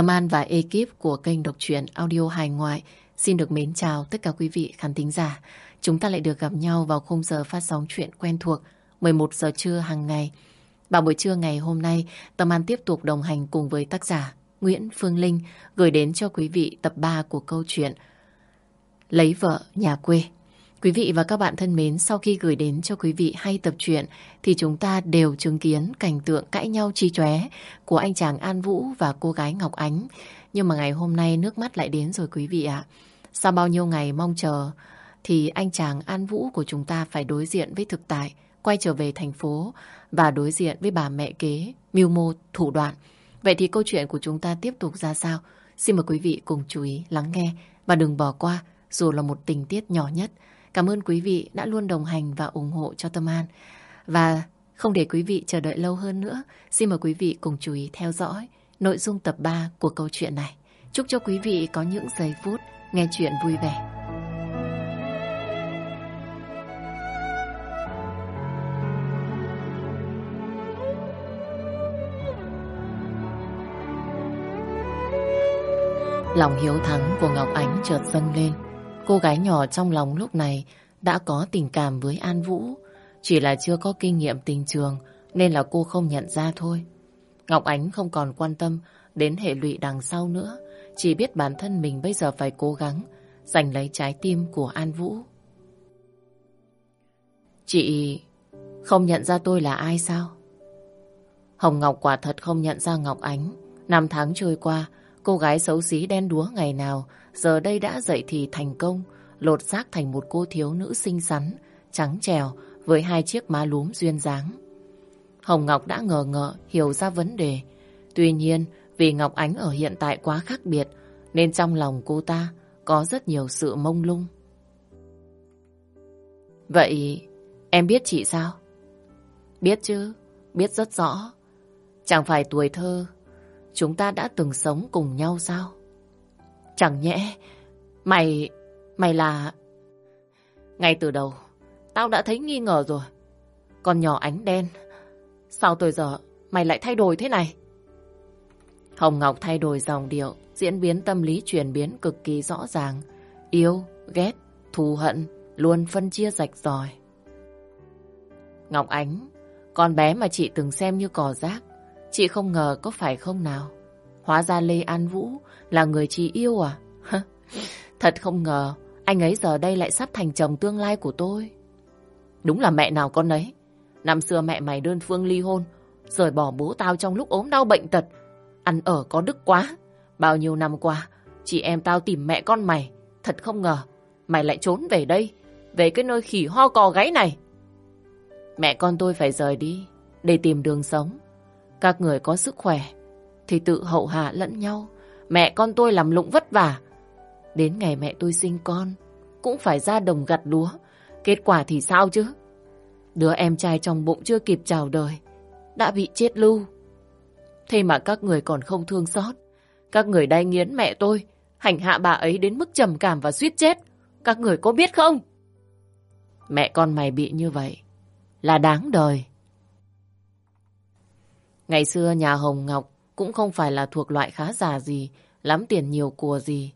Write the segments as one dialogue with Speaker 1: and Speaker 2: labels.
Speaker 1: Tâm An và ekip của kênh độc truyện audio hài ngoại xin được mến chào tất cả quý vị khán thính giả. Chúng ta lại được gặp nhau vào khung giờ phát sóng chuyện quen thuộc 11 giờ trưa hàng ngày. Vào buổi trưa ngày hôm nay, Tâm An tiếp tục đồng hành cùng với tác giả Nguyễn Phương Linh gửi đến cho quý vị tập 3 của câu chuyện Lấy vợ nhà quê. Quý vị và các bạn thân mến, sau khi gửi đến cho quý vị hay tập truyện thì chúng ta đều chứng kiến cảnh tượng cãi nhau chi chóe của anh chàng An Vũ và cô gái Ngọc Ánh. Nhưng mà ngày hôm nay nước mắt lại đến rồi quý vị ạ. Sau bao nhiêu ngày mong chờ thì anh chàng An Vũ của chúng ta phải đối diện với thực tại, quay trở về thành phố và đối diện với bà mẹ kế, mưu mô, thủ đoạn. Vậy thì câu chuyện của chúng ta tiếp tục ra sao? Xin mời quý vị cùng chú ý lắng nghe và đừng bỏ qua dù là một tình tiết nhỏ nhất. Cảm ơn quý vị đã luôn đồng hành và ủng hộ cho Tâm An. Và không để quý vị chờ đợi lâu hơn nữa, xin mời quý vị cùng chú ý theo dõi nội dung tập 3 của câu chuyện này. Chúc cho quý vị có những giây phút nghe chuyện vui vẻ. Lòng hiếu thắng của Ngọc Ánh chợt dâng lên. Cô gái nhỏ trong lòng lúc này đã có tình cảm với An Vũ. Chỉ là chưa có kinh nghiệm tình trường nên là cô không nhận ra thôi. Ngọc Ánh không còn quan tâm đến hệ lụy đằng sau nữa. Chỉ biết bản thân mình bây giờ phải cố gắng giành lấy trái tim của An Vũ. Chị không nhận ra tôi là ai sao? Hồng Ngọc quả thật không nhận ra Ngọc Ánh. Năm tháng trôi qua, cô gái xấu xí đen đúa ngày nào, giờ đây đã dậy thì thành công, lột xác thành một cô thiếu nữ xinh xắn, trắng trèo với hai chiếc má lúm duyên dáng. Hồng Ngọc đã ngờ ngợ hiểu ra vấn đề. Tuy nhiên, vì Ngọc Ánh ở hiện tại quá khác biệt, nên trong lòng cô ta có rất nhiều sự mông lung. Vậy em biết chị sao? Biết chứ, biết rất rõ. Chẳng phải tuổi thơ chúng ta đã từng sống cùng nhau sao? Chẳng nhẽ mày mày là ngay từ đầu tao đã thấy nghi ngờ rồi. Con nhỏ ánh đen sao tôi giờ mày lại thay đổi thế này? Hồng Ngọc thay đổi dòng điệu, diễn biến tâm lý chuyển biến cực kỳ rõ ràng. Yêu, ghét, thù hận, luôn phân chia rạch ròi. Ngọc Ánh, con bé mà chị từng xem như cỏ rác, chị không ngờ có phải không nào? Hóa ra Lê An Vũ là người chị yêu à? Thật không ngờ, anh ấy giờ đây lại sắp thành chồng tương lai của tôi. Đúng là mẹ nào con ấy. Năm xưa mẹ mày đơn phương ly hôn, rời bỏ bố tao trong lúc ốm đau bệnh tật. Ăn ở có đức quá. Bao nhiêu năm qua, chị em tao tìm mẹ con mày. Thật không ngờ, mày lại trốn về đây, về cái nơi khỉ ho cò gáy này. Mẹ con tôi phải rời đi, để tìm đường sống. Các người có sức khỏe, thì tự hậu hạ lẫn nhau. Mẹ con tôi làm lụng vất vả. Đến ngày mẹ tôi sinh con, cũng phải ra đồng gặt lúa. Kết quả thì sao chứ? Đứa em trai trong bụng chưa kịp chào đời, đã bị chết lưu. Thế mà các người còn không thương xót. Các người đai nghiến mẹ tôi, hành hạ bà ấy đến mức trầm cảm và suýt chết. Các người có biết không? Mẹ con mày bị như vậy là đáng đời. Ngày xưa nhà Hồng Ngọc cũng không phải là thuộc loại khá giả gì, lắm tiền nhiều của gì.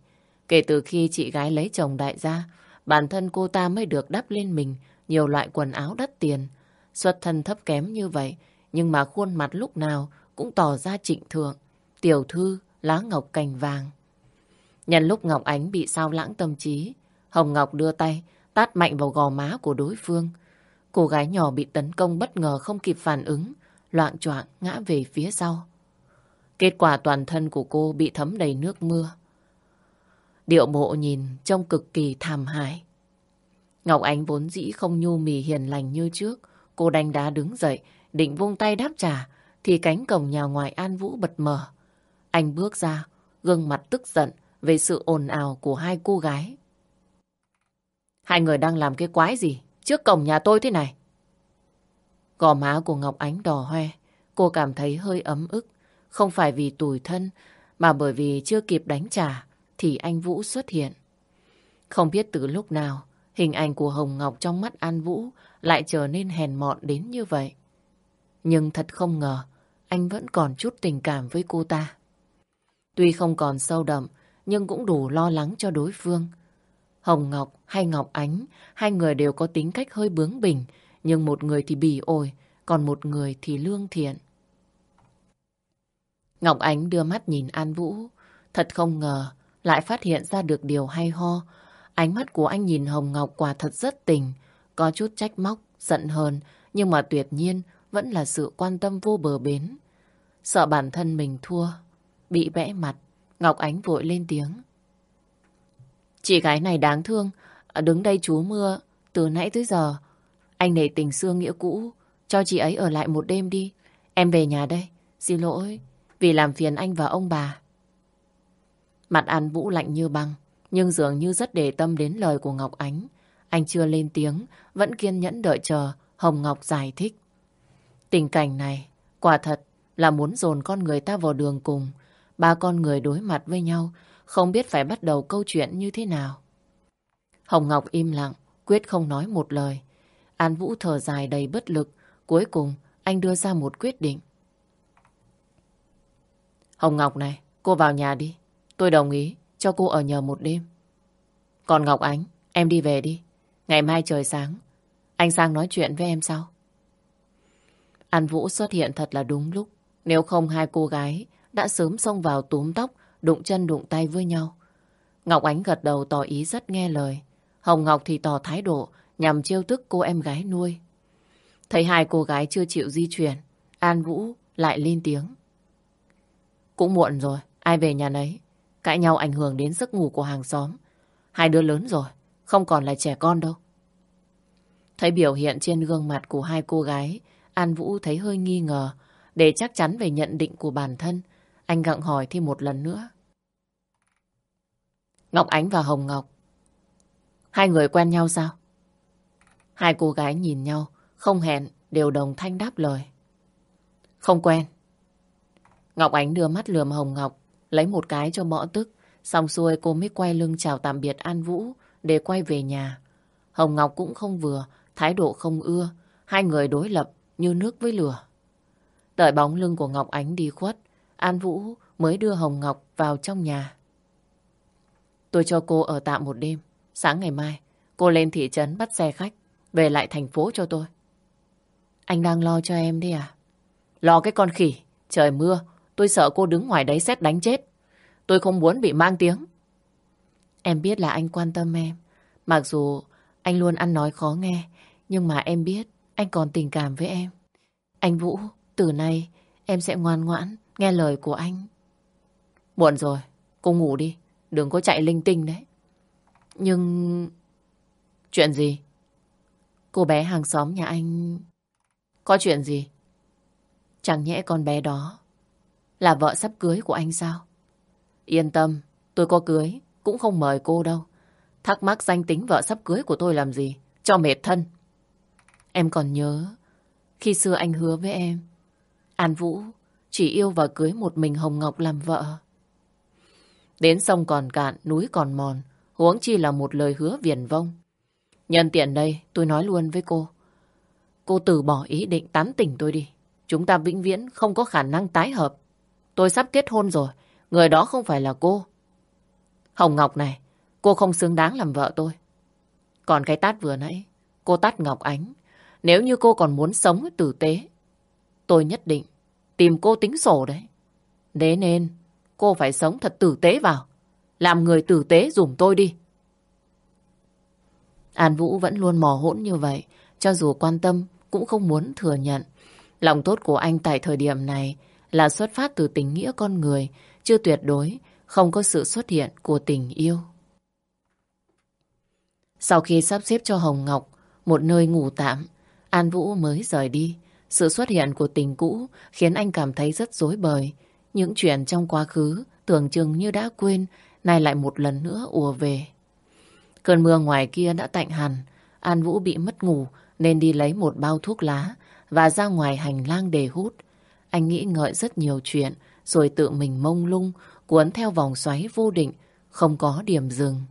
Speaker 1: Kể từ khi chị gái lấy chồng đại gia, bản thân cô ta mới được đắp lên mình nhiều loại quần áo đắt tiền. Xuất thân thấp kém như vậy, nhưng mà khuôn mặt lúc nào cũng tỏ ra trịnh thượng, tiểu thư, lá ngọc cành vàng. Nhân lúc Ngọc Ánh bị sao lãng tâm trí, Hồng Ngọc đưa tay, tát mạnh vào gò má của đối phương. Cô gái nhỏ bị tấn công bất ngờ không kịp phản ứng, loạn choạng ngã về phía sau. Kết quả toàn thân của cô bị thấm đầy nước mưa. Điệu bộ nhìn trông cực kỳ thảm hại. Ngọc Ánh vốn dĩ không nhu mì hiền lành như trước. Cô đánh đá đứng dậy, định vung tay đáp trả, thì cánh cổng nhà ngoài An Vũ bật mở. Anh bước ra, gương mặt tức giận về sự ồn ào của hai cô gái. Hai người đang làm cái quái gì trước cổng nhà tôi thế này? Gò má của Ngọc Ánh đỏ hoe, cô cảm thấy hơi ấm ức. Không phải vì tủi thân, mà bởi vì chưa kịp đánh trả, thì anh Vũ xuất hiện. Không biết từ lúc nào, hình ảnh của Hồng Ngọc trong mắt An Vũ lại trở nên hèn mọn đến như vậy. Nhưng thật không ngờ, anh vẫn còn chút tình cảm với cô ta. Tuy không còn sâu đậm, nhưng cũng đủ lo lắng cho đối phương. Hồng Ngọc hay Ngọc Ánh, hai người đều có tính cách hơi bướng bỉnh, nhưng một người thì bỉ ổi, còn một người thì lương thiện. Ngọc Ánh đưa mắt nhìn An Vũ, thật không ngờ lại phát hiện ra được điều hay ho. Ánh mắt của anh nhìn Hồng Ngọc quả thật rất tình, có chút trách móc, giận hờn, nhưng mà tuyệt nhiên vẫn là sự quan tâm vô bờ bến. Sợ bản thân mình thua, bị vẽ mặt, Ngọc Ánh vội lên tiếng. Chị gái này đáng thương, đứng đây chú mưa từ nãy tới giờ. Anh nể tình xưa nghĩa cũ, cho chị ấy ở lại một đêm đi. Em về nhà đây, xin lỗi vì làm phiền anh và ông bà. Mặt An Vũ lạnh như băng, nhưng dường như rất để tâm đến lời của Ngọc Ánh. Anh chưa lên tiếng, vẫn kiên nhẫn đợi chờ Hồng Ngọc giải thích. Tình cảnh này, quả thật là muốn dồn con người ta vào đường cùng. Ba con người đối mặt với nhau, không biết phải bắt đầu câu chuyện như thế nào. Hồng Ngọc im lặng, quyết không nói một lời. An Vũ thở dài đầy bất lực, cuối cùng anh đưa ra một quyết định. Hồng Ngọc này, cô vào nhà đi. Tôi đồng ý cho cô ở nhờ một đêm. Còn Ngọc Ánh, em đi về đi. Ngày mai trời sáng, anh sang nói chuyện với em sau. An Vũ xuất hiện thật là đúng lúc. Nếu không hai cô gái đã sớm xông vào túm tóc, đụng chân đụng tay với nhau. Ngọc Ánh gật đầu tỏ ý rất nghe lời. Hồng Ngọc thì tỏ thái độ nhằm chiêu tức cô em gái nuôi. Thấy hai cô gái chưa chịu di chuyển, An Vũ lại lên tiếng. Cũng muộn rồi, ai về nhà nấy. Cãi nhau ảnh hưởng đến giấc ngủ của hàng xóm. Hai đứa lớn rồi, không còn là trẻ con đâu. Thấy biểu hiện trên gương mặt của hai cô gái, An Vũ thấy hơi nghi ngờ. Để chắc chắn về nhận định của bản thân, anh gặng hỏi thêm một lần nữa. Ngọc Ánh và Hồng Ngọc, hai người quen nhau sao? Hai cô gái nhìn nhau, không hẹn, đều đồng thanh đáp lời. Không quen. Ngọc Ánh đưa mắt lườm Hồng Ngọc, lấy một cái cho bỏ tức. Xong xuôi cô mới quay lưng chào tạm biệt An Vũ để quay về nhà. Hồng Ngọc cũng không vừa, thái độ không ưa. Hai người đối lập như nước với lửa. Đợi bóng lưng của Ngọc Ánh đi khuất, An Vũ mới đưa Hồng Ngọc vào trong nhà. Tôi cho cô ở tạm một đêm. Sáng ngày mai, cô lên thị trấn bắt xe khách, về lại thành phố cho tôi. Anh đang lo cho em đi à? Lo cái con khỉ, trời mưa, tôi sợ cô đứng ngoài đấy xét đánh chết. Tôi không muốn bị mang tiếng. Em biết là anh quan tâm em. Mặc dù anh luôn ăn nói khó nghe, nhưng mà em biết anh còn tình cảm với em. Anh Vũ, từ nay em sẽ ngoan ngoãn, nghe lời của anh. Muộn rồi, cô ngủ đi, đừng có chạy linh tinh đấy. Nhưng... Chuyện gì? Cô bé hàng xóm nhà anh... Có chuyện gì? Chẳng nhẽ con bé đó là vợ sắp cưới của anh sao? Yên tâm, tôi có cưới, cũng không mời cô đâu. Thắc mắc danh tính vợ sắp cưới của tôi làm gì? Cho mệt thân. Em còn nhớ, khi xưa anh hứa với em, An Vũ chỉ yêu và cưới một mình Hồng Ngọc làm vợ. Đến sông còn cạn, núi còn mòn, huống chi là một lời hứa viển vông. Nhân tiện đây, tôi nói luôn với cô. Cô từ bỏ ý định tán tỉnh tôi đi. Chúng ta vĩnh viễn không có khả năng tái hợp. Tôi sắp kết hôn rồi, người đó không phải là cô. Hồng Ngọc này, cô không xứng đáng làm vợ tôi. Còn cái tát vừa nãy, cô tát Ngọc Ánh. Nếu như cô còn muốn sống tử tế, tôi nhất định tìm cô tính sổ đấy. Thế nên, cô phải sống thật tử tế vào. Làm người tử tế dùm tôi đi. An Vũ vẫn luôn mò hỗn như vậy, cho dù quan tâm cũng không muốn thừa nhận. Lòng tốt của anh tại thời điểm này là xuất phát từ tình nghĩa con người, chưa tuyệt đối không có sự xuất hiện của tình yêu. Sau khi sắp xếp cho Hồng Ngọc một nơi ngủ tạm, An Vũ mới rời đi. Sự xuất hiện của tình cũ khiến anh cảm thấy rất rối bời. Những chuyện trong quá khứ tưởng chừng như đã quên, nay lại một lần nữa ùa về. Cơn mưa ngoài kia đã tạnh hẳn, An Vũ bị mất ngủ nên đi lấy một bao thuốc lá và ra ngoài hành lang để hút. Anh nghĩ ngợi rất nhiều chuyện rồi tự mình mông lung cuốn theo vòng xoáy vô định không có điểm dừng.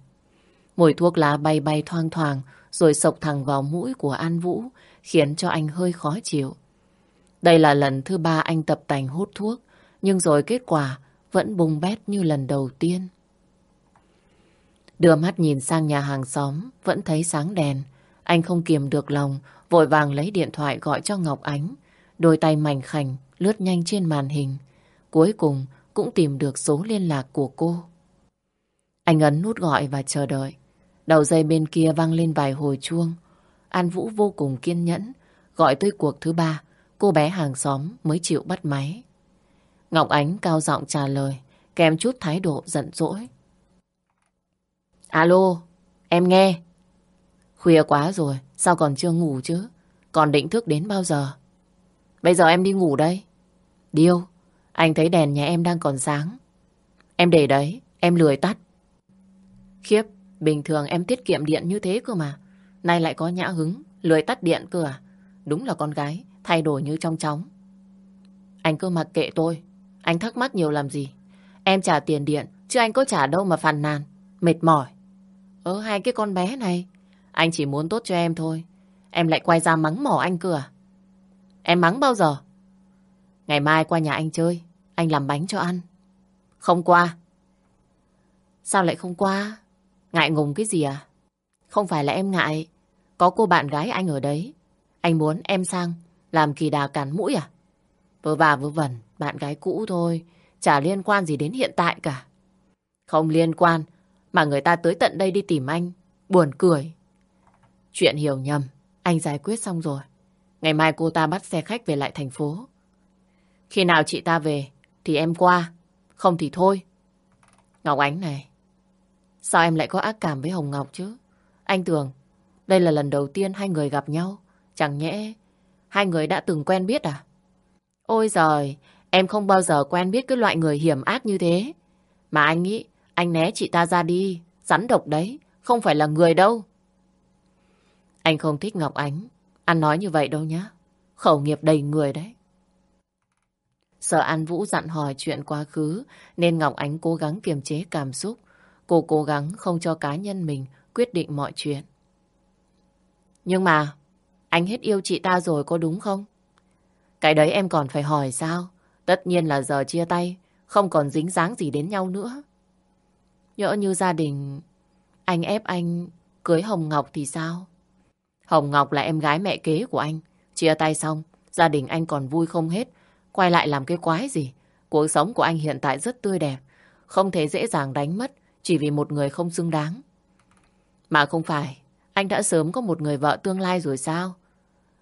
Speaker 1: Mùi thuốc lá bay bay thoang thoảng rồi sộc thẳng vào mũi của An Vũ khiến cho anh hơi khó chịu. Đây là lần thứ ba anh tập tành hút thuốc nhưng rồi kết quả vẫn bung bét như lần đầu tiên. Đưa mắt nhìn sang nhà hàng xóm, vẫn thấy sáng đèn. Anh không kiềm được lòng, vội vàng lấy điện thoại gọi cho Ngọc Ánh. Đôi tay mảnh khảnh, lướt nhanh trên màn hình. Cuối cùng cũng tìm được số liên lạc của cô. Anh ấn nút gọi và chờ đợi. Đầu dây bên kia vang lên vài hồi chuông. An Vũ vô cùng kiên nhẫn, gọi tới cuộc thứ ba, cô bé hàng xóm mới chịu bắt máy. Ngọc Ánh cao giọng trả lời, kèm chút thái độ giận dỗi. Alo, em nghe. Khuya quá rồi, sao còn chưa ngủ chứ? Còn định thức đến bao giờ? Bây giờ em đi ngủ đây. Điêu, anh thấy đèn nhà em đang còn sáng. Em để đấy, em lười tắt. Khiếp, bình thường em tiết kiệm điện như thế cơ mà. Nay lại có nhã hứng, lười tắt điện cơ à? Đúng là con gái, thay đổi như trong chóng. Anh cứ mặc kệ tôi, anh thắc mắc nhiều làm gì? Em trả tiền điện, chứ anh có trả đâu mà phàn nàn, mệt mỏi. Ơ hai cái con bé này, anh chỉ muốn tốt cho em thôi. Em lại quay ra mắng mỏ anh cơ à? Em mắng bao giờ? Ngày mai qua nhà anh chơi, anh làm bánh cho ăn. Không qua. Sao lại không qua? Ngại ngùng cái gì à? Không phải là em ngại, có cô bạn gái anh ở đấy. Anh muốn em sang, làm kỳ đà cắn mũi à? Vớ và vớ vẩn, bạn gái cũ thôi, chả liên quan gì đến hiện tại cả. Không liên quan, mà người ta tới tận đây đi tìm anh, buồn cười. Chuyện hiểu nhầm, anh giải quyết xong rồi. Ngày mai cô ta bắt xe khách về lại thành phố. Khi nào chị ta về, thì em qua, không thì thôi. Ngọc Ánh này, sao em lại có ác cảm với Hồng Ngọc chứ? Anh tưởng đây là lần đầu tiên hai người gặp nhau. Chẳng nhẽ hai người đã từng quen biết à? Ôi giời, em không bao giờ quen biết cái loại người hiểm ác như thế. Mà anh nghĩ, anh né chị ta ra đi, rắn độc đấy, không phải là người đâu. Anh không thích Ngọc Ánh, anh nói như vậy đâu nhá. Khẩu nghiệp đầy người đấy. Sợ An Vũ dặn hỏi chuyện quá khứ, nên Ngọc Ánh cố gắng kiềm chế cảm xúc. Cô cố gắng không cho cá nhân mình quyết định mọi chuyện. Nhưng mà, anh hết yêu chị ta rồi có đúng không? Cái đấy em còn phải hỏi sao? Tất nhiên là giờ chia tay, không còn dính dáng gì đến nhau nữa. Nhỡ như gia đình, anh ép anh cưới Hồng Ngọc thì sao? Hồng Ngọc là em gái mẹ kế của anh. Chia tay xong, gia đình anh còn vui không hết. Quay lại làm cái quái gì? Cuộc sống của anh hiện tại rất tươi đẹp. Không thể dễ dàng đánh mất chỉ vì một người không xứng đáng. Mà không phải, anh đã sớm có một người vợ tương lai rồi sao?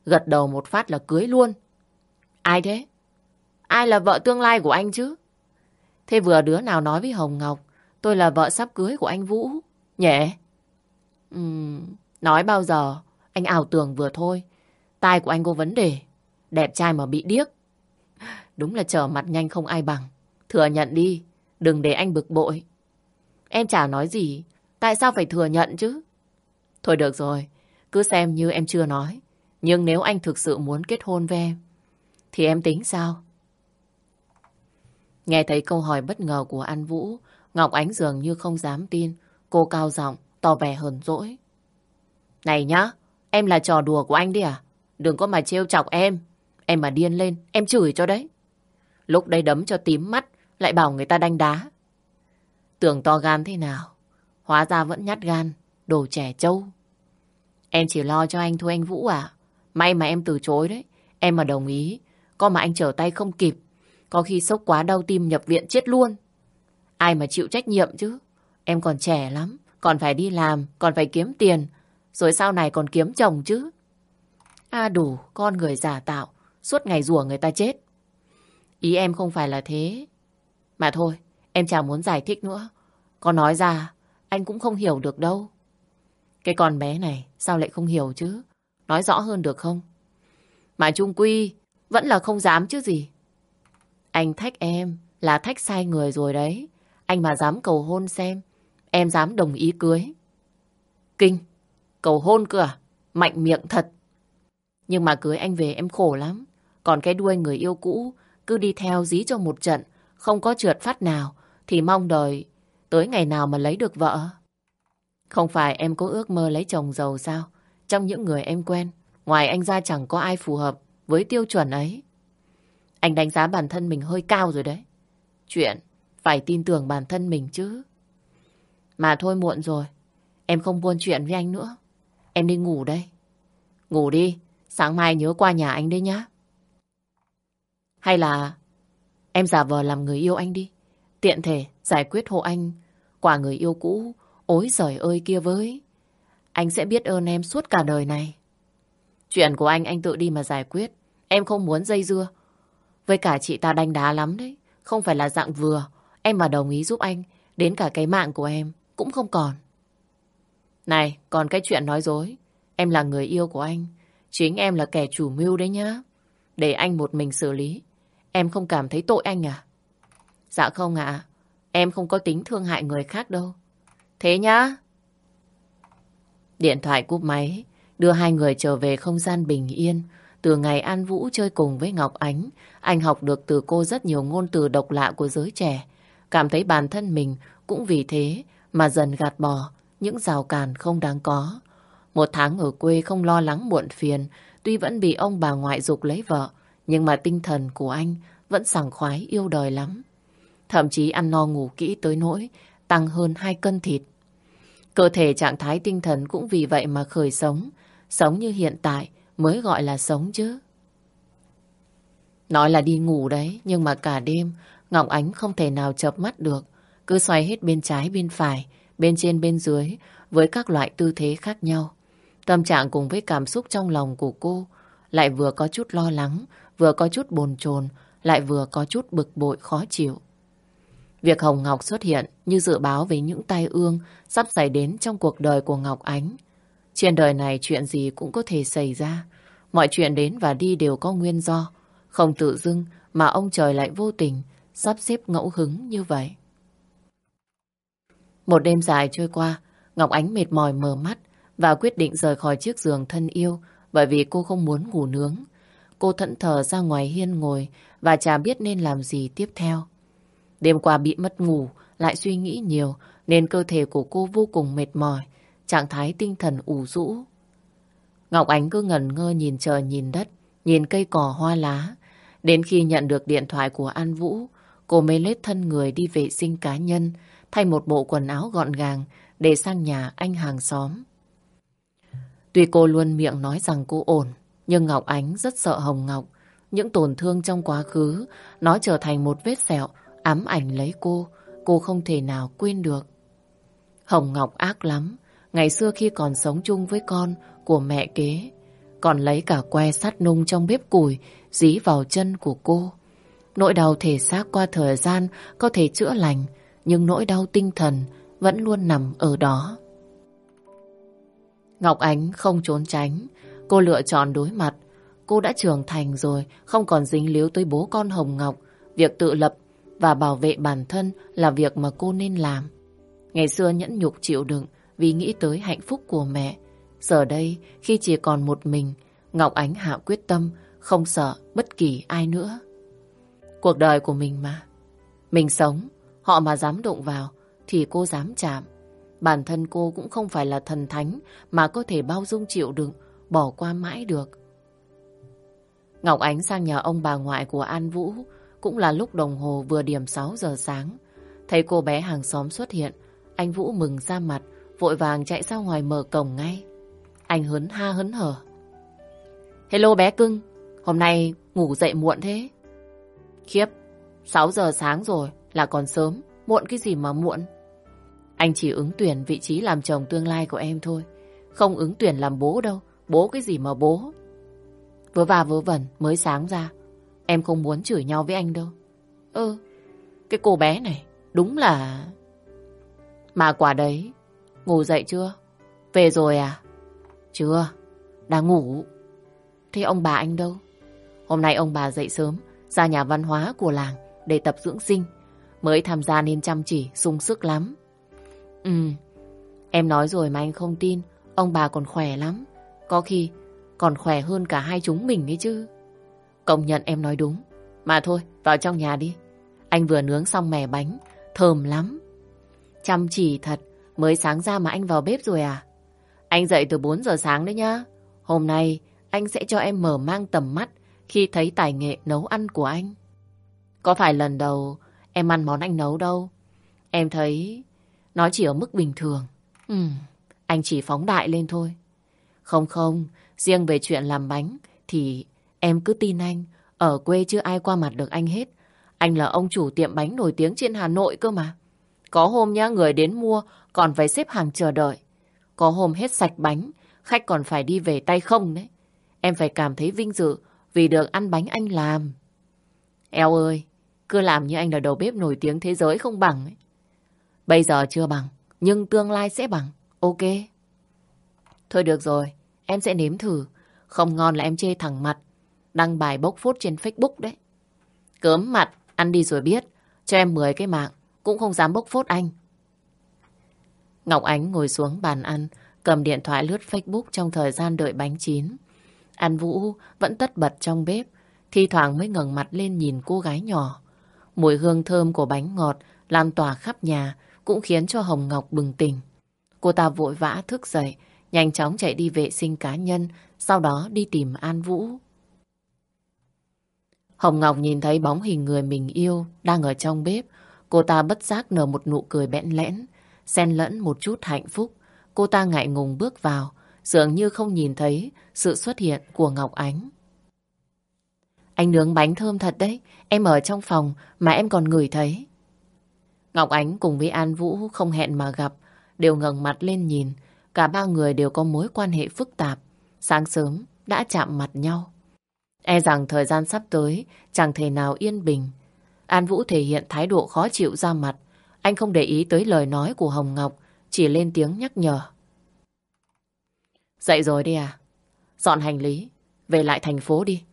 Speaker 1: Gật đầu một phát là cưới luôn. Ai thế? Ai là vợ tương lai của anh chứ? Thế vừa đứa nào nói với Hồng Ngọc tôi là vợ sắp cưới của anh Vũ? Nhẹ? Uhm, nói bao giờ? Anh ảo tưởng vừa thôi. Tai của anh có vấn đề. Đẹp trai mà bị điếc. Đúng là trở mặt nhanh không ai bằng. Thừa nhận đi. Đừng để anh bực bội. Em chả nói gì. Tại sao phải thừa nhận chứ? Thôi được rồi. Cứ xem như em chưa nói. Nhưng nếu anh thực sự muốn kết hôn với em, thì em tính sao? Nghe thấy câu hỏi bất ngờ của An Vũ, Ngọc Ánh dường như không dám tin. Cô cao giọng, tỏ vẻ hờn dỗi. Này nhá, em là trò đùa của anh đi à? Đừng có mà trêu chọc em. Em mà điên lên, em chửi cho đấy. Lúc đây đấm cho tím mắt, lại bảo người ta đánh đá. Tưởng to gan thế nào? Hóa ra vẫn nhát gan, đồ trẻ trâu. Em chỉ lo cho anh thôi anh Vũ à. May mà em từ chối đấy. Em mà đồng ý, có mà anh trở tay không kịp. Có khi sốc quá đau tim nhập viện chết luôn. Ai mà chịu trách nhiệm chứ? Em còn trẻ lắm, còn phải đi làm, còn phải kiếm tiền. Rồi sau này còn kiếm chồng chứ. À đủ, con người giả tạo, suốt ngày rủa người ta chết. Ý em không phải là thế. Mà thôi, em chẳng muốn giải thích nữa. Có nói ra, anh cũng không hiểu được đâu. Cái con bé này, sao lại không hiểu chứ? Nói rõ hơn được không? Mà Trung Quy, vẫn là không dám chứ gì. Anh thách em là thách sai người rồi đấy. Anh mà dám cầu hôn xem, em dám đồng ý cưới. Kinh, cầu hôn cơ à? Mạnh miệng thật. Nhưng mà cưới anh về em khổ lắm. Còn cái đuôi người yêu cũ cứ đi theo dí cho một trận, không có trượt phát nào, thì mong đời tới ngày nào mà lấy được vợ. Không phải em có ước mơ lấy chồng giàu sao? Trong những người em quen, ngoài anh ra chẳng có ai phù hợp với tiêu chuẩn ấy. Anh đánh giá bản thân mình hơi cao rồi đấy. Chuyện phải tin tưởng bản thân mình chứ. Mà thôi muộn rồi, em không buôn chuyện với anh nữa. Em đi ngủ đây. Ngủ đi, sáng mai nhớ qua nhà anh đấy nhá. Hay là em giả vờ làm người yêu anh đi. Tiện thể giải quyết hộ anh quả người yêu cũ ối giời ơi kia với. Anh sẽ biết ơn em suốt cả đời này. Chuyện của anh anh tự đi mà giải quyết. Em không muốn dây dưa. Với cả chị ta đánh đá lắm đấy. Không phải là dạng vừa. Em mà đồng ý giúp anh. Đến cả cái mạng của em cũng không còn. Này, còn cái chuyện nói dối. Em là người yêu của anh. Chính em là kẻ chủ mưu đấy nhá. Để anh một mình xử lý. Em không cảm thấy tội anh à? Dạ không ạ. Em không có tính thương hại người khác đâu. Thế nhá. Điện thoại cúp máy, đưa hai người trở về không gian bình yên. Từ ngày An Vũ chơi cùng với Ngọc Ánh, anh học được từ cô rất nhiều ngôn từ độc lạ của giới trẻ. Cảm thấy bản thân mình cũng vì thế mà dần gạt bỏ những rào cản không đáng có. Một tháng ở quê không lo lắng muộn phiền, tuy vẫn bị ông bà ngoại dục lấy vợ, nhưng mà tinh thần của anh vẫn sảng khoái yêu đời lắm. Thậm chí ăn no ngủ kỹ tới nỗi tăng hơn 2 cân thịt. Cơ thể trạng thái tinh thần cũng vì vậy mà khởi sống. Sống như hiện tại mới gọi là sống chứ. Nói là đi ngủ đấy, nhưng mà cả đêm Ngọc Ánh không thể nào chập mắt được. Cứ xoay hết bên trái bên phải, bên trên bên dưới với các loại tư thế khác nhau. Tâm trạng cùng với cảm xúc trong lòng của cô lại vừa có chút lo lắng, vừa có chút bồn chồn, lại vừa có chút bực bội khó chịu. Việc Hồng Ngọc xuất hiện như dự báo về những tai ương sắp xảy đến trong cuộc đời của Ngọc Ánh. Trên đời này chuyện gì cũng có thể xảy ra. Mọi chuyện đến và đi đều có nguyên do. Không tự dưng mà ông trời lại vô tình sắp xếp ngẫu hứng như vậy. Một đêm dài trôi qua, Ngọc Ánh mệt mỏi mở mắt và quyết định rời khỏi chiếc giường thân yêu bởi vì cô không muốn ngủ nướng. Cô thẫn thờ ra ngoài hiên ngồi và chả biết nên làm gì tiếp theo. Đêm qua bị mất ngủ, lại suy nghĩ nhiều nên cơ thể của cô vô cùng mệt mỏi, trạng thái tinh thần ủ rũ. Ngọc Ánh cứ ngẩn ngơ nhìn trời nhìn đất, nhìn cây cỏ hoa lá. Đến khi nhận được điện thoại của An Vũ, cô mới lết thân người đi vệ sinh cá nhân, thay một bộ quần áo gọn gàng để sang nhà anh hàng xóm. Tuy cô luôn miệng nói rằng cô ổn, nhưng Ngọc Ánh rất sợ Hồng Ngọc. Những tổn thương trong quá khứ, nó trở thành một vết sẹo ám ảnh lấy cô, cô không thể nào quên được. Hồng Ngọc ác lắm, ngày xưa khi còn sống chung với con của mẹ kế, còn lấy cả que sắt nung trong bếp củi dí vào chân của cô. Nỗi đau thể xác qua thời gian có thể chữa lành, nhưng nỗi đau tinh thần vẫn luôn nằm ở đó. Ngọc Ánh không trốn tránh, cô lựa chọn đối mặt. Cô đã trưởng thành rồi, không còn dính líu tới bố con Hồng Ngọc. Việc tự lập và bảo vệ bản thân là việc mà cô nên làm. Ngày xưa nhẫn nhục chịu đựng vì nghĩ tới hạnh phúc của mẹ. Giờ đây, khi chỉ còn một mình, Ngọc Ánh hạ quyết tâm không sợ bất kỳ ai nữa. Cuộc đời của mình mà. Mình sống, họ mà dám đụng vào thì cô dám chạm. Bản thân cô cũng không phải là thần thánh mà có thể bao dung chịu đựng, bỏ qua mãi được. Ngọc Ánh sang nhà ông bà ngoại của An Vũ cũng là lúc đồng hồ vừa điểm 6 giờ sáng. Thấy cô bé hàng xóm xuất hiện, anh Vũ mừng ra mặt, vội vàng chạy ra ngoài mở cổng ngay. Anh hớn ha hớn hở. Hello bé cưng, hôm nay ngủ dậy muộn thế? Khiếp, 6 giờ sáng rồi là còn sớm, muộn cái gì mà muộn? Anh chỉ ứng tuyển vị trí làm chồng tương lai của em thôi, không ứng tuyển làm bố đâu, bố cái gì mà bố. Vớ và vớ vẩn mới sáng ra, Em không muốn chửi nhau với anh đâu. ơ cái cô bé này đúng là... Mà quả đấy, ngủ dậy chưa? Về rồi à? Chưa, đang ngủ. Thế ông bà anh đâu? Hôm nay ông bà dậy sớm, ra nhà văn hóa của làng để tập dưỡng sinh. Mới tham gia nên chăm chỉ, sung sức lắm. Ừ, em nói rồi mà anh không tin, ông bà còn khỏe lắm. Có khi còn khỏe hơn cả hai chúng mình ấy chứ. Công nhận em nói đúng. Mà thôi, vào trong nhà đi. Anh vừa nướng xong mè bánh, thơm lắm. Chăm chỉ thật, mới sáng ra mà anh vào bếp rồi à? Anh dậy từ 4 giờ sáng đấy nhá. Hôm nay, anh sẽ cho em mở mang tầm mắt khi thấy tài nghệ nấu ăn của anh. Có phải lần đầu em ăn món anh nấu đâu. Em thấy nó chỉ ở mức bình thường. Ừ, anh chỉ phóng đại lên thôi. Không không, riêng về chuyện làm bánh thì em cứ tin anh. Ở quê chưa ai qua mặt được anh hết. Anh là ông chủ tiệm bánh nổi tiếng trên Hà Nội cơ mà. Có hôm nhá, người đến mua còn phải xếp hàng chờ đợi. Có hôm hết sạch bánh, khách còn phải đi về tay không đấy. Em phải cảm thấy vinh dự vì được ăn bánh anh làm. Eo ơi, cứ làm như anh là đầu bếp nổi tiếng thế giới không bằng ấy. Bây giờ chưa bằng, nhưng tương lai sẽ bằng. Ok. Thôi được rồi, em sẽ nếm thử. Không ngon là em chê thẳng mặt. Đăng bài bốc phốt trên Facebook đấy. Cớm mặt, ăn đi rồi biết. Cho em 10 cái mạng, cũng không dám bốc phốt anh. Ngọc Ánh ngồi xuống bàn ăn, cầm điện thoại lướt Facebook trong thời gian đợi bánh chín. An Vũ vẫn tất bật trong bếp, thi thoảng mới ngẩng mặt lên nhìn cô gái nhỏ. Mùi hương thơm của bánh ngọt lan tỏa khắp nhà cũng khiến cho Hồng Ngọc bừng tỉnh. Cô ta vội vã thức dậy, nhanh chóng chạy đi vệ sinh cá nhân, sau đó đi tìm An Vũ. Hồng Ngọc nhìn thấy bóng hình người mình yêu đang ở trong bếp. Cô ta bất giác nở một nụ cười bẽn lẽn, xen lẫn một chút hạnh phúc. Cô ta ngại ngùng bước vào, dường như không nhìn thấy sự xuất hiện của Ngọc Ánh. Anh nướng bánh thơm thật đấy, em ở trong phòng mà em còn ngửi thấy. Ngọc Ánh cùng với An Vũ không hẹn mà gặp, đều ngẩng mặt lên nhìn. Cả ba người đều có mối quan hệ phức tạp. Sáng sớm đã chạm mặt nhau. E rằng thời gian sắp tới chẳng thể nào yên bình. An Vũ thể hiện thái độ khó chịu ra mặt. Anh không để ý tới lời nói của Hồng Ngọc, chỉ lên tiếng nhắc nhở. Dậy rồi đi à? Dọn hành lý, về lại thành phố đi.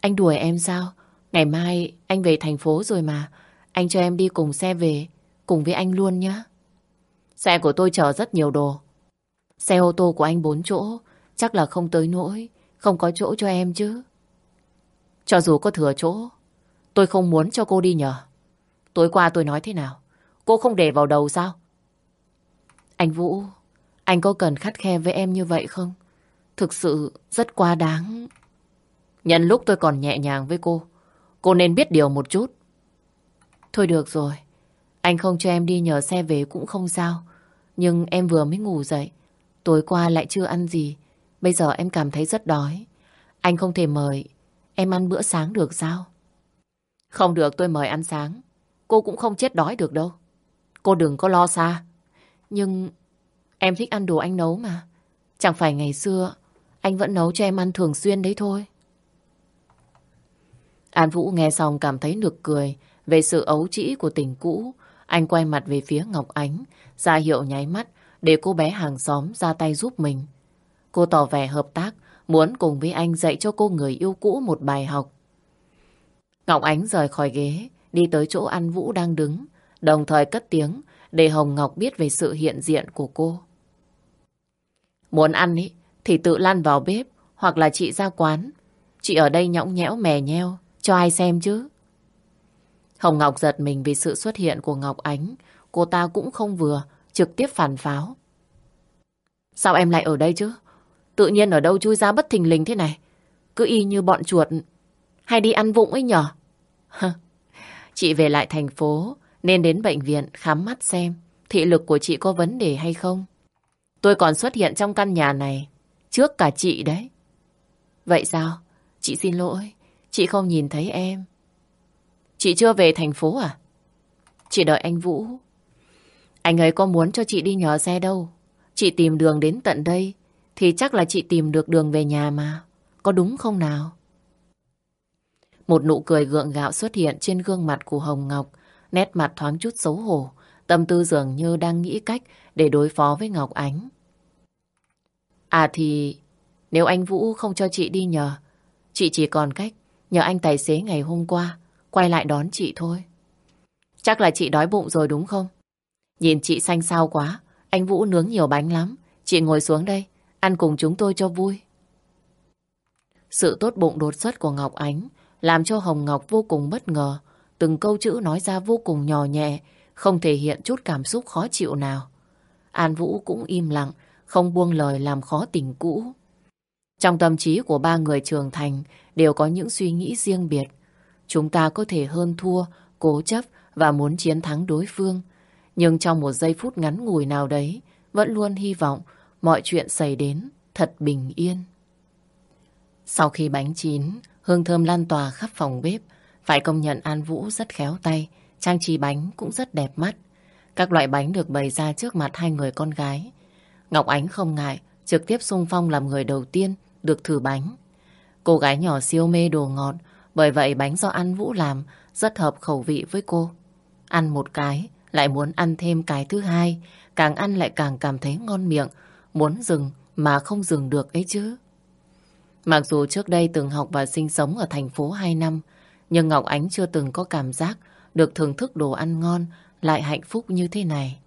Speaker 1: Anh đuổi em sao? Ngày mai anh về thành phố rồi mà. Anh cho em đi cùng xe về, cùng với anh luôn nhé. Xe của tôi chở rất nhiều đồ. Xe ô tô của anh bốn chỗ, chắc là không tới nỗi, không có chỗ cho em chứ. Cho dù có thừa chỗ, tôi không muốn cho cô đi nhờ. Tối qua tôi nói thế nào? Cô không để vào đầu sao? Anh Vũ, anh có cần khắt khe với em như vậy không? Thực sự rất quá đáng. Nhân lúc tôi còn nhẹ nhàng với cô, cô nên biết điều một chút. Thôi được rồi, anh không cho em đi nhờ xe về cũng không sao. Nhưng em vừa mới ngủ dậy, tối qua lại chưa ăn gì. Bây giờ em cảm thấy rất đói. Anh không thể mời em ăn bữa sáng được sao? Không được tôi mời ăn sáng. Cô cũng không chết đói được đâu. Cô đừng có lo xa. Nhưng em thích ăn đồ anh nấu mà. Chẳng phải ngày xưa anh vẫn nấu cho em ăn thường xuyên đấy thôi. An Vũ nghe xong cảm thấy nực cười về sự ấu trĩ của tình cũ. Anh quay mặt về phía Ngọc Ánh, ra hiệu nháy mắt để cô bé hàng xóm ra tay giúp mình. Cô tỏ vẻ hợp tác, muốn cùng với anh dạy cho cô người yêu cũ một bài học. Ngọc Ánh rời khỏi ghế, đi tới chỗ An Vũ đang đứng, đồng thời cất tiếng để Hồng Ngọc biết về sự hiện diện của cô. Muốn ăn ý, thì tự lăn vào bếp hoặc là chị ra quán. Chị ở đây nhõng nhẽo mè nheo, cho ai xem chứ. Hồng Ngọc giật mình vì sự xuất hiện của Ngọc Ánh. Cô ta cũng không vừa, trực tiếp phản pháo. Sao em lại ở đây chứ? Tự nhiên ở đâu chui ra bất thình lình thế này? Cứ y như bọn chuột hay đi ăn vụng ấy nhở? chị về lại thành phố nên đến bệnh viện khám mắt xem thị lực của chị có vấn đề hay không. Tôi còn xuất hiện trong căn nhà này trước cả chị đấy. Vậy sao? Chị xin lỗi, chị không nhìn thấy em. Chị chưa về thành phố à? Chị đợi anh Vũ. Anh ấy có muốn cho chị đi nhờ xe đâu. Chị tìm đường đến tận đây thì chắc là chị tìm được đường về nhà mà. Có đúng không nào? Một nụ cười gượng gạo xuất hiện trên gương mặt của Hồng Ngọc. Nét mặt thoáng chút xấu hổ. Tâm tư dường như đang nghĩ cách để đối phó với Ngọc Ánh. À thì nếu anh Vũ không cho chị đi nhờ, chị chỉ còn cách nhờ anh tài xế ngày hôm qua quay lại đón chị thôi. Chắc là chị đói bụng rồi đúng không? Nhìn chị xanh xao quá, anh Vũ nướng nhiều bánh lắm. Chị ngồi xuống đây, ăn cùng chúng tôi cho vui. Sự tốt bụng đột xuất của Ngọc Ánh làm cho Hồng Ngọc vô cùng bất ngờ. Từng câu chữ nói ra vô cùng nhỏ nhẹ, không thể hiện chút cảm xúc khó chịu nào. An Vũ cũng im lặng, không buông lời làm khó tình cũ. Trong tâm trí của ba người trưởng thành đều có những suy nghĩ riêng biệt. Chúng ta có thể hơn thua cố chấp và muốn chiến thắng đối phương. Nhưng trong một giây phút ngắn ngủi nào đấy, vẫn luôn hy vọng mọi chuyện xảy đến thật bình yên. Sau khi bánh chín, hương thơm lan tỏa khắp phòng bếp, phải công nhận An Vũ rất khéo tay, trang trí bánh cũng rất đẹp mắt. Các loại bánh được bày ra trước mặt hai người con gái. Ngọc Ánh không ngại, trực tiếp xung phong làm người đầu tiên được thử bánh. Cô gái nhỏ siêu mê đồ ngọt, bởi vậy bánh do An Vũ làm rất hợp khẩu vị với cô. Ăn một cái, lại muốn ăn thêm cái thứ hai, càng ăn lại càng cảm thấy ngon miệng, muốn dừng mà không dừng được ấy chứ. Mặc dù trước đây từng học và sinh sống ở thành phố 2 năm, nhưng Ngọc Ánh chưa từng có cảm giác được thưởng thức đồ ăn ngon lại hạnh phúc như thế này.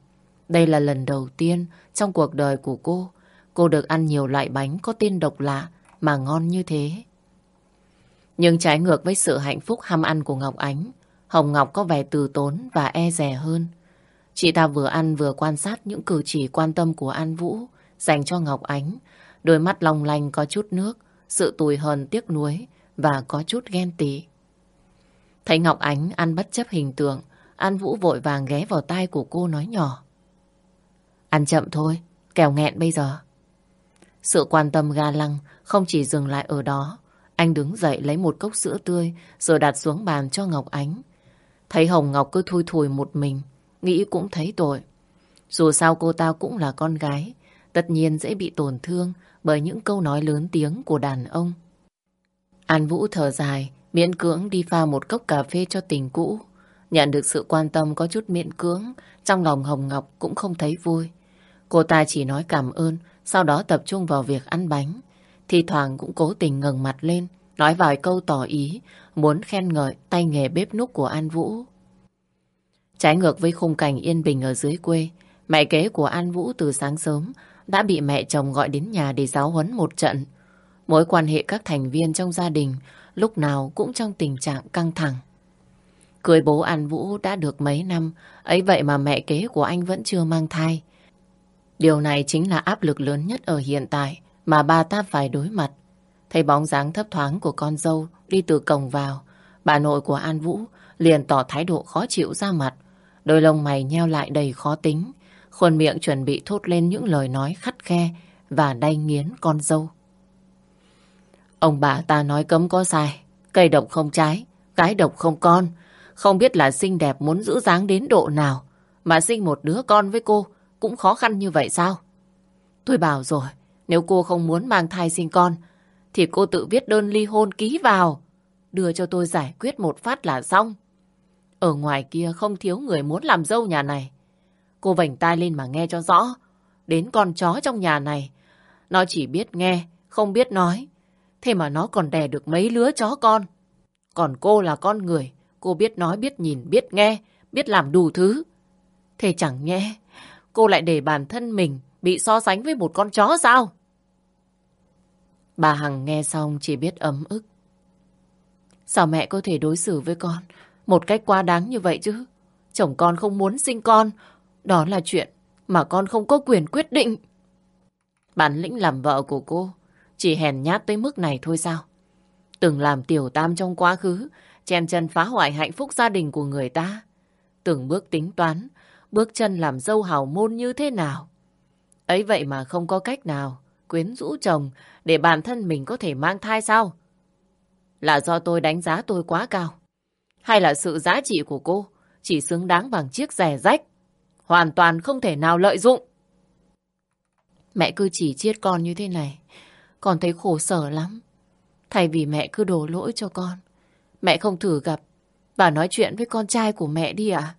Speaker 1: Đây là lần đầu tiên trong cuộc đời của cô, cô được ăn nhiều loại bánh có tên độc lạ mà ngon như thế. Nhưng trái ngược với sự hạnh phúc ham ăn của Ngọc Ánh, Hồng Ngọc có vẻ từ tốn và e rẻ hơn. Chị ta vừa ăn vừa quan sát những cử chỉ quan tâm của An Vũ dành cho Ngọc Ánh. Đôi mắt long lanh có chút nước, sự tủi hờn tiếc nuối và có chút ghen tị. Thấy Ngọc Ánh ăn bất chấp hình tượng, An Vũ vội vàng ghé vào tai của cô nói nhỏ. Ăn chậm thôi, kẻo nghẹn bây giờ. Sự quan tâm ga lăng không chỉ dừng lại ở đó. Anh đứng dậy lấy một cốc sữa tươi rồi đặt xuống bàn cho Ngọc Ánh. Thấy Hồng Ngọc cứ thui thùi một mình, nghĩ cũng thấy tội. Dù sao cô ta cũng là con gái, tất nhiên dễ bị tổn thương bởi những câu nói lớn tiếng của đàn ông. An Vũ thở dài, miễn cưỡng đi pha một cốc cà phê cho tình cũ. Nhận được sự quan tâm có chút miễn cưỡng, trong lòng Hồng Ngọc cũng không thấy vui. Cô ta chỉ nói cảm ơn, sau đó tập trung vào việc ăn bánh. Thì thoảng cũng cố tình ngẩng mặt lên, nói vài câu tỏ ý, muốn khen ngợi tay nghề bếp núc của An Vũ. Trái ngược với khung cảnh yên bình ở dưới quê, mẹ kế của An Vũ từ sáng sớm đã bị mẹ chồng gọi đến nhà để giáo huấn một trận. Mối quan hệ các thành viên trong gia đình lúc nào cũng trong tình trạng căng thẳng. Cưới bố An Vũ đã được mấy năm, ấy vậy mà mẹ kế của anh vẫn chưa mang thai. Điều này chính là áp lực lớn nhất ở hiện tại mà bà ta phải đối mặt. Thấy bóng dáng thấp thoáng của con dâu đi từ cổng vào, bà nội của An Vũ liền tỏ thái độ khó chịu ra mặt. Đôi lông mày nheo lại đầy khó tính, khuôn miệng chuẩn bị thốt lên những lời nói khắt khe và đay nghiến con dâu. Ông bà ta nói cấm có sai, cây độc không trái, gái độc không con. Không biết là xinh đẹp muốn giữ dáng đến độ nào, mà sinh một đứa con với cô cũng khó khăn như vậy sao? Tôi bảo rồi, nếu cô không muốn mang thai sinh con, thì cô tự viết đơn ly hôn ký vào, đưa cho tôi giải quyết một phát là xong. Ở ngoài kia không thiếu người muốn làm dâu nhà này. Cô vảnh tai lên mà nghe cho rõ. Đến con chó trong nhà này, nó chỉ biết nghe, không biết nói. Thế mà nó còn đẻ được mấy lứa chó con. Còn cô là con người, cô biết nói, biết nhìn, biết nghe, biết làm đủ thứ. Thế chẳng nhẽ cô lại để bản thân mình bị so sánh với một con chó sao? Bà Hằng nghe xong chỉ biết ấm ức. Sao mẹ có thể đối xử với con một cách quá đáng như vậy chứ? Chồng con không muốn sinh con, đó là chuyện mà con không có quyền quyết định. Bản lĩnh làm vợ của cô chỉ hèn nhát tới mức này thôi sao? Từng làm tiểu tam trong quá khứ, chen chân phá hoại hạnh phúc gia đình của người ta. Từng bước tính toán, bước chân làm dâu hào môn như thế nào. Ấy vậy mà không có cách nào quyến rũ chồng để bản thân mình có thể mang thai sao? Là do tôi đánh giá tôi quá cao? Hay là sự giá trị của cô chỉ xứng đáng bằng chiếc rẻ rách? Hoàn toàn không thể nào lợi dụng. Mẹ cứ chỉ chiết con như thế này, con thấy khổ sở lắm. Thay vì mẹ cứ đổ lỗi cho con, mẹ không thử gặp và nói chuyện với con trai của mẹ đi ạ.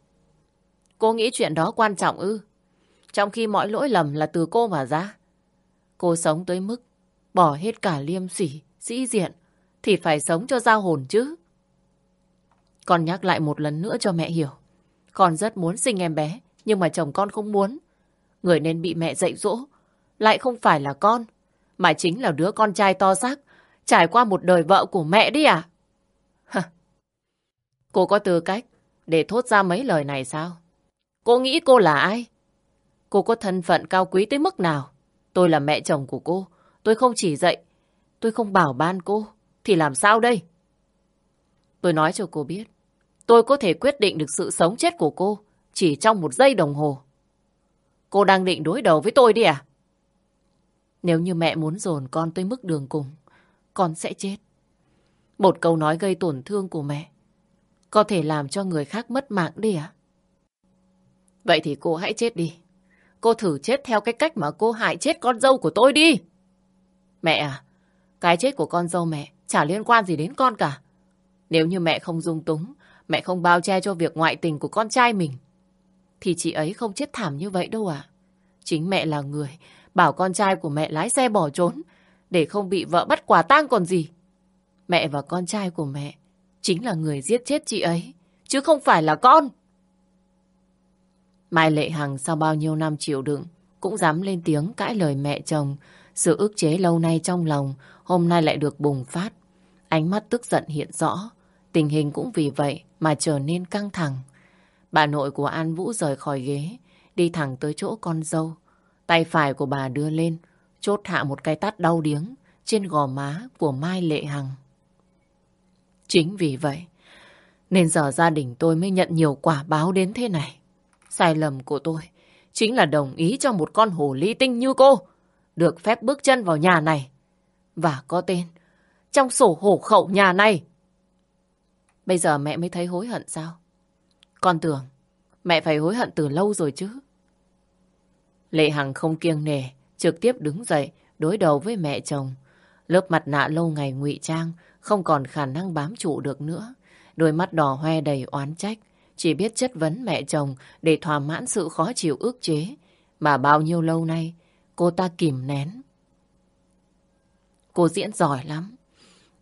Speaker 1: Cô nghĩ chuyện đó quan trọng ư? Trong khi mọi lỗi lầm là từ cô mà ra. Cô sống tới mức bỏ hết cả liêm sỉ, sĩ diện thì phải sống cho ra hồn chứ. Con nhắc lại một lần nữa cho mẹ hiểu. Con rất muốn sinh em bé, nhưng mà chồng con không muốn. Người nên bị mẹ dạy dỗ, lại không phải là con, mà chính là đứa con trai to xác, trải qua một đời vợ của mẹ đi à? Cô có tư cách để thốt ra mấy lời này sao? Cô nghĩ cô là ai? Cô có thân phận cao quý tới mức nào? Tôi là mẹ chồng của cô. Tôi không chỉ dạy, tôi không bảo ban cô. Thì làm sao đây? Tôi nói cho cô biết. tôi có thể quyết định được sự sống chết của cô chỉ trong một giây đồng hồ. Cô đang định đối đầu với tôi đi à? Nếu như mẹ muốn dồn con tới mức đường cùng, con sẽ chết. Một câu nói gây tổn thương của mẹ có thể làm cho người khác mất mạng đi à? Vậy thì cô hãy chết đi. Cô thử chết theo cái cách mà cô hại chết con dâu của tôi đi. Mẹ à, cái chết của con dâu mẹ chả liên quan gì đến con cả. Nếu như mẹ không dung túng, mẹ không bao che cho việc ngoại tình của con trai mình, thì chị ấy không chết thảm như vậy đâu à. Chính mẹ là người bảo con trai của mẹ lái xe bỏ trốn để không bị vợ bắt quả tang còn gì. Mẹ và con trai của mẹ chính là người giết chết chị ấy, chứ không phải là con. Mai Lệ Hằng sau bao nhiêu năm chịu đựng cũng dám lên tiếng cãi lời mẹ chồng. Sự ức chế lâu nay trong lòng hôm nay lại được bùng phát. Ánh mắt tức giận hiện rõ. Tình hình cũng vì vậy mà trở nên căng thẳng. Bà nội của An Vũ rời khỏi ghế, đi thẳng tới chỗ con dâu. Tay phải của bà đưa lên, chốt hạ một cái tát đau điếng trên gò má của Mai Lệ Hằng. Chính vì vậy, nên giờ gia đình tôi mới nhận nhiều quả báo đến thế này. Sai lầm của tôi chính là đồng ý cho một con hồ ly tinh như cô được phép bước chân vào nhà này và có tên trong sổ hổ khẩu nhà này. Bây giờ mẹ mới thấy hối hận sao? Con tưởng mẹ phải hối hận từ lâu rồi chứ. Lệ Hằng không kiêng nề, trực tiếp đứng dậy, đối đầu với mẹ chồng. Lớp mặt nạ lâu ngày ngụy trang, không còn khả năng bám trụ được nữa. Đôi mắt đỏ hoe đầy oán trách, chỉ biết chất vấn mẹ chồng để thỏa mãn sự khó chịu ước chế mà bao nhiêu lâu nay cô ta kìm nén. Cô diễn giỏi lắm.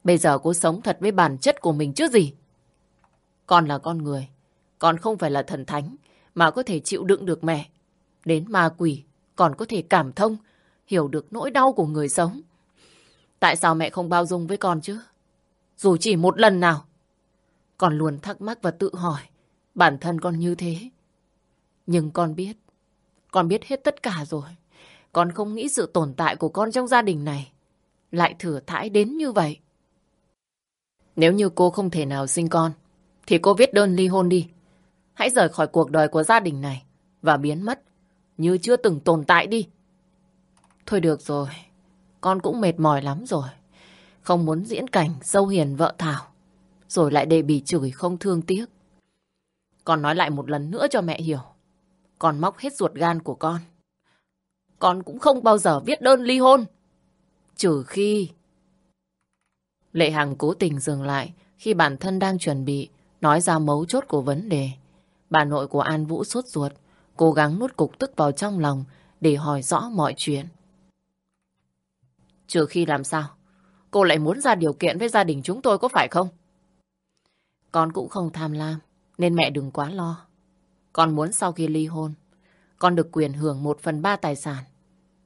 Speaker 1: Bây giờ cô sống thật với bản chất của mình chứ gì. Con là con người, con không phải là thần thánh mà có thể chịu đựng được mẹ. Đến ma quỷ còn có thể cảm thông, hiểu được nỗi đau của người sống. Tại sao mẹ không bao dung với con chứ? Dù chỉ một lần nào. Con luôn thắc mắc và tự hỏi bản thân con như thế. Nhưng con biết, con biết hết tất cả rồi. Con không nghĩ sự tồn tại của con trong gia đình này lại thừa thãi đến như vậy. Nếu như cô không thể nào sinh con, thì cô viết đơn ly hôn đi. Hãy rời khỏi cuộc đời của gia đình này và biến mất như chưa từng tồn tại đi. Thôi được rồi, con cũng mệt mỏi lắm rồi. Không muốn diễn cảnh sâu hiền vợ Thảo, rồi lại để bị chửi không thương tiếc. Con nói lại một lần nữa cho mẹ hiểu. Con móc hết ruột gan của con. Con cũng không bao giờ viết đơn ly hôn. Trừ khi... Lệ Hằng cố tình dừng lại khi bản thân đang chuẩn bị nói ra mấu chốt của vấn đề. Bà nội của An Vũ sốt ruột, cố gắng nuốt cục tức vào trong lòng để hỏi rõ mọi chuyện. Trừ khi làm sao? Cô lại muốn ra điều kiện với gia đình chúng tôi có phải không? Con cũng không tham lam, nên mẹ đừng quá lo. Con muốn sau khi ly hôn, con được quyền hưởng một phần ba tài sản.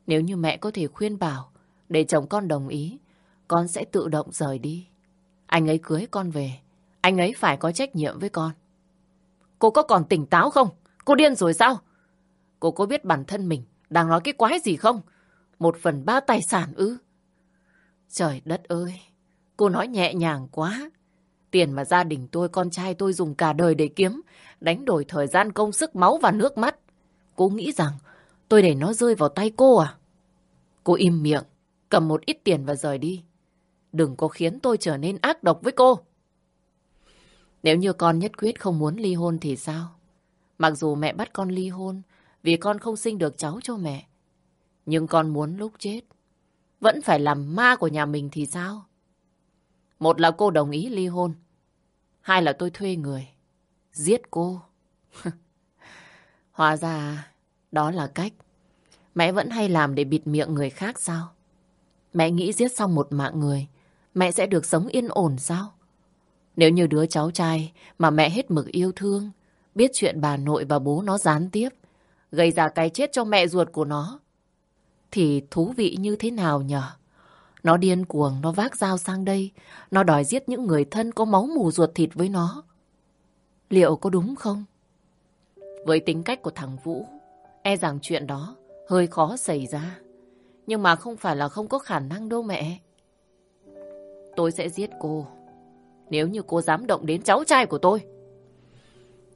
Speaker 1: Nếu như mẹ có thể khuyên bảo để chồng con đồng ý, con sẽ tự động rời đi. Anh ấy cưới con về, anh ấy phải có trách nhiệm với con. Cô có còn tỉnh táo không? Cô điên rồi sao? Cô có biết bản thân mình đang nói cái quái gì không? Một phần ba tài sản ư? Trời đất ơi! Cô nói nhẹ nhàng quá. Tiền mà gia đình tôi, con trai tôi dùng cả đời để kiếm, đánh đổi thời gian công sức máu và nước mắt. Cô nghĩ rằng tôi để nó rơi vào tay cô à? Cô im miệng, cầm một ít tiền và rời đi. Đừng có khiến tôi trở nên ác độc với cô. Nếu như con nhất quyết không muốn ly hôn thì sao? Mặc dù mẹ bắt con ly hôn vì con không sinh được cháu cho mẹ. Nhưng con muốn lúc chết vẫn phải làm ma của nhà mình thì sao? Một là cô đồng ý ly hôn. Hai là tôi thuê người. Giết cô. Hóa ra đó là cách. Mẹ vẫn hay làm để bịt miệng người khác sao? Mẹ nghĩ giết xong một mạng người, mẹ sẽ được sống yên ổn sao? Nếu như đứa cháu trai mà mẹ hết mực yêu thương, biết chuyện bà nội và bố nó gián tiếp, gây ra cái chết cho mẹ ruột của nó, thì thú vị như thế nào nhở? Nó điên cuồng, nó vác dao sang đây, nó đòi giết những người thân có máu mù ruột thịt với nó. Liệu có đúng không? Với tính cách của thằng Vũ, e rằng chuyện đó hơi khó xảy ra. Nhưng mà không phải là không có khả năng đâu mẹ. Tôi sẽ giết cô. Nếu như cô dám động đến cháu trai của tôi.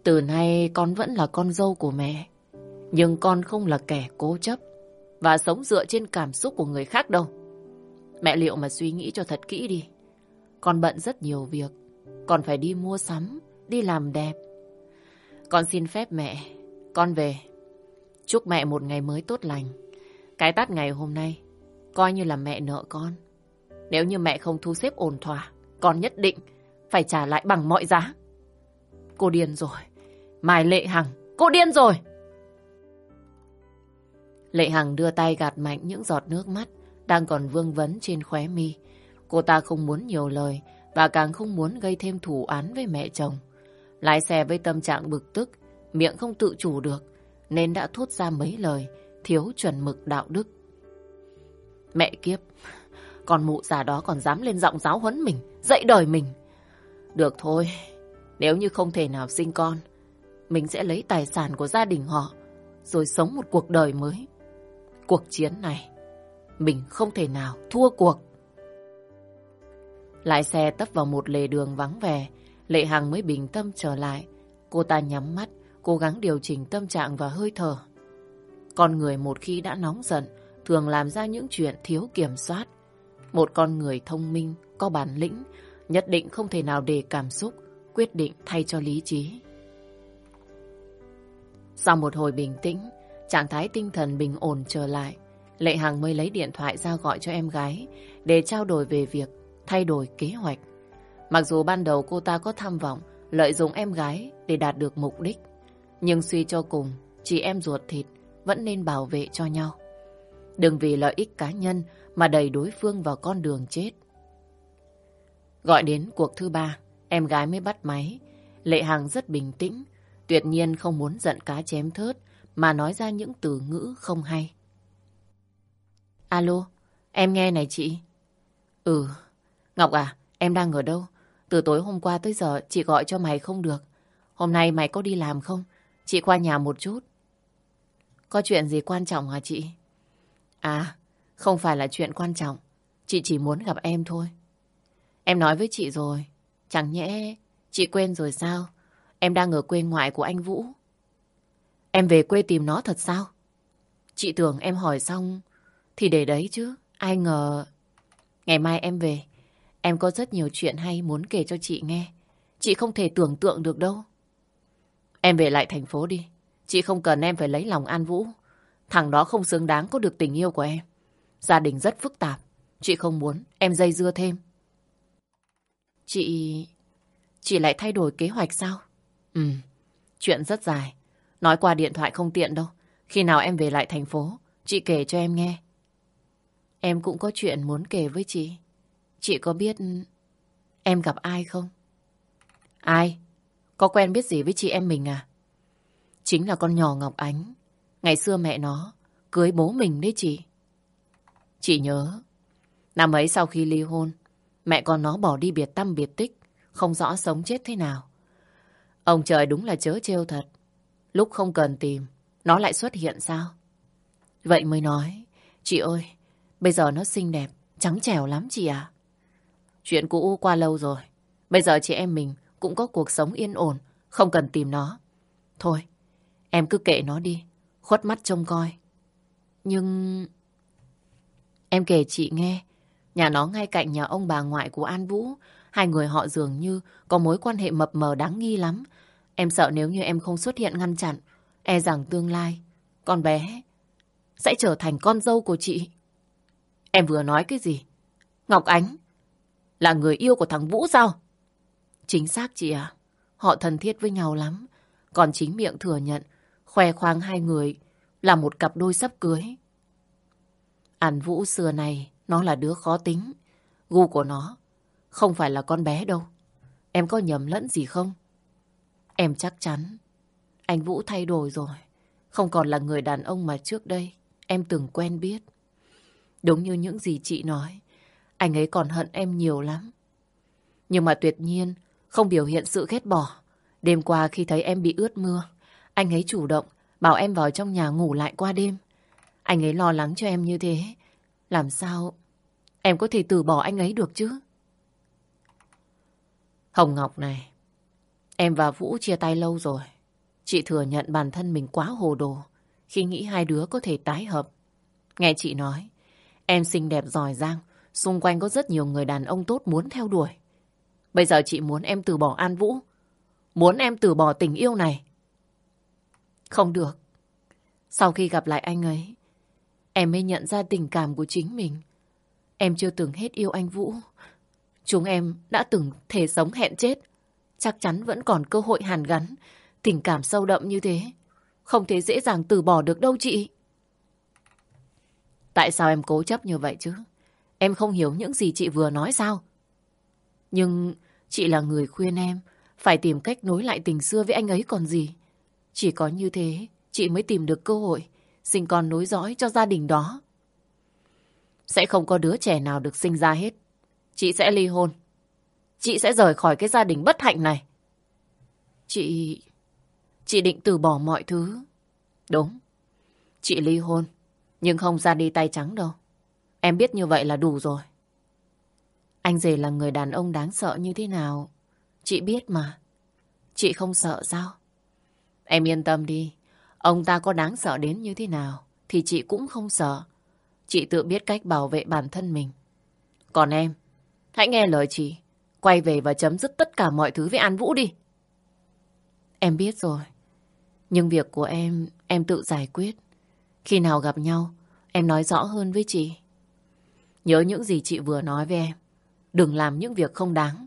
Speaker 1: Từ nay con vẫn là con dâu của mẹ. Nhưng con không là kẻ cố chấp và sống dựa trên cảm xúc của người khác đâu. Mẹ liệu mà suy nghĩ cho thật kỹ đi. Con bận rất nhiều việc. Con phải đi mua sắm, đi làm đẹp. Con xin phép mẹ, con về. Chúc mẹ một ngày mới tốt lành. Cái tắt ngày hôm nay, coi như là mẹ nợ con. Nếu như mẹ không thu xếp ổn thỏa, con nhất định phải trả lại bằng mọi giá. Cô điên rồi. Mai Lệ Hằng, cô điên rồi. Lệ Hằng đưa tay gạt mạnh những giọt nước mắt đang còn vương vấn trên khóe mi. Cô ta không muốn nhiều lời và càng không muốn gây thêm thủ án với mẹ chồng. Lái xe với tâm trạng bực tức, miệng không tự chủ được, nên đã thốt ra mấy lời thiếu chuẩn mực đạo đức. Mẹ kiếp, con mụ già đó còn dám lên giọng giáo huấn mình, dạy đời mình. Được thôi, nếu như không thể nào sinh con, mình sẽ lấy tài sản của gia đình họ, rồi sống một cuộc đời mới. Cuộc chiến này, mình không thể nào thua cuộc. Lái xe tấp vào một lề đường vắng vẻ, Lệ Hằng mới bình tâm trở lại. Cô ta nhắm mắt, cố gắng điều chỉnh tâm trạng và hơi thở. Con người một khi đã nóng giận, thường làm ra những chuyện thiếu kiểm soát. Một con người thông minh, có bản lĩnh, nhất định không thể nào để cảm xúc, quyết định thay cho lý trí. Sau một hồi bình tĩnh, trạng thái tinh thần bình ổn trở lại, Lệ Hằng mới lấy điện thoại ra gọi cho em gái để trao đổi về việc thay đổi kế hoạch. Mặc dù ban đầu cô ta có tham vọng lợi dụng em gái để đạt được mục đích, nhưng suy cho cùng, chị em ruột thịt vẫn nên bảo vệ cho nhau. Đừng vì lợi ích cá nhân mà đẩy đối phương vào con đường chết. Gọi đến cuộc thứ ba, em gái mới bắt máy. Lệ Hằng rất bình tĩnh, tuyệt nhiên không muốn giận cá chém thớt mà nói ra những từ ngữ không hay. Alo, em nghe này chị. Ừ, Ngọc à, em đang ở đâu? Từ tối hôm qua tới giờ chị gọi cho mày không được. Hôm nay mày có đi làm không? Chị qua nhà một chút. Có chuyện gì quan trọng hả chị? À, không phải là chuyện quan trọng. Chị chỉ muốn gặp em thôi. Em nói với chị rồi. Chẳng nhẽ chị quên rồi sao? Em đang ở quê ngoại của anh Vũ. Em về quê tìm nó thật sao? Chị tưởng em hỏi xong thì để đấy chứ. Ai ngờ... Ngày mai em về. Em có rất nhiều chuyện hay muốn kể cho chị nghe. Chị không thể tưởng tượng được đâu. Em về lại thành phố đi. Chị không cần em phải lấy lòng An Vũ. Thằng đó không xứng đáng có được tình yêu của em. Gia đình rất phức tạp. Chị không muốn em dây dưa thêm. Chị... Chị lại thay đổi kế hoạch sao? Ừ, chuyện rất dài. Nói qua điện thoại không tiện đâu. Khi nào em về lại thành phố, chị kể cho em nghe. Em cũng có chuyện muốn kể với chị. Chị có biết em gặp ai không? Ai? Có quen biết gì với chị em mình à? Chính là con nhỏ Ngọc Ánh. Ngày xưa mẹ nó cưới bố mình đấy chị. Chị nhớ, năm ấy sau khi ly hôn, mẹ con nó bỏ đi biệt tâm biệt tích, không rõ sống chết thế nào. Ông trời đúng là chớ trêu thật. Lúc không cần tìm, nó lại xuất hiện sao? Vậy mới nói, chị ơi, bây giờ nó xinh đẹp, trắng trẻo lắm chị ạ. Chuyện cũ qua lâu rồi. Bây giờ chị em mình cũng có cuộc sống yên ổn, không cần tìm nó. Thôi, em cứ kệ nó đi, khuất mắt trông coi. Nhưng... Em kể chị nghe, nhà nó ngay cạnh nhà ông bà ngoại của An Vũ, hai người họ dường như có mối quan hệ mập mờ đáng nghi lắm. Em sợ nếu như em không xuất hiện ngăn chặn, e rằng tương lai, con bé sẽ trở thành con dâu của chị. Em vừa nói cái gì? Ngọc Ánh, là người yêu của thằng Vũ sao? Chính xác chị ạ. Họ thân thiết với nhau lắm. Còn chính miệng thừa nhận, khoe khoang hai người là một cặp đôi sắp cưới. An Vũ xưa này, nó là đứa khó tính. Gu của nó không phải là con bé đâu. Em có nhầm lẫn gì không? Em chắc chắn anh Vũ thay đổi rồi. Không còn là người đàn ông mà trước đây em từng quen biết. Đúng như những gì chị nói. Anh ấy còn hận em nhiều lắm. Nhưng mà tuyệt nhiên không biểu hiện sự ghét bỏ. Đêm qua khi thấy em bị ướt mưa, anh ấy chủ động bảo em vào trong nhà ngủ lại qua đêm. Anh ấy lo lắng cho em như thế. Làm sao em có thể từ bỏ anh ấy được chứ? Hồng Ngọc này, em và Vũ chia tay lâu rồi. Chị thừa nhận bản thân mình quá hồ đồ khi nghĩ hai đứa có thể tái hợp. Nghe chị nói, em xinh đẹp giỏi giang, xung quanh có rất nhiều người đàn ông tốt muốn theo đuổi. Bây giờ chị muốn em từ bỏ An Vũ, muốn em từ bỏ tình yêu này. Không được. Sau khi gặp lại anh ấy, em mới nhận ra tình cảm của chính mình. Em chưa từng hết yêu anh Vũ. Chúng em đã từng thể sống hẹn chết. Chắc chắn vẫn còn cơ hội hàn gắn. Tình cảm sâu đậm như thế. Không thể dễ dàng từ bỏ được đâu chị. Tại sao em cố chấp như vậy chứ? Em không hiểu những gì chị vừa nói sao? Nhưng chị là người khuyên em phải tìm cách nối lại tình xưa với anh ấy còn gì. Chỉ có như thế, chị mới tìm được cơ hội sinh con nối dõi cho gia đình đó. Sẽ không có đứa trẻ nào được sinh ra hết. Chị sẽ ly hôn. Chị sẽ rời khỏi cái gia đình bất hạnh này. Chị... Chị định từ bỏ mọi thứ. Đúng. Chị ly hôn. Nhưng không ra đi tay trắng đâu. Em biết như vậy là đủ rồi. Anh rể là người đàn ông đáng sợ như thế nào? Chị biết mà. Chị không sợ sao? Em yên tâm đi. Ông ta có đáng sợ đến như thế nào thì chị cũng không sợ. Chị tự biết cách bảo vệ bản thân mình. Còn em, hãy nghe lời chị. Quay về và chấm dứt tất cả mọi thứ với An Vũ đi. Em biết rồi. Nhưng việc của em, em tự giải quyết. Khi nào gặp nhau, em nói rõ hơn với chị. Nhớ những gì chị vừa nói với em. Đừng làm những việc không đáng.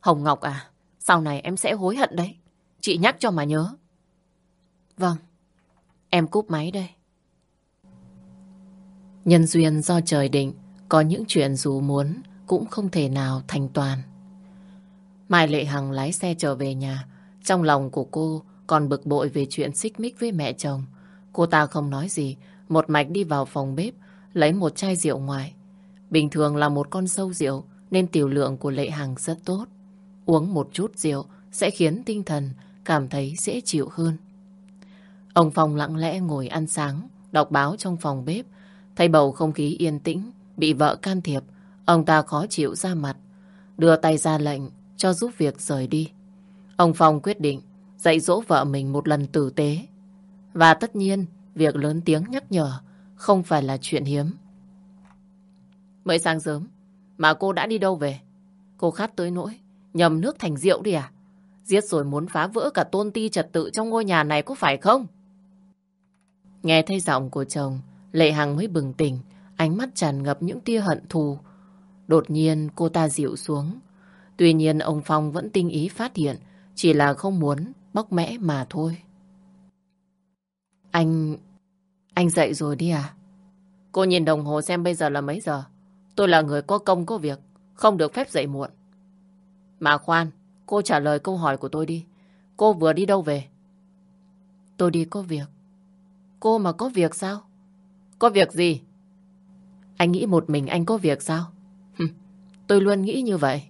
Speaker 1: Hồng Ngọc à, sau này em sẽ hối hận đấy. Chị nhắc cho mà nhớ. Vâng, em cúp máy đây. Nhân duyên do trời định, có những chuyện dù muốn cũng không thể nào thành toàn. Mai Lệ Hằng lái xe trở về nhà, trong lòng của cô còn bực bội về chuyện xích mích với mẹ chồng. Cô ta không nói gì, một mạch đi vào phòng bếp, lấy một chai rượu ngoài. Bình thường là một con sâu rượu, nên tiểu lượng của Lệ Hằng rất tốt. Uống một chút rượu sẽ khiến tinh thần cảm thấy dễ chịu hơn. Ông Phong lặng lẽ ngồi ăn sáng, đọc báo trong phòng bếp. Thấy bầu không khí yên tĩnh, bị vợ can thiệp, ông ta khó chịu ra mặt. Đưa tay ra lệnh cho giúp việc rời đi. Ông Phong quyết định dạy dỗ vợ mình một lần tử tế. Và tất nhiên, việc lớn tiếng nhắc nhở không phải là chuyện hiếm. Mới sáng sớm, mà cô đã đi đâu về? Cô khát tới nỗi, nhầm nước thành rượu đi à? Giết rồi muốn phá vỡ cả tôn ti trật tự trong ngôi nhà này có phải không? Nghe thấy giọng của chồng, Lệ Hằng mới bừng tỉnh, ánh mắt tràn ngập những tia hận thù. Đột nhiên cô ta dịu xuống. Tuy nhiên ông Phong vẫn tinh ý phát hiện, chỉ là không muốn bóc mẽ mà thôi. Anh... anh dậy rồi đi à? Cô nhìn đồng hồ xem bây giờ là mấy giờ. Tôi là người có công có việc, không được phép dậy muộn. Mà khoan, cô trả lời câu hỏi của tôi đi. Cô vừa đi đâu về? Tôi đi có việc. Cô mà có việc sao? Có việc gì? Anh nghĩ một mình anh có việc sao? tôi luôn nghĩ như vậy.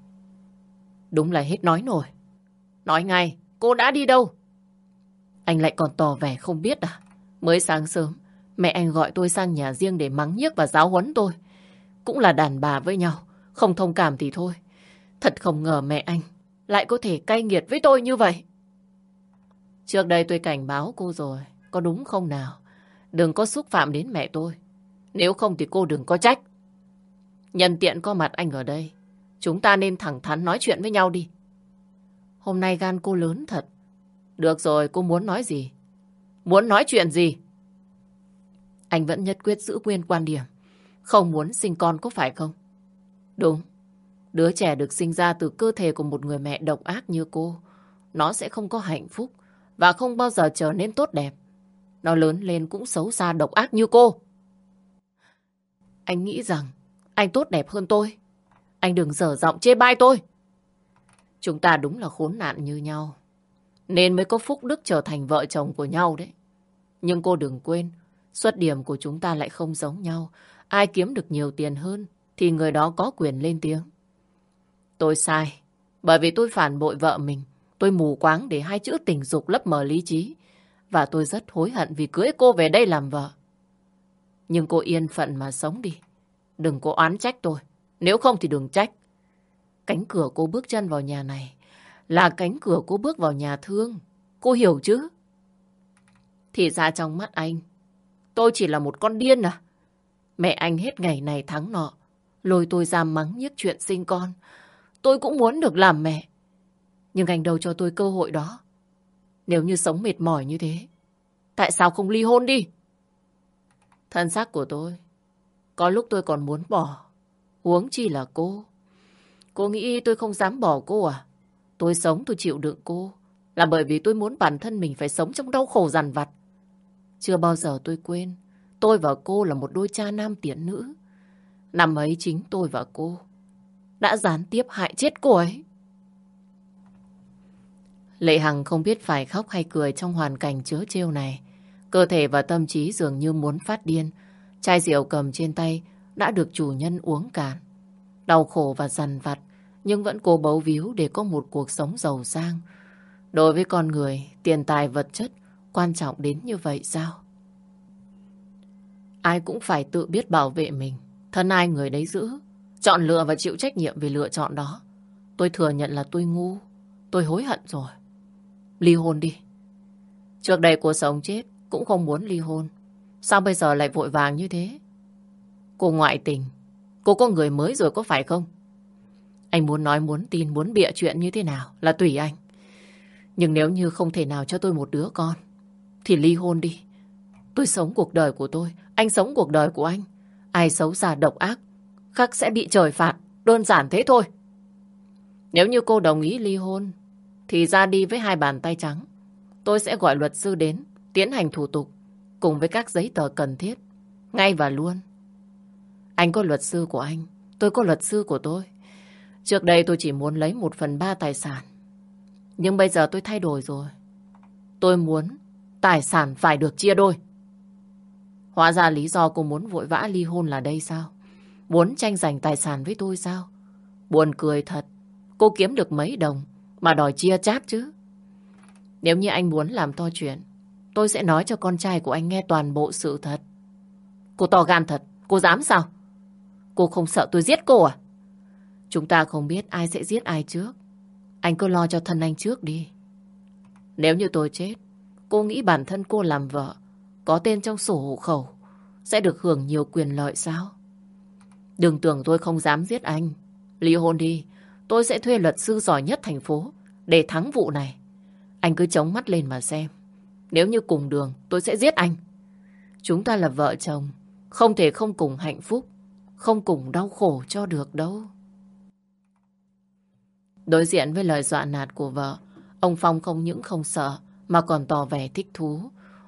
Speaker 1: Đúng là hết nói nổi. Nói ngay, cô đã đi đâu? Anh lại còn tỏ vẻ không biết à? Mới sáng sớm, mẹ anh gọi tôi sang nhà riêng để mắng nhiếc và giáo huấn tôi. Cũng là đàn bà với nhau, không thông cảm thì thôi. Thật không ngờ mẹ anh lại có thể cay nghiệt với tôi như vậy. Trước đây tôi cảnh báo cô rồi, có đúng không nào? Đừng có xúc phạm đến mẹ tôi. Nếu không thì cô đừng có trách. Nhân tiện có mặt anh ở đây, chúng ta nên thẳng thắn nói chuyện với nhau đi. Hôm nay gan cô lớn thật. Được rồi, cô muốn nói gì? Muốn nói chuyện gì? Anh vẫn nhất quyết giữ nguyên quan điểm. Không muốn sinh con có phải không? Đúng. Đứa trẻ được sinh ra từ cơ thể của một người mẹ độc ác như cô. Nó sẽ không có hạnh phúc và không bao giờ trở nên tốt đẹp. Nó lớn lên cũng xấu xa độc ác như cô. Anh nghĩ rằng anh tốt đẹp hơn tôi. Anh đừng dở giọng chê bai tôi. Chúng ta đúng là khốn nạn như nhau. Nên mới có phúc đức trở thành vợ chồng của nhau đấy. Nhưng cô đừng quên, xuất điểm của chúng ta lại không giống nhau. Ai kiếm được nhiều tiền hơn thì người đó có quyền lên tiếng. Tôi sai, bởi vì tôi phản bội vợ mình. Tôi mù quáng để hai chữ tình dục lấp mờ lý trí. Và tôi rất hối hận vì cưới cô về đây làm vợ. Nhưng cô yên phận mà sống đi. Đừng có oán trách tôi. Nếu không thì đừng trách. Cánh cửa cô bước chân vào nhà này là cánh cửa cô bước vào nhà thương. Cô hiểu chứ? Thì ra trong mắt anh, tôi chỉ là một con điên à? Mẹ anh hết ngày này tháng nọ, lôi tôi ra mắng nhức chuyện sinh con. Tôi cũng muốn được làm mẹ. Nhưng anh đâu cho tôi cơ hội đó. Nếu như sống mệt mỏi như thế, tại sao không ly hôn đi? Thân xác của tôi, có lúc tôi còn muốn bỏ. Huống chi là cô. Cô nghĩ tôi không dám bỏ cô à? Tôi sống tôi chịu đựng cô. Là bởi vì tôi muốn bản thân mình phải sống trong đau khổ dằn vặt. Chưa bao giờ tôi quên. Tôi và cô là một đôi cha nam tiện nữ. Năm ấy chính tôi và cô đã gián tiếp hại chết cô ấy. Lệ Hằng không biết phải khóc hay cười trong hoàn cảnh chớ trêu này. Cơ thể và tâm trí dường như muốn phát điên. Chai rượu cầm trên tay đã được chủ nhân uống cạn. Đau khổ và dằn vặt, nhưng vẫn cố bấu víu để có một cuộc sống giàu sang. Đối với con người, tiền tài vật chất quan trọng đến như vậy sao? Ai cũng phải tự biết bảo vệ mình. Thân ai người đấy giữ. Chọn lựa và chịu trách nhiệm về lựa chọn đó. Tôi thừa nhận là tôi ngu. Tôi hối hận rồi. Ly hôn đi. Trước đây cô sống chết cũng không muốn ly hôn. Sao bây giờ lại vội vàng như thế? Cô ngoại tình. Cô có người mới rồi có phải không? Anh muốn nói, muốn tin, muốn bịa chuyện như thế nào là tùy anh. Nhưng nếu như không thể nào cho tôi một đứa con, thì ly hôn đi. Tôi sống cuộc đời của tôi, anh sống cuộc đời của anh. Ai xấu xa độc ác, khắc sẽ bị trời phạt. Đơn giản thế thôi. Nếu như cô đồng ý ly hôn, thì ra đi với hai bàn tay trắng. Tôi sẽ gọi luật sư đến, tiến hành thủ tục, cùng với các giấy tờ cần thiết. Ngay và luôn. Anh có luật sư của anh, tôi có luật sư của tôi. Trước đây tôi chỉ muốn lấy một phần ba tài sản. Nhưng bây giờ tôi thay đổi rồi. Tôi muốn tài sản phải được chia đôi. Hóa ra lý do cô muốn vội vã ly hôn là đây sao? Muốn tranh giành tài sản với tôi sao? Buồn cười thật. Cô kiếm được mấy đồng mà đòi chia chác chứ. Nếu như anh muốn làm to chuyện, tôi sẽ nói cho con trai của anh nghe toàn bộ sự thật. Cô to gan thật, cô dám sao? Cô không sợ tôi giết cô à? Chúng ta không biết ai sẽ giết ai trước. Anh cứ lo cho thân anh trước đi. Nếu như tôi chết, cô nghĩ bản thân cô làm vợ, có tên trong sổ hộ khẩu, sẽ được hưởng nhiều quyền lợi sao? Đừng tưởng tôi không dám giết anh. Ly hôn đi, tôi sẽ thuê luật sư giỏi nhất thành phố để thắng vụ này. Anh cứ chống mắt lên mà xem. Nếu như cùng đường, tôi sẽ giết anh. Chúng ta là vợ chồng, không thể không cùng hạnh phúc, không cùng đau khổ cho được đâu. Đối diện với lời dọa nạt của vợ, ông Phong không những không sợ, mà còn tỏ vẻ thích thú.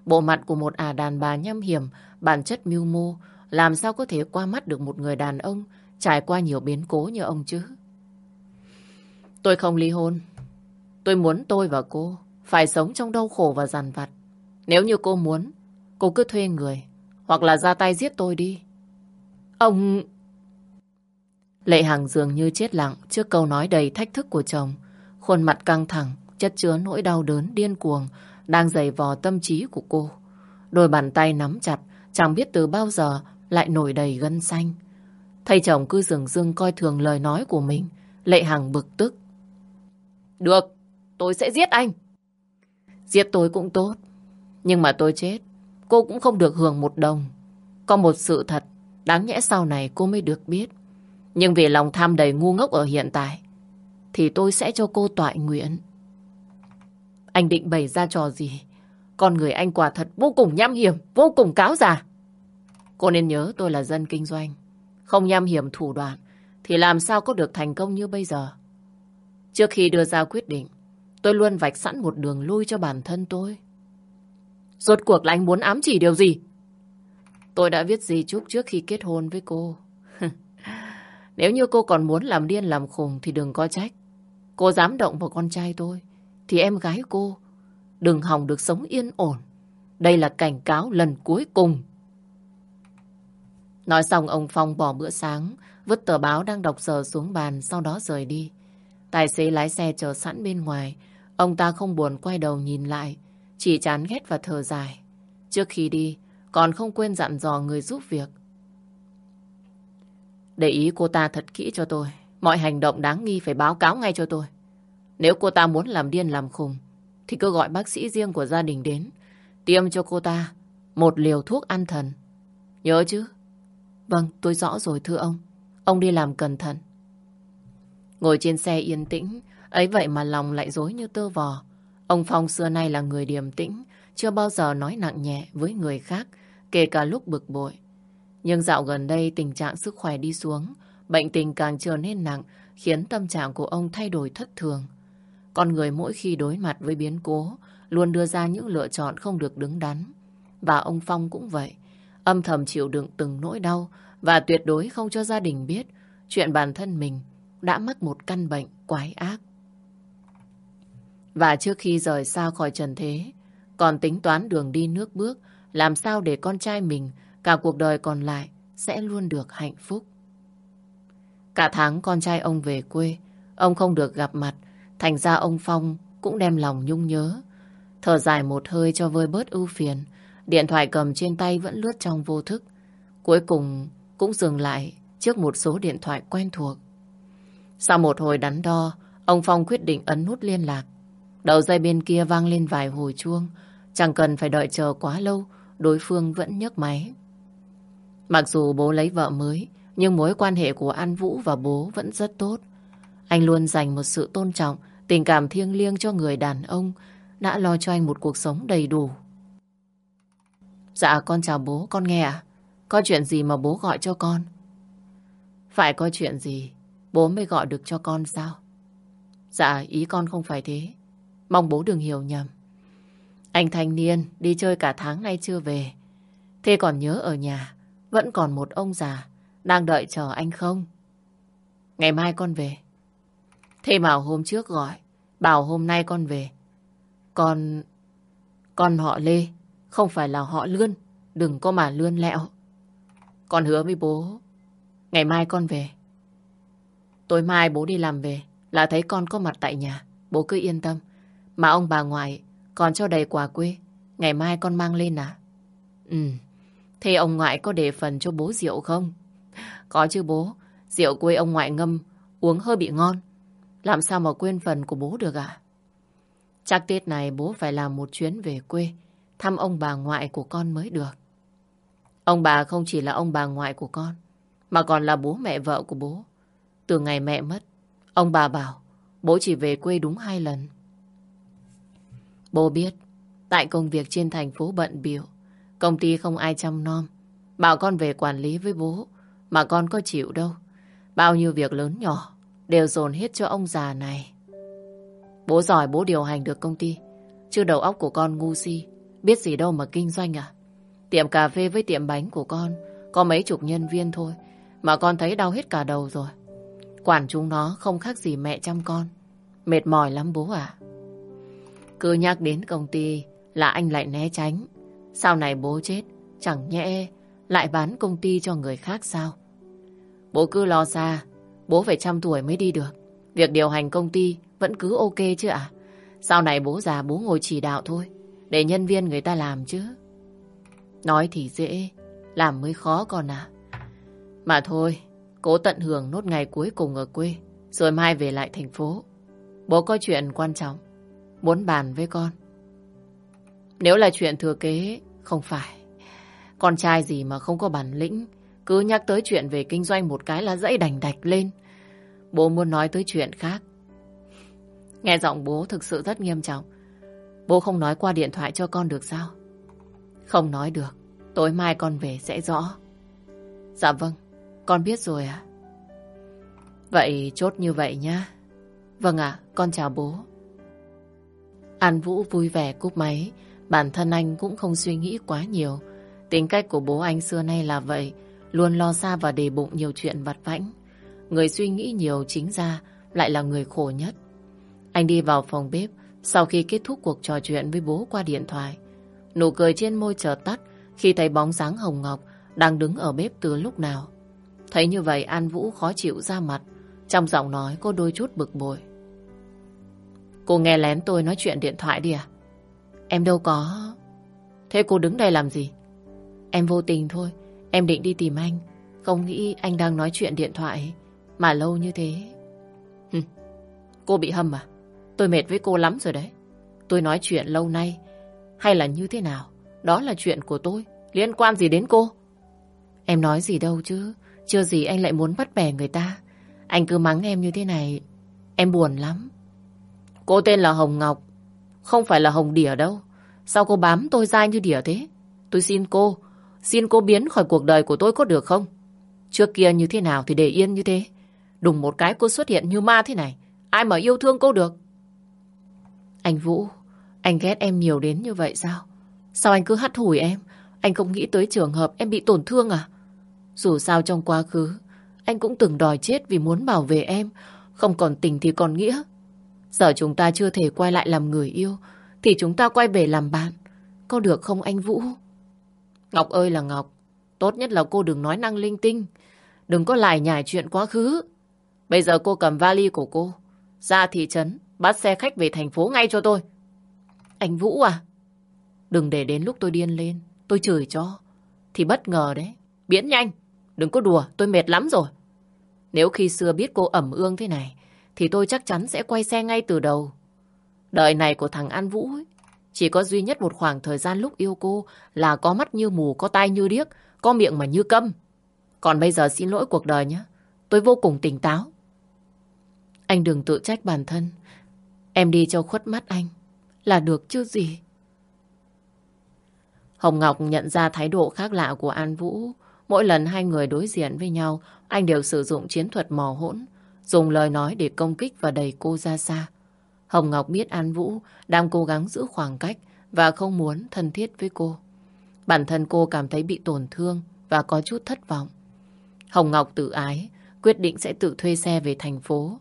Speaker 1: Bộ mặt của một ả đàn bà nhâm hiểm, bản chất mưu mô, làm sao có thể qua mắt được một người đàn ông trải qua nhiều biến cố như ông chứ? Tôi không ly hôn. Tôi muốn tôi và cô phải sống trong đau khổ và dằn vặt. Nếu như cô muốn, cô cứ thuê người hoặc là ra tay giết tôi đi. Ông... Lệ Hằng dường như chết lặng trước câu nói đầy thách thức của chồng. Khuôn mặt căng thẳng, chất chứa nỗi đau đớn điên cuồng đang dày vò tâm trí của cô. Đôi bàn tay nắm chặt, chẳng biết từ bao giờ lại nổi đầy gân xanh. Thầy chồng cứ dừng dưng coi thường lời nói của mình. Lệ Hằng bực tức. Được, tôi sẽ giết anh. Giết tôi cũng tốt. Nhưng mà tôi chết, cô cũng không được hưởng một đồng. Có một sự thật, đáng nhẽ sau này cô mới được biết. Nhưng vì lòng tham đầy ngu ngốc ở hiện tại, thì tôi sẽ cho cô toại nguyện. Anh định bày ra trò gì? Con người anh quả thật vô cùng nham hiểm, vô cùng cáo già. Cô nên nhớ tôi là dân kinh doanh. Không nham hiểm thủ đoạn, thì làm sao có được thành công như bây giờ? Trước khi đưa ra quyết định, tôi luôn vạch sẵn một đường lui cho bản thân tôi. Rốt cuộc là anh muốn ám chỉ điều gì? Tôi đã viết gì chúc trước khi kết hôn với cô. Nếu như cô còn muốn làm điên làm khùng thì đừng có trách. Cô dám động vào con trai tôi, thì em gái cô đừng hòng được sống yên ổn. Đây là cảnh cáo lần cuối cùng. Nói xong ông Phong bỏ bữa sáng, vứt tờ báo đang đọc giờ xuống bàn, sau đó rời đi. Tài xế lái xe chờ sẵn bên ngoài. Ông ta không buồn quay đầu nhìn lại, chỉ chán ghét và thở dài. Trước khi đi, còn không quên dặn dò người giúp việc. Để ý cô ta thật kỹ cho tôi. Mọi hành động đáng nghi phải báo cáo ngay cho tôi. Nếu cô ta muốn làm điên làm khùng, thì cứ gọi bác sĩ riêng của gia đình đến, tiêm cho cô ta một liều thuốc an thần. Nhớ chứ? Vâng, tôi rõ rồi thưa ông. Ông đi làm cẩn thận. Ngồi trên xe yên tĩnh, ấy vậy mà lòng lại dối như tơ vò. Ông Phong xưa nay là người điềm tĩnh, chưa bao giờ nói nặng nhẹ với người khác, kể cả lúc bực bội. Nhưng dạo gần đây tình trạng sức khỏe đi xuống, bệnh tình càng trở nên nặng, khiến tâm trạng của ông thay đổi thất thường. Con người mỗi khi đối mặt với biến cố, luôn đưa ra những lựa chọn không được đứng đắn. Và ông Phong cũng vậy, âm thầm chịu đựng từng nỗi đau và tuyệt đối không cho gia đình biết chuyện bản thân mình đã mắc một căn bệnh quái ác. Và trước khi rời xa khỏi trần thế, còn tính toán đường đi nước bước, làm sao để con trai mình cả cuộc đời còn lại sẽ luôn được hạnh phúc. Cả tháng con trai ông về quê, ông không được gặp mặt, thành ra ông Phong cũng đem lòng nhung nhớ. Thở dài một hơi cho vơi bớt ưu phiền, điện thoại cầm trên tay vẫn lướt trong vô thức. Cuối cùng cũng dừng lại trước một số điện thoại quen thuộc. Sau một hồi đắn đo, ông Phong quyết định ấn nút liên lạc. Đầu dây bên kia vang lên vài hồi chuông, chẳng cần phải đợi chờ quá lâu, đối phương vẫn nhấc máy. Mặc dù bố lấy vợ mới, nhưng mối quan hệ của An Vũ và bố vẫn rất tốt. Anh luôn dành một sự tôn trọng, tình cảm thiêng liêng cho người đàn ông, đã lo cho anh một cuộc sống đầy đủ. Dạ, con chào bố, con nghe à? Có chuyện gì mà bố gọi cho con? Phải có chuyện gì, bố mới gọi được cho con sao? Dạ, ý con không phải thế. Mong bố đừng hiểu nhầm. Anh thanh niên đi chơi cả tháng nay chưa về. Thế còn nhớ ở nhà, vẫn còn một ông già đang đợi chờ anh không? Ngày mai con về. Thế mà hôm trước gọi, bảo hôm nay con về. Con... Con họ Lê, không phải là họ Lươn. Đừng có mà lươn lẹo. Con hứa với bố, ngày mai con về. Tối mai bố đi làm về, là thấy con có mặt tại nhà. Bố cứ yên tâm. Mà ông bà ngoại còn cho đầy quà quê. Ngày mai con mang lên à? Ừ. Thế ông ngoại có để phần cho bố rượu không? Có chứ bố. Rượu quê ông ngoại ngâm, uống hơi bị ngon. Làm sao mà quên phần của bố được à? Chắc Tết này bố phải làm một chuyến về quê, thăm ông bà ngoại của con mới được. Ông bà không chỉ là ông bà ngoại của con, mà còn là bố mẹ vợ của bố. Từ ngày mẹ mất, ông bà bảo bố chỉ về quê đúng hai lần. Bố biết, tại công việc trên thành phố bận biểu, công ty không ai chăm nom, bảo con về quản lý với bố, mà con có chịu đâu. Bao nhiêu việc lớn nhỏ đều dồn hết cho ông già này. Bố giỏi bố điều hành được công ty, chứ đầu óc của con ngu si, biết gì đâu mà kinh doanh à. Tiệm cà phê với tiệm bánh của con có mấy chục nhân viên thôi, mà con thấy đau hết cả đầu rồi. Quản chúng nó không khác gì mẹ chăm con. Mệt mỏi lắm bố à. Cứ nhắc đến công ty là anh lại né tránh. Sau này bố chết, chẳng nhẽ lại bán công ty cho người khác sao? Bố cứ lo xa, bố phải trăm tuổi mới đi được. Việc điều hành công ty vẫn cứ ok chứ ạ? Sau này bố già bố ngồi chỉ đạo thôi, để nhân viên người ta làm chứ. Nói thì dễ, làm mới khó còn à. Mà thôi, cố tận hưởng nốt ngày cuối cùng ở quê, rồi mai về lại thành phố. Bố có chuyện quan trọng, muốn bàn với con. Nếu là chuyện thừa kế, không phải. Con trai gì mà không có bản lĩnh, cứ nhắc tới chuyện về kinh doanh một cái là dãy đành đạch lên. Bố muốn nói tới chuyện khác. Nghe giọng bố thực sự rất nghiêm trọng. Bố không nói qua điện thoại cho con được sao? Không nói được. Tối mai con về sẽ rõ. Dạ vâng, con biết rồi ạ. Vậy chốt như vậy nhá. Vâng ạ, con chào bố. An Vũ vui vẻ cúp máy. Bản thân anh cũng không suy nghĩ quá nhiều. Tính cách của bố anh xưa nay là vậy. Luôn lo xa và đề bụng nhiều chuyện vặt vãnh. Người suy nghĩ nhiều chính ra lại là người khổ nhất. Anh đi vào phòng bếp sau khi kết thúc cuộc trò chuyện với bố qua điện thoại. Nụ cười trên môi chợt tắt khi thấy bóng dáng Hồng Ngọc đang đứng ở bếp từ lúc nào. Thấy như vậy An Vũ khó chịu ra mặt, trong giọng nói có đôi chút bực bội. Cô nghe lén tôi nói chuyện điện thoại đi à? Em đâu có... Thế cô đứng đây làm gì? Em vô tình thôi, em định đi tìm anh. Không nghĩ anh đang nói chuyện điện thoại mà lâu như thế. Hừ, cô bị hâm à? Tôi mệt với cô lắm rồi đấy. Tôi nói chuyện lâu nay hay là như thế nào Đó là chuyện của tôi. Liên quan gì đến cô? Em nói gì đâu chứ. Chưa gì anh lại muốn bắt bẻ người ta. Anh cứ mắng em như thế này. Em buồn lắm. Cô tên là Hồng Ngọc. Không phải là Hồng Đỉa đâu. Sao cô bám tôi dai như đỉa thế? Tôi xin cô. Xin cô biến khỏi cuộc đời của tôi có được không? Trước kia như thế nào thì để yên như thế. Đùng một cái cô xuất hiện như ma thế này. Ai mà yêu thương cô được? Anh Vũ, anh ghét em nhiều đến như vậy sao? Sao anh cứ hắt hủi em? Anh không nghĩ tới trường hợp em bị tổn thương à? Dù sao trong quá khứ, anh cũng từng đòi chết vì muốn bảo vệ em. Không còn tình thì còn nghĩa. Giờ chúng ta chưa thể quay lại làm người yêu, thì chúng ta quay về làm bạn. Có được không anh Vũ? Ngọc ơi là Ngọc, tốt nhất là cô đừng nói năng linh tinh. Đừng có lại nhải chuyện quá khứ. Bây giờ cô cầm vali của cô, ra thị trấn, bắt xe khách về thành phố ngay cho tôi. Anh Vũ à? Đừng để đến lúc tôi điên lên, tôi chửi cho. Thì bất ngờ đấy. Biến nhanh, đừng có đùa, tôi mệt lắm rồi. Nếu khi xưa biết cô ẩm ương thế này, thì tôi chắc chắn sẽ quay xe ngay từ đầu. Đời này của thằng An Vũ ấy, chỉ có duy nhất một khoảng thời gian lúc yêu cô là có mắt như mù, có tai như điếc, có miệng mà như câm. Còn bây giờ xin lỗi cuộc đời nhé. Tôi vô cùng tỉnh táo. Anh đừng tự trách bản thân. Em đi cho khuất mắt anh. Là được chứ gì. Hồng Ngọc nhận ra thái độ khác lạ của An Vũ. Mỗi lần hai người đối diện với nhau, anh đều sử dụng chiến thuật mò hỗn, dùng lời nói để công kích và đẩy cô ra xa. Hồng Ngọc biết An Vũ đang cố gắng giữ khoảng cách và không muốn thân thiết với cô. Bản thân cô cảm thấy bị tổn thương và có chút thất vọng. Hồng Ngọc tự ái, quyết định sẽ tự thuê xe về thành phố.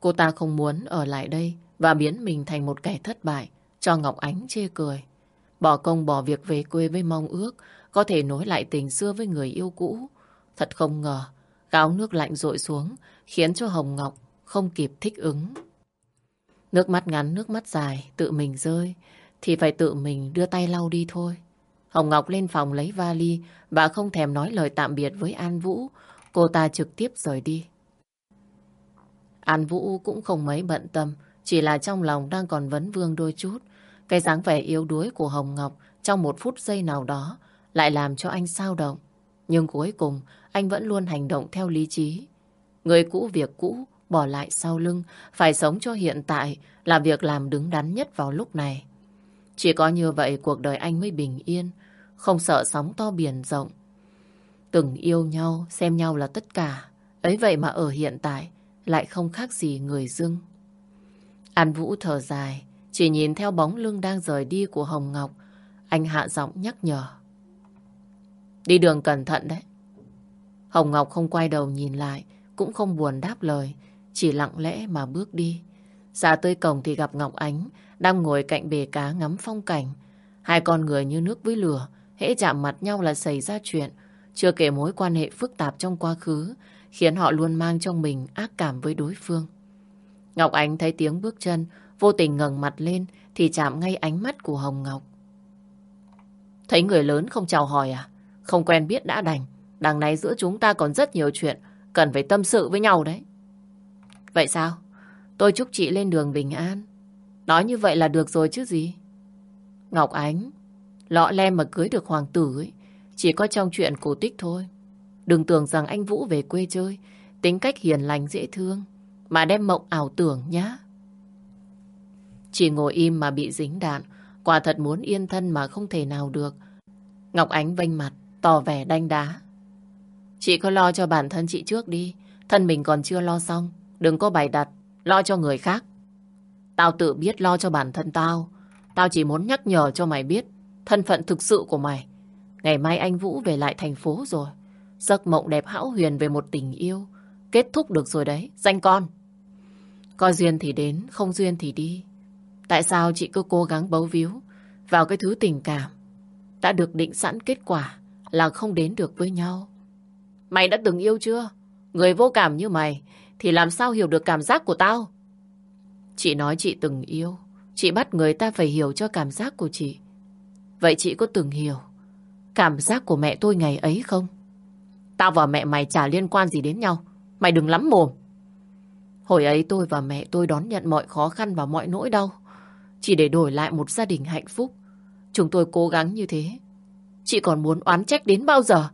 Speaker 1: Cô ta không muốn ở lại đây và biến mình thành một kẻ thất bại, cho Ngọc Ánh chê cười. Bỏ công bỏ việc về quê với mong ước có thể nối lại tình xưa với người yêu cũ. Thật không ngờ, gáo nước lạnh rội xuống khiến cho Hồng Ngọc không kịp thích ứng. Nước mắt ngắn, nước mắt dài, tự mình rơi, thì phải tự mình đưa tay lau đi thôi. Hồng Ngọc lên phòng lấy vali và không thèm nói lời tạm biệt với An Vũ. Cô ta trực tiếp rời đi. An Vũ cũng không mấy bận tâm, chỉ là trong lòng đang còn vấn vương đôi chút. Cái dáng vẻ yếu đuối của Hồng Ngọc trong một phút giây nào đó lại làm cho anh sao động. Nhưng cuối cùng, anh vẫn luôn hành động theo lý trí. Người cũ việc cũ, bỏ lại sau lưng, phải sống cho hiện tại là việc làm đứng đắn nhất vào lúc này. Chỉ có như vậy cuộc đời anh mới bình yên, không sợ sóng to biển rộng. Từng yêu nhau, xem nhau là tất cả. Ấy vậy mà ở hiện tại lại không khác gì người dưng. An Vũ thở dài, chỉ nhìn theo bóng lưng đang rời đi của Hồng Ngọc. Anh hạ giọng nhắc nhở. Đi đường cẩn thận đấy. Hồng Ngọc không quay đầu nhìn lại, cũng không buồn đáp lời, chỉ lặng lẽ mà bước đi. Ra tới cổng thì gặp Ngọc Ánh, đang ngồi cạnh bề cá ngắm phong cảnh. Hai con người như nước với lửa, hễ chạm mặt nhau là xảy ra chuyện. Chưa kể mối quan hệ phức tạp trong quá khứ, khiến họ luôn mang trong mình ác cảm với đối phương. Ngọc Ánh thấy tiếng bước chân, vô tình ngẩng mặt lên thì chạm ngay ánh mắt của Hồng Ngọc. Thấy người lớn không chào hỏi à? Không quen biết đã đành. Đằng này giữa chúng ta còn rất nhiều chuyện cần phải tâm sự với nhau đấy. Vậy sao? Tôi chúc chị lên đường bình an. Nói như vậy là được rồi chứ gì? Ngọc Ánh, lọ lem mà cưới được hoàng tử ấy, chỉ có trong chuyện cổ tích thôi. Đừng tưởng rằng anh Vũ về quê chơi, tính cách hiền lành dễ thương, mà đem mộng ảo tưởng nhá. Chỉ ngồi im mà bị dính đạn, quả thật muốn yên thân mà không thể nào được. Ngọc Ánh vênh mặt, tỏ vẻ đanh đá. Chị có lo cho bản thân chị trước đi, thân mình còn chưa lo xong, đừng có bày đặt, lo cho người khác. Tao tự biết lo cho bản thân tao, tao chỉ muốn nhắc nhở cho mày biết thân phận thực sự của mày. Ngày mai anh Vũ về lại thành phố rồi, giấc mộng đẹp hão huyền về một tình yêu, kết thúc được rồi đấy, danh con. Có duyên thì đến, không duyên thì đi. Tại sao chị cứ cố gắng bấu víu vào cái thứ tình cảm đã được định sẵn kết quả là không đến được với nhau? Mày đã từng yêu chưa? Người vô cảm như mày thì làm sao hiểu được cảm giác của tao? Chị nói chị từng yêu, chị bắt người ta phải hiểu cho cảm giác của chị. Vậy chị có từng hiểu cảm giác của mẹ tôi ngày ấy không? Tao và mẹ mày chả liên quan gì đến nhau. Mày đừng lắm mồm. Hồi ấy tôi và mẹ tôi đón nhận mọi khó khăn và mọi nỗi đau. Chỉ để đổi lại một gia đình hạnh phúc. Chúng tôi cố gắng như thế. Chị còn muốn oán trách đến bao giờ?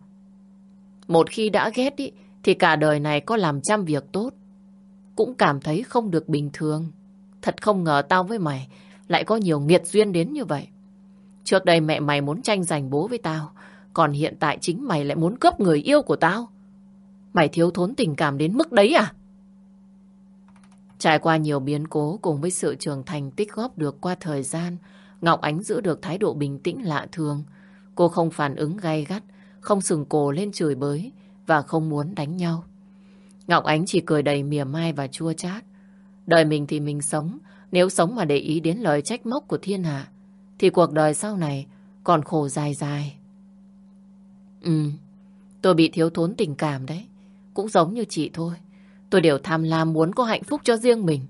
Speaker 1: Một khi đã ghét ý, thì cả đời này có làm trăm việc tốt. Cũng cảm thấy không được bình thường. Thật không ngờ tao với mày lại có nhiều nghiệt duyên đến như vậy. Trước đây mẹ mày muốn tranh giành bố với tao, còn hiện tại chính mày lại muốn cướp người yêu của tao. Mày thiếu thốn tình cảm đến mức đấy à? Trải qua nhiều biến cố cùng với sự trưởng thành tích góp được qua thời gian, Ngọc Ánh giữ được thái độ bình tĩnh lạ thường. Cô không phản ứng gay gắt, không sừng cổ lên chửi bới và không muốn đánh nhau. Ngọc Ánh chỉ cười đầy mỉa mai và chua chát. Đời mình thì mình sống, nếu sống mà để ý đến lời trách móc của thiên hạ, thì cuộc đời sau này còn khổ dài dài. Ừ, tôi bị thiếu thốn tình cảm đấy. Cũng giống như chị thôi. Tôi đều tham lam muốn có hạnh phúc cho riêng mình.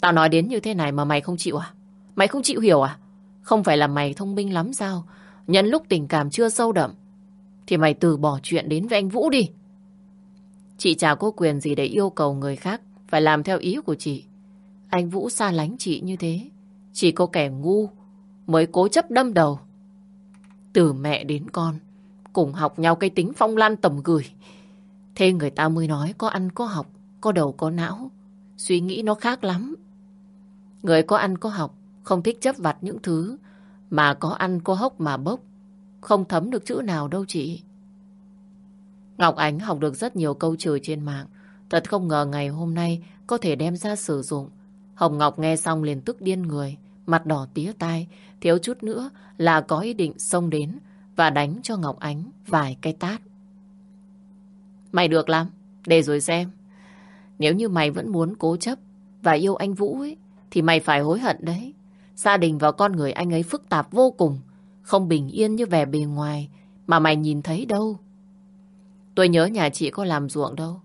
Speaker 1: Tao nói đến như thế này mà mày không chịu à? Mày không chịu hiểu à? Không phải là mày thông minh lắm sao? Nhân lúc tình cảm chưa sâu đậm, thì mày từ bỏ chuyện đến với anh Vũ đi. Chị chả có quyền gì để yêu cầu người khác phải làm theo ý của chị. Anh Vũ xa lánh chị như thế. Chỉ có kẻ ngu mới cố chấp đâm đầu. Từ mẹ đến con, cùng học nhau cái tính phong lan tầm gửi. Thế người ta mới nói có ăn có học, có đầu có não. Suy nghĩ nó khác lắm. Người có ăn có học, không thích chấp vặt những thứ mà có ăn có hốc mà bốc. Không thấm được chữ nào đâu chị. Ngọc Ánh học được rất nhiều câu chửi trên mạng. Thật không ngờ ngày hôm nay có thể đem ra sử dụng. Hồng Ngọc nghe xong liền tức điên người, mặt đỏ tía tai, thiếu chút nữa là có ý định xông đến và đánh cho Ngọc Ánh vài cái tát. Mày được lắm, để rồi xem. Nếu như mày vẫn muốn cố chấp và yêu anh Vũ ấy, thì mày phải hối hận đấy. Gia đình và con người anh ấy phức tạp vô cùng, không bình yên như vẻ bề ngoài mà mày nhìn thấy đâu. Tôi nhớ nhà chị có làm ruộng đâu.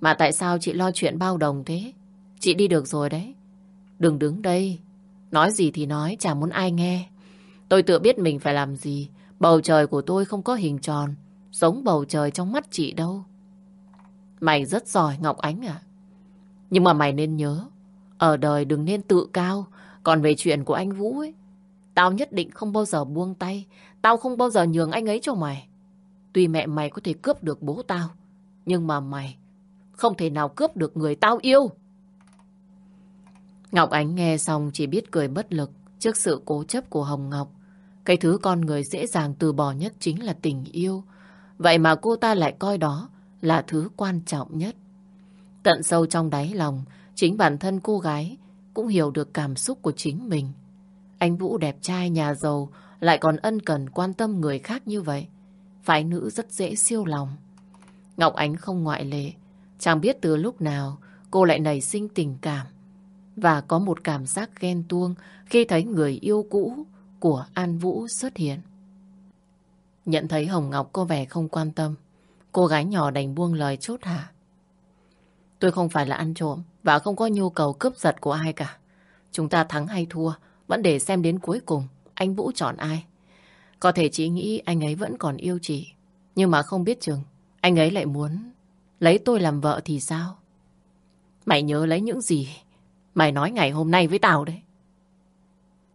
Speaker 1: Mà tại sao chị lo chuyện bao đồng thế? Chị đi được rồi đấy. Đừng đứng đây. Nói gì thì nói, chả muốn ai nghe. Tôi tự biết mình phải làm gì. Bầu trời của tôi không có hình tròn, giống bầu trời trong mắt chị đâu. Mày rất giỏi, Ngọc Ánh à. Nhưng mà mày nên nhớ, ở đời đừng nên tự cao. Còn về chuyện của anh Vũ ấy, tao nhất định không bao giờ buông tay. Tao không bao giờ nhường anh ấy cho mày. Tuy mẹ mày có thể cướp được bố tao, nhưng mà mày không thể nào cướp được người tao yêu. Ngọc Ánh nghe xong chỉ biết cười bất lực trước sự cố chấp của Hồng Ngọc. Cái thứ con người dễ dàng từ bỏ nhất chính là tình yêu. Vậy mà cô ta lại coi đó là thứ quan trọng nhất. Tận sâu trong đáy lòng, chính bản thân cô gái cũng hiểu được cảm xúc của chính mình. Anh Vũ đẹp trai nhà giàu lại còn ân cần quan tâm người khác như vậy. Phái nữ rất dễ siêu lòng. Ngọc Ánh không ngoại lệ. Chẳng biết từ lúc nào cô lại nảy sinh tình cảm và có một cảm giác ghen tuông khi thấy người yêu cũ của An Vũ xuất hiện. Nhận thấy Hồng Ngọc có vẻ không quan tâm, cô gái nhỏ đành buông lời chốt hạ. Tôi không phải là ăn trộm và không có nhu cầu cướp giật của ai cả. Chúng ta thắng hay thua, vẫn để xem đến cuối cùng anh Vũ chọn ai. Có thể chị nghĩ anh ấy vẫn còn yêu chị, nhưng mà không biết chừng anh ấy lại muốn lấy tôi làm vợ thì sao? Mày nhớ lấy những gì mày nói ngày hôm nay với tao đấy.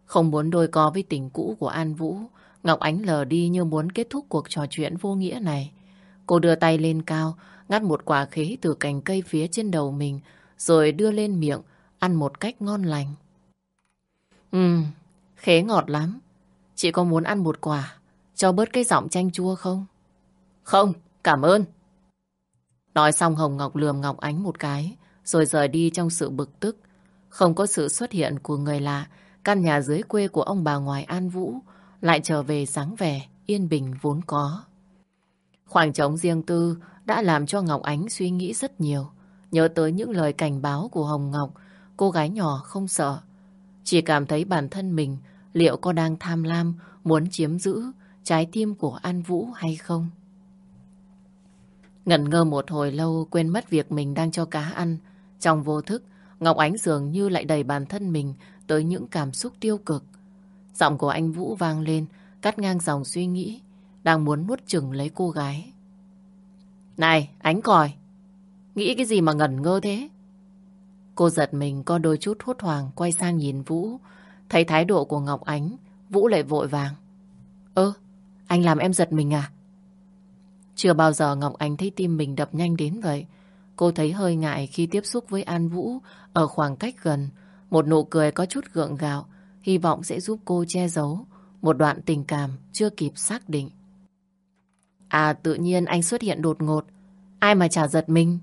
Speaker 1: Không muốn đôi co với tình cũ của An Vũ, Ngọc Ánh lờ đi như muốn kết thúc cuộc trò chuyện vô nghĩa này. Cô đưa tay lên cao, ngắt một quả khế từ cành cây phía trên đầu mình, rồi đưa lên miệng, ăn một cách ngon lành. Ừm, khế ngọt lắm. Chị có muốn ăn một quả, cho bớt cái giọng chanh chua không? Không, cảm ơn. Nói xong Hồng Ngọc lườm Ngọc Ánh một cái, rồi rời đi trong sự bực tức. Không có sự xuất hiện của người lạ, căn nhà dưới quê của ông bà ngoài An Vũ lại trở về sáng vẻ, yên bình vốn có. Khoảng trống riêng tư đã làm cho Ngọc Ánh suy nghĩ rất nhiều. Nhớ tới những lời cảnh báo của Hồng Ngọc, cô gái nhỏ không sợ. Chỉ cảm thấy bản thân mình liệu có đang tham lam, muốn chiếm giữ trái tim của An Vũ hay không. Ngẩn ngơ một hồi lâu quên mất việc mình đang cho cá ăn. Trong vô thức, Ngọc Ánh dường như lại đẩy bản thân mình tới những cảm xúc tiêu cực. Giọng của anh Vũ vang lên, cắt ngang dòng suy nghĩ, đang muốn nuốt chừng lấy cô gái. Này, ánh còi, nghĩ cái gì mà ngẩn ngơ thế? Cô giật mình có đôi chút hốt hoảng quay sang nhìn Vũ, thấy thái độ của Ngọc Ánh Vũ lại vội vàng. Ơ, anh làm em giật mình à? Chưa bao giờ Ngọc Ánh thấy tim mình đập nhanh đến vậy. Cô thấy hơi ngại khi tiếp xúc với An Vũ ở khoảng cách gần. Một nụ cười có chút gượng gạo, hy vọng sẽ giúp cô che giấu một đoạn tình cảm chưa kịp xác định. À tự nhiên anh xuất hiện đột ngột, ai mà chả giật mình.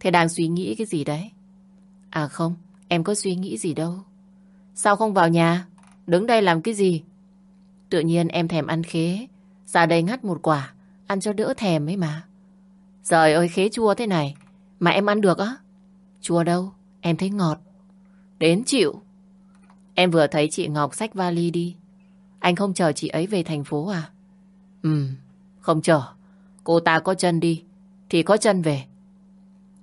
Speaker 1: Thế đang suy nghĩ cái gì đấy? À không, em có suy nghĩ gì đâu. Sao không vào nhà? Đứng đây làm cái gì? Tự nhiên em thèm ăn khế, ra đây ngắt một quả, ăn cho đỡ thèm ấy mà. Trời ơi khế chua thế này, mà em ăn được á? Chua đâu, em thấy ngọt. Đến chịu. Em vừa thấy chị Ngọc xách vali đi. Anh không chờ chị ấy về thành phố à? Ừ, không chờ. Cô ta có chân đi, thì có chân về.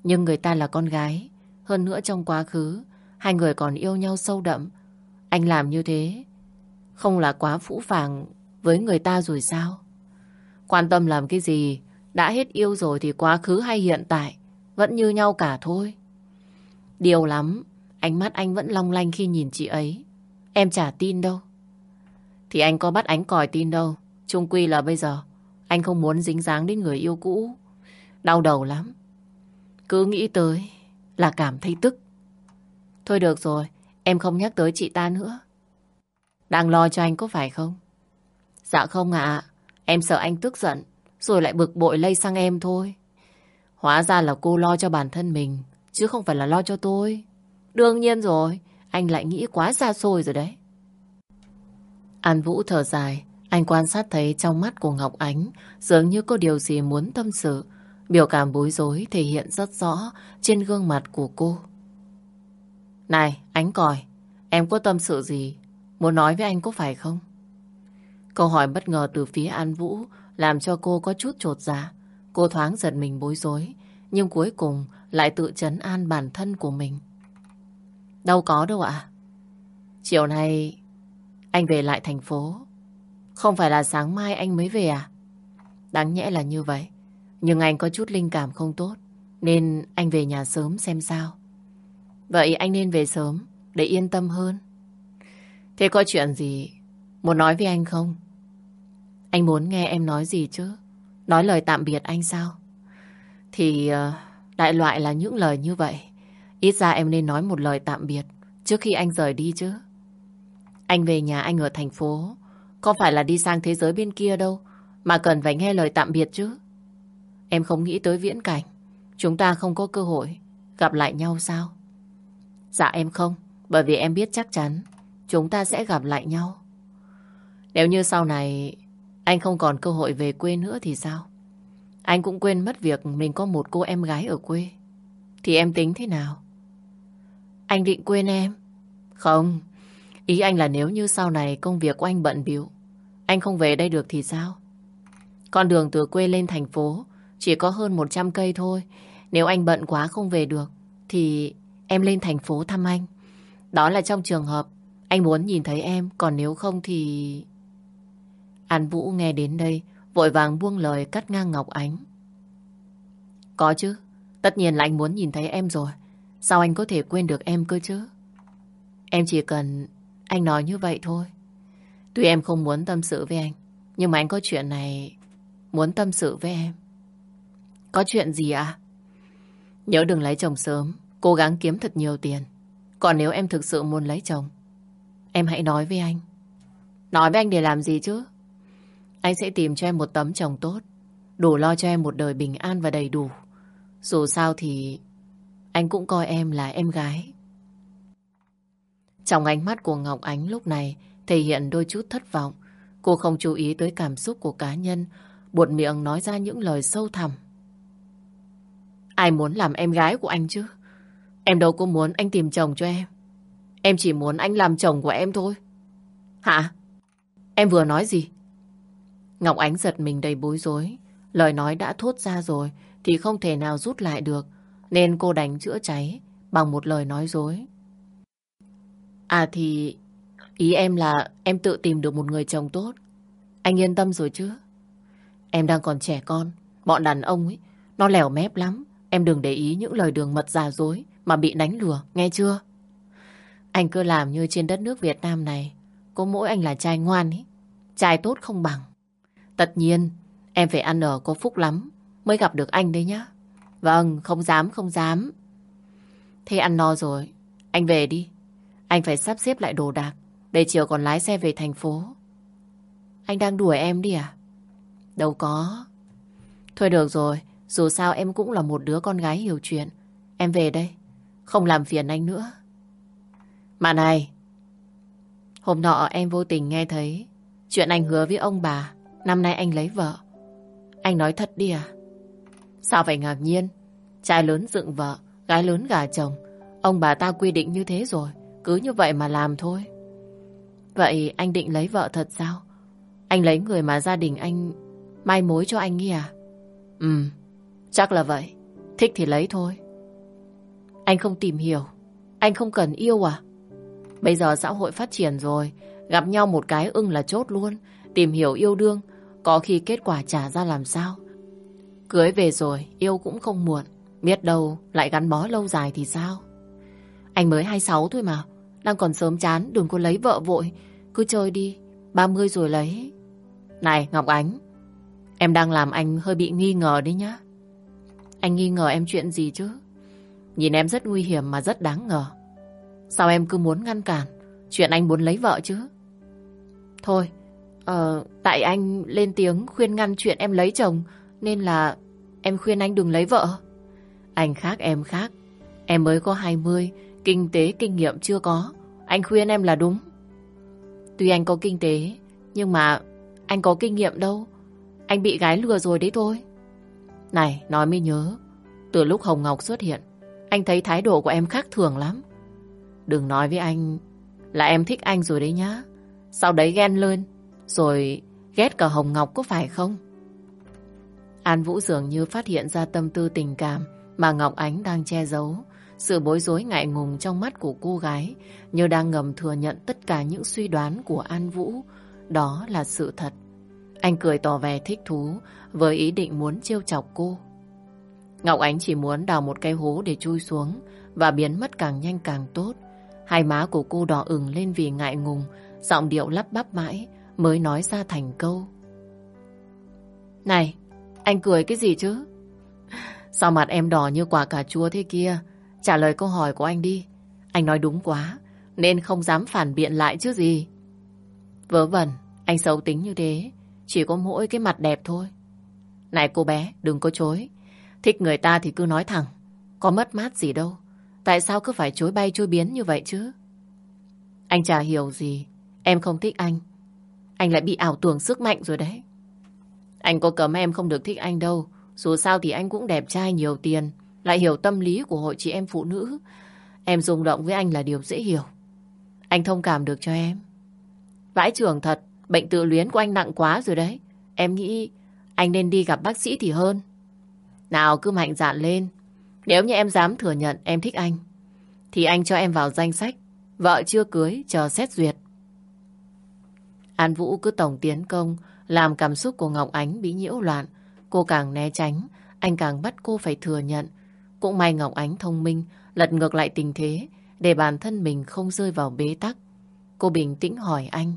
Speaker 1: Nhưng người ta là con gái. Hơn nữa trong quá khứ, hai người còn yêu nhau sâu đậm. Anh làm như thế, không là quá phũ phàng với người ta rồi sao? Quan tâm làm cái gì, đã hết yêu rồi thì quá khứ hay hiện tại, vẫn như nhau cả thôi. Điều lắm, ánh mắt anh vẫn long lanh khi nhìn chị ấy. Em chả tin đâu. Thì anh có bắt ánh còi tin đâu. Trung quy là bây giờ, anh không muốn dính dáng đến người yêu cũ. Đau đầu lắm. Cứ nghĩ tới là cảm thấy tức. Thôi được rồi, em không nhắc tới chị ta nữa. Đang lo cho anh có phải không? Dạ không ạ, em sợ anh tức giận, rồi lại bực bội lây sang em thôi. Hóa ra là cô lo cho bản thân mình, chứ không phải là lo cho tôi. Đương nhiên rồi, anh lại nghĩ quá xa xôi rồi đấy. An Vũ thở dài, anh quan sát thấy trong mắt của Ngọc Ánh dường như có điều gì muốn tâm sự. Biểu cảm bối rối thể hiện rất rõ trên gương mặt của cô. Này, Ánh còi, em có tâm sự gì? Muốn nói với anh có phải không? Câu hỏi bất ngờ từ phía An Vũ làm cho cô có chút trột dạ. Cô thoáng giật mình bối rối, nhưng cuối cùng lại tự chấn an bản thân của mình. Đâu có đâu ạ. Chiều nay anh về lại thành phố. Không phải là sáng mai anh mới về à? Đáng nhẽ là như vậy. Nhưng anh có chút linh cảm không tốt. Nên anh về nhà sớm xem sao. Vậy anh nên về sớm, để yên tâm hơn. Thế có chuyện gì, muốn nói với anh không? Anh muốn nghe em nói gì chứ? Nói lời tạm biệt anh sao? Thì ờ, đại loại là những lời như vậy. Ít ra em nên nói một lời tạm biệt trước khi anh rời đi chứ. Anh về nhà anh ở thành phố. Có phải là đi sang thế giới bên kia đâu, mà cần phải nghe lời tạm biệt chứ. Em không nghĩ tới viễn cảnh. Chúng ta không có cơ hội gặp lại nhau sao? Dạ em không. Bởi vì em biết chắc chắn chúng ta sẽ gặp lại nhau. Nếu như sau này anh không còn cơ hội về quê nữa thì sao? Anh cũng quên mất việc mình có một cô em gái ở quê. Thì em tính thế nào? Anh định quên em? Không, ý anh là nếu như sau này công việc của anh bận biểu, anh không về đây được thì sao? Con đường từ quê lên thành phố chỉ có hơn 100 cây thôi. Nếu anh bận quá không về được, thì em lên thành phố thăm anh. Đó là trong trường hợp anh muốn nhìn thấy em, còn nếu không thì... An Vũ nghe đến đây, vội vàng buông lời cắt ngang Ngọc Ánh. Có chứ, tất nhiên là anh muốn nhìn thấy em rồi. Sao anh có thể quên được em cơ chứ? Em chỉ cần anh nói như vậy thôi. Tuy em không muốn tâm sự với anh, nhưng mà anh có chuyện này muốn tâm sự với em. Có chuyện gì à? Nhớ đừng lấy chồng sớm, cố gắng kiếm thật nhiều tiền. Còn nếu em thực sự muốn lấy chồng, em hãy nói với anh. Nói với anh để làm gì chứ? Anh sẽ tìm cho em một tấm chồng tốt, đủ lo cho em một đời bình an và đầy đủ. Dù sao thì anh cũng coi em là em gái. Trong ánh mắt của Ngọc Ánh lúc này thể hiện đôi chút thất vọng. Cô không chú ý tới cảm xúc của cá nhân, buột miệng nói ra những lời sâu thẳm. Ai muốn làm em gái của anh chứ? Em đâu có muốn anh tìm chồng cho em. Em chỉ muốn anh làm chồng của em thôi. Hả? Em vừa nói gì? Ngọc Ánh giật mình đầy bối rối. Lời nói đã thốt ra rồi thì không thể nào rút lại được. Nên cô đánh chữa cháy bằng một lời nói dối. À thì ý em là em tự tìm được một người chồng tốt. Anh yên tâm rồi chứ? Em đang còn trẻ con. Bọn đàn ông ấy, nó lèo mép lắm. Em đừng để ý những lời đường mật giả dối mà bị đánh lừa, nghe chưa? Anh cứ làm như trên đất nước Việt Nam này có mỗi anh là trai ngoan ấy. Trai tốt không bằng. Tất nhiên, em phải ăn ở có phúc lắm mới gặp được anh đấy nhá. Vâng, không dám, không dám. Thế ăn no rồi, anh về đi. Anh phải sắp xếp lại đồ đạc để chiều còn lái xe về thành phố. Anh đang đuổi em đi à? Đâu có. Thôi được rồi, dù sao em cũng là một đứa con gái hiểu chuyện. Em về đây, không làm phiền anh nữa. Mà này, hôm nọ em vô tình nghe thấy chuyện anh hứa với ông bà, năm nay anh lấy vợ. Anh nói thật đi à? Sao phải ngạc nhiên? Trai lớn dựng vợ, gái lớn gà chồng. Ông bà ta quy định như thế rồi, cứ như vậy mà làm thôi. Vậy anh định lấy vợ thật sao? Anh lấy người mà gia đình anh mai mối cho anh nghi à? Ừ, chắc là vậy. Thích thì lấy thôi. Anh không tìm hiểu. Anh không cần yêu à? Bây giờ xã hội phát triển rồi. Gặp nhau một cái ưng là chốt luôn. Tìm hiểu yêu đương. Có khi kết quả trả ra làm sao? Cưới về rồi, yêu cũng không muộn. Biết đâu lại gắn bó lâu dài thì sao? Anh mới 26 thôi mà. Đang còn sớm chán, đừng có lấy vợ vội. Cứ chơi đi, 30 rồi lấy. Này Ngọc Ánh, em đang làm anh hơi bị nghi ngờ đấy nhá. Anh nghi ngờ em chuyện gì chứ? Nhìn em rất nguy hiểm mà rất đáng ngờ. Sao em cứ muốn ngăn cản chuyện anh muốn lấy vợ chứ? Thôi, uh, tại anh lên tiếng khuyên ngăn chuyện em lấy chồng nên là em khuyên anh đừng lấy vợ. Anh khác em khác. Em mới có 20, kinh tế kinh nghiệm chưa có. Anh khuyên em là đúng. Tuy anh có kinh tế, nhưng mà anh có kinh nghiệm đâu. Anh bị gái lừa rồi đấy thôi. Này, nói mới nhớ. Từ lúc Hồng Ngọc xuất hiện, anh thấy thái độ của em khác thường lắm. Đừng nói với anh là em thích anh rồi đấy nhá. Sau đấy ghen lên, rồi ghét cả Hồng Ngọc có phải không? An Vũ dường như phát hiện ra tâm tư tình cảm mà Ngọc Ánh đang che giấu. Sự bối rối ngại ngùng trong mắt của cô gái như đang ngầm thừa nhận tất cả những suy đoán của An Vũ. Đó là sự thật. Anh cười tỏ vẻ thích thú với ý định muốn trêu chọc cô. Ngọc Ánh chỉ muốn đào một cái hố để chui xuống và biến mất càng nhanh càng tốt. Hai má của cô đỏ ửng lên vì ngại ngùng, giọng điệu lắp bắp mãi mới nói ra thành câu. Này, anh cười cái gì chứ? Sao mặt em đỏ như quả cà chua thế kia? Trả lời câu hỏi của anh đi. Anh nói đúng quá, nên không dám phản biện lại chứ gì. Vớ vẩn, anh xấu tính như thế, chỉ có mỗi cái mặt đẹp thôi. Này cô bé, đừng có chối. Thích người ta thì cứ nói thẳng, có mất mát gì đâu. Tại sao cứ phải chối bay chối biến như vậy chứ? Anh chả hiểu gì, em không thích anh. Anh lại bị ảo tưởng sức mạnh rồi đấy. Anh có cấm em không được thích anh đâu. Dù sao thì anh cũng đẹp trai nhiều tiền. Lại hiểu tâm lý của hội chị em phụ nữ. Em rung động với anh là điều dễ hiểu. Anh thông cảm được cho em. Vãi trưởng thật, bệnh tự luyến của anh nặng quá rồi đấy. Em nghĩ anh nên đi gặp bác sĩ thì hơn. Nào cứ mạnh dạn lên. Nếu như em dám thừa nhận em thích anh, thì anh cho em vào danh sách. Vợ chưa cưới, chờ xét duyệt. An Vũ cứ tổng tiến công, làm cảm xúc của Ngọc Ánh bị nhiễu loạn. Cô càng né tránh, anh càng bắt cô phải thừa nhận. Cũng may Ngọc Ánh thông minh, lật ngược lại tình thế, để bản thân mình không rơi vào bế tắc. Cô bình tĩnh hỏi anh.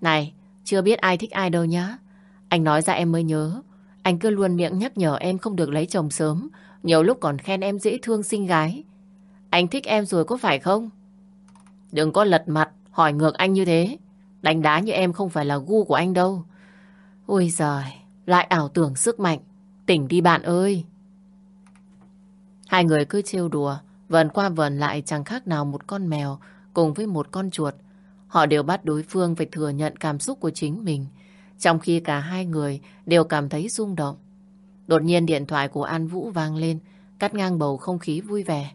Speaker 1: Này, chưa biết ai thích ai đâu nhá. Anh nói ra em mới nhớ. Anh cứ luôn miệng nhắc nhở em không được lấy chồng sớm. Nhiều lúc còn khen em dễ thương xinh gái. Anh thích em rồi có phải không? Đừng có lật mặt, hỏi ngược anh như thế. Đánh đá như em không phải là gu của anh đâu. Ôi giời, lại ảo tưởng sức mạnh. Tỉnh đi bạn ơi. Hai người cứ trêu đùa, vần qua vần lại chẳng khác nào một con mèo cùng với một con chuột. Họ đều bắt đối phương phải thừa nhận cảm xúc của chính mình, trong khi cả hai người đều cảm thấy rung động. Đột nhiên điện thoại của An Vũ vang lên, cắt ngang bầu không khí vui vẻ.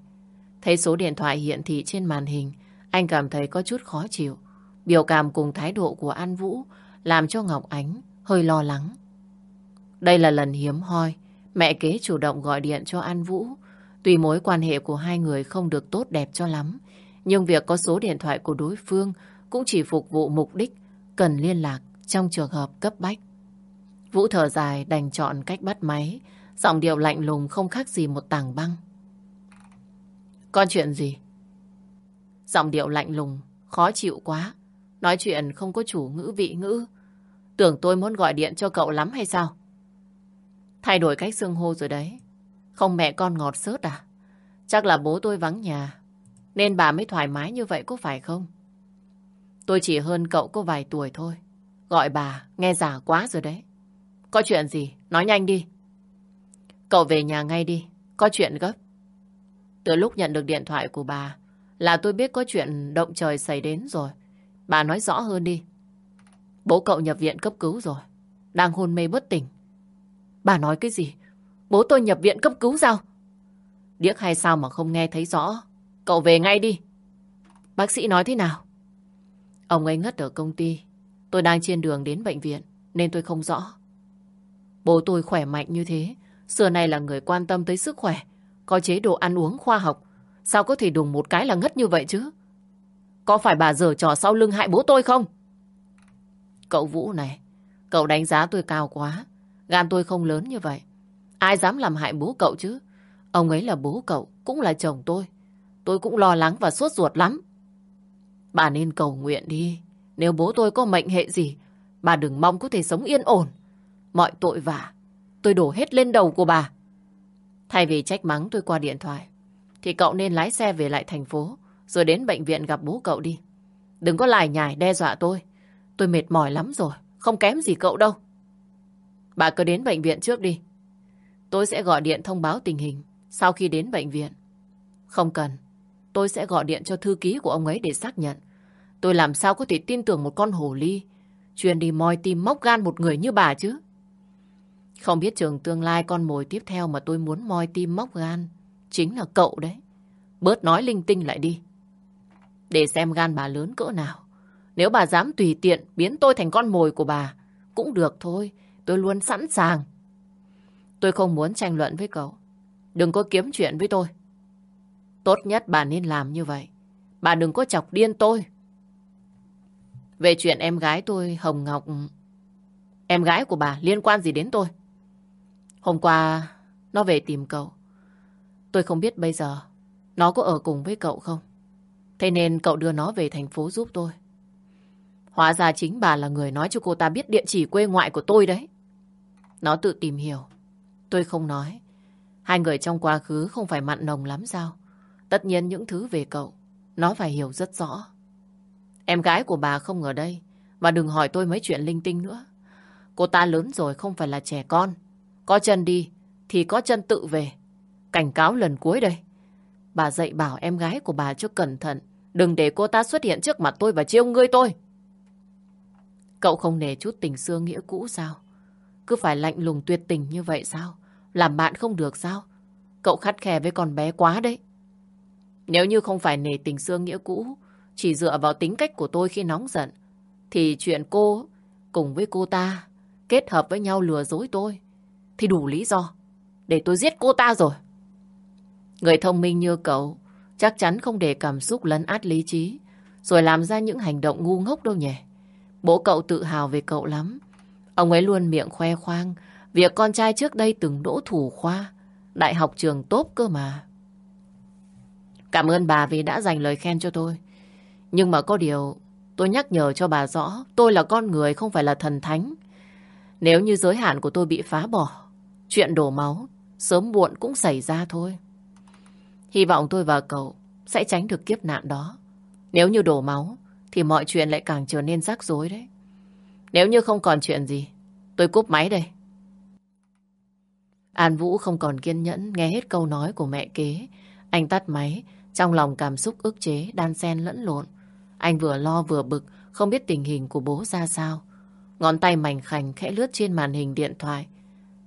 Speaker 1: Thấy số điện thoại hiện thị trên màn hình, anh cảm thấy có chút khó chịu. Biểu cảm cùng thái độ của An Vũ làm cho Ngọc Ánh hơi lo lắng. Đây là lần hiếm hoi, mẹ kế chủ động gọi điện cho An Vũ. Tuy mối quan hệ của hai người không được tốt đẹp cho lắm, nhưng việc có số điện thoại của đối phương cũng chỉ phục vụ mục đích cần liên lạc trong trường hợp cấp bách. Vũ thở dài đành chọn cách bắt máy, giọng điệu lạnh lùng không khác gì một tảng băng. Con chuyện gì? Giọng điệu lạnh lùng, khó chịu quá. Nói chuyện không có chủ ngữ vị ngữ. Tưởng tôi muốn gọi điện cho cậu lắm hay sao? Thay đổi cách xưng hô rồi đấy. Không mẹ con ngọt sớt à? Chắc là bố tôi vắng nhà. Nên bà mới thoải mái như vậy có phải không? Tôi chỉ hơn cậu có vài tuổi thôi. Gọi bà, nghe già quá rồi đấy. Có chuyện gì? Nói nhanh đi. Cậu về nhà ngay đi. Có chuyện gấp. Từ lúc nhận được điện thoại của bà là tôi biết có chuyện động trời xảy đến rồi. Bà nói rõ hơn đi. Bố cậu nhập viện cấp cứu rồi. Đang hôn mê bất tỉnh. Bà nói cái gì? Bố tôi nhập viện cấp cứu sao? Điếc hay sao mà không nghe thấy rõ? Cậu về ngay đi. Bác sĩ nói thế nào? Ông ấy ngất ở công ty. Tôi đang trên đường đến bệnh viện nên tôi không rõ. Bố tôi khỏe mạnh như thế. Xưa này là người quan tâm tới sức khỏe. Có chế độ ăn uống khoa học. Sao có thể đùng một cái là ngất như vậy chứ? Có phải bà dở trò sau lưng hại bố tôi không? Cậu Vũ này, cậu đánh giá tôi cao quá. Gan tôi không lớn như vậy. Ai dám làm hại bố cậu chứ? Ông ấy là bố cậu, cũng là chồng tôi. Tôi cũng lo lắng và sốt ruột lắm. Bà nên cầu nguyện đi. Nếu bố tôi có mệnh hệ gì, bà đừng mong có thể sống yên ổn. Mọi tội vả, tôi đổ hết lên đầu của bà. Thay vì trách mắng tôi qua điện thoại, thì cậu nên lái xe về lại thành phố, rồi đến bệnh viện gặp bố cậu đi. Đừng có lải nhải đe dọa tôi. Tôi mệt mỏi lắm rồi, không kém gì cậu đâu. Bà cứ đến bệnh viện trước đi. Tôi sẽ gọi điện thông báo tình hình sau khi đến bệnh viện. Không cần, tôi sẽ gọi điện cho thư ký của ông ấy để xác nhận. Tôi làm sao có thể tin tưởng một con hồ ly chuyên đi moi tim móc gan một người như bà chứ? Không biết trường tương lai con mồi tiếp theo mà tôi muốn moi tim móc gan chính là cậu đấy. Bớt nói linh tinh lại đi. Để xem gan bà lớn cỡ nào. Nếu bà dám tùy tiện biến tôi thành con mồi của bà, cũng được thôi. Tôi luôn sẵn sàng. Tôi không muốn tranh luận với cậu. Đừng có kiếm chuyện với tôi. Tốt nhất bà nên làm như vậy. Bà đừng có chọc điên tôi. Về chuyện em gái tôi, Hồng Ngọc... Em gái của bà liên quan gì đến tôi? Hôm qua, nó về tìm cậu. Tôi không biết bây giờ nó có ở cùng với cậu không. Thế nên cậu đưa nó về thành phố giúp tôi. Hóa ra chính bà là người nói cho cô ta biết địa chỉ quê ngoại của tôi đấy. Nó tự tìm hiểu. Tôi không nói. Hai người trong quá khứ không phải mặn nồng lắm sao? Tất nhiên những thứ về cậu, nó phải hiểu rất rõ. Em gái của bà không ở đây. Và đừng hỏi tôi mấy chuyện linh tinh nữa. Cô ta lớn rồi không phải là trẻ con. Có chân đi thì có chân tự về. Cảnh cáo lần cuối đây. Bà dạy bảo em gái của bà cho cẩn thận. Đừng để cô ta xuất hiện trước mặt tôi và chiêu ngươi tôi. Cậu không nề chút tình xưa nghĩa cũ sao? Cứ phải lạnh lùng tuyệt tình như vậy sao? Làm bạn không được sao? Cậu khắt khe với con bé quá đấy. Nếu như không phải nề tình xưa nghĩa cũ, chỉ dựa vào tính cách của tôi khi nóng giận, thì chuyện cô cùng với cô ta kết hợp với nhau lừa dối tôi, thì đủ lý do để tôi giết cô ta rồi. Người thông minh như cậu chắc chắn không để cảm xúc lấn át lý trí, rồi làm ra những hành động ngu ngốc đâu nhỉ. Bố cậu tự hào về cậu lắm. Ông ấy luôn miệng khoe khoang việc con trai trước đây từng đỗ thủ khoa, đại học trường tốt cơ mà. Cảm ơn bà vì đã dành lời khen cho tôi. Nhưng mà có điều, tôi nhắc nhở cho bà rõ, tôi là con người không phải là thần thánh. Nếu như giới hạn của tôi bị phá bỏ, chuyện đổ máu, sớm muộn cũng xảy ra thôi. Hy vọng tôi và cậu sẽ tránh được kiếp nạn đó. Nếu như đổ máu, thì mọi chuyện lại càng trở nên rắc rối đấy. Nếu như không còn chuyện gì, tôi cúp máy đây. An Vũ không còn kiên nhẫn nghe hết câu nói của mẹ kế. Anh tắt máy, trong lòng cảm xúc ức chế, đan xen lẫn lộn. Anh vừa lo vừa bực, không biết tình hình của bố ra sao. Ngón tay mảnh khảnh khẽ lướt trên màn hình điện thoại.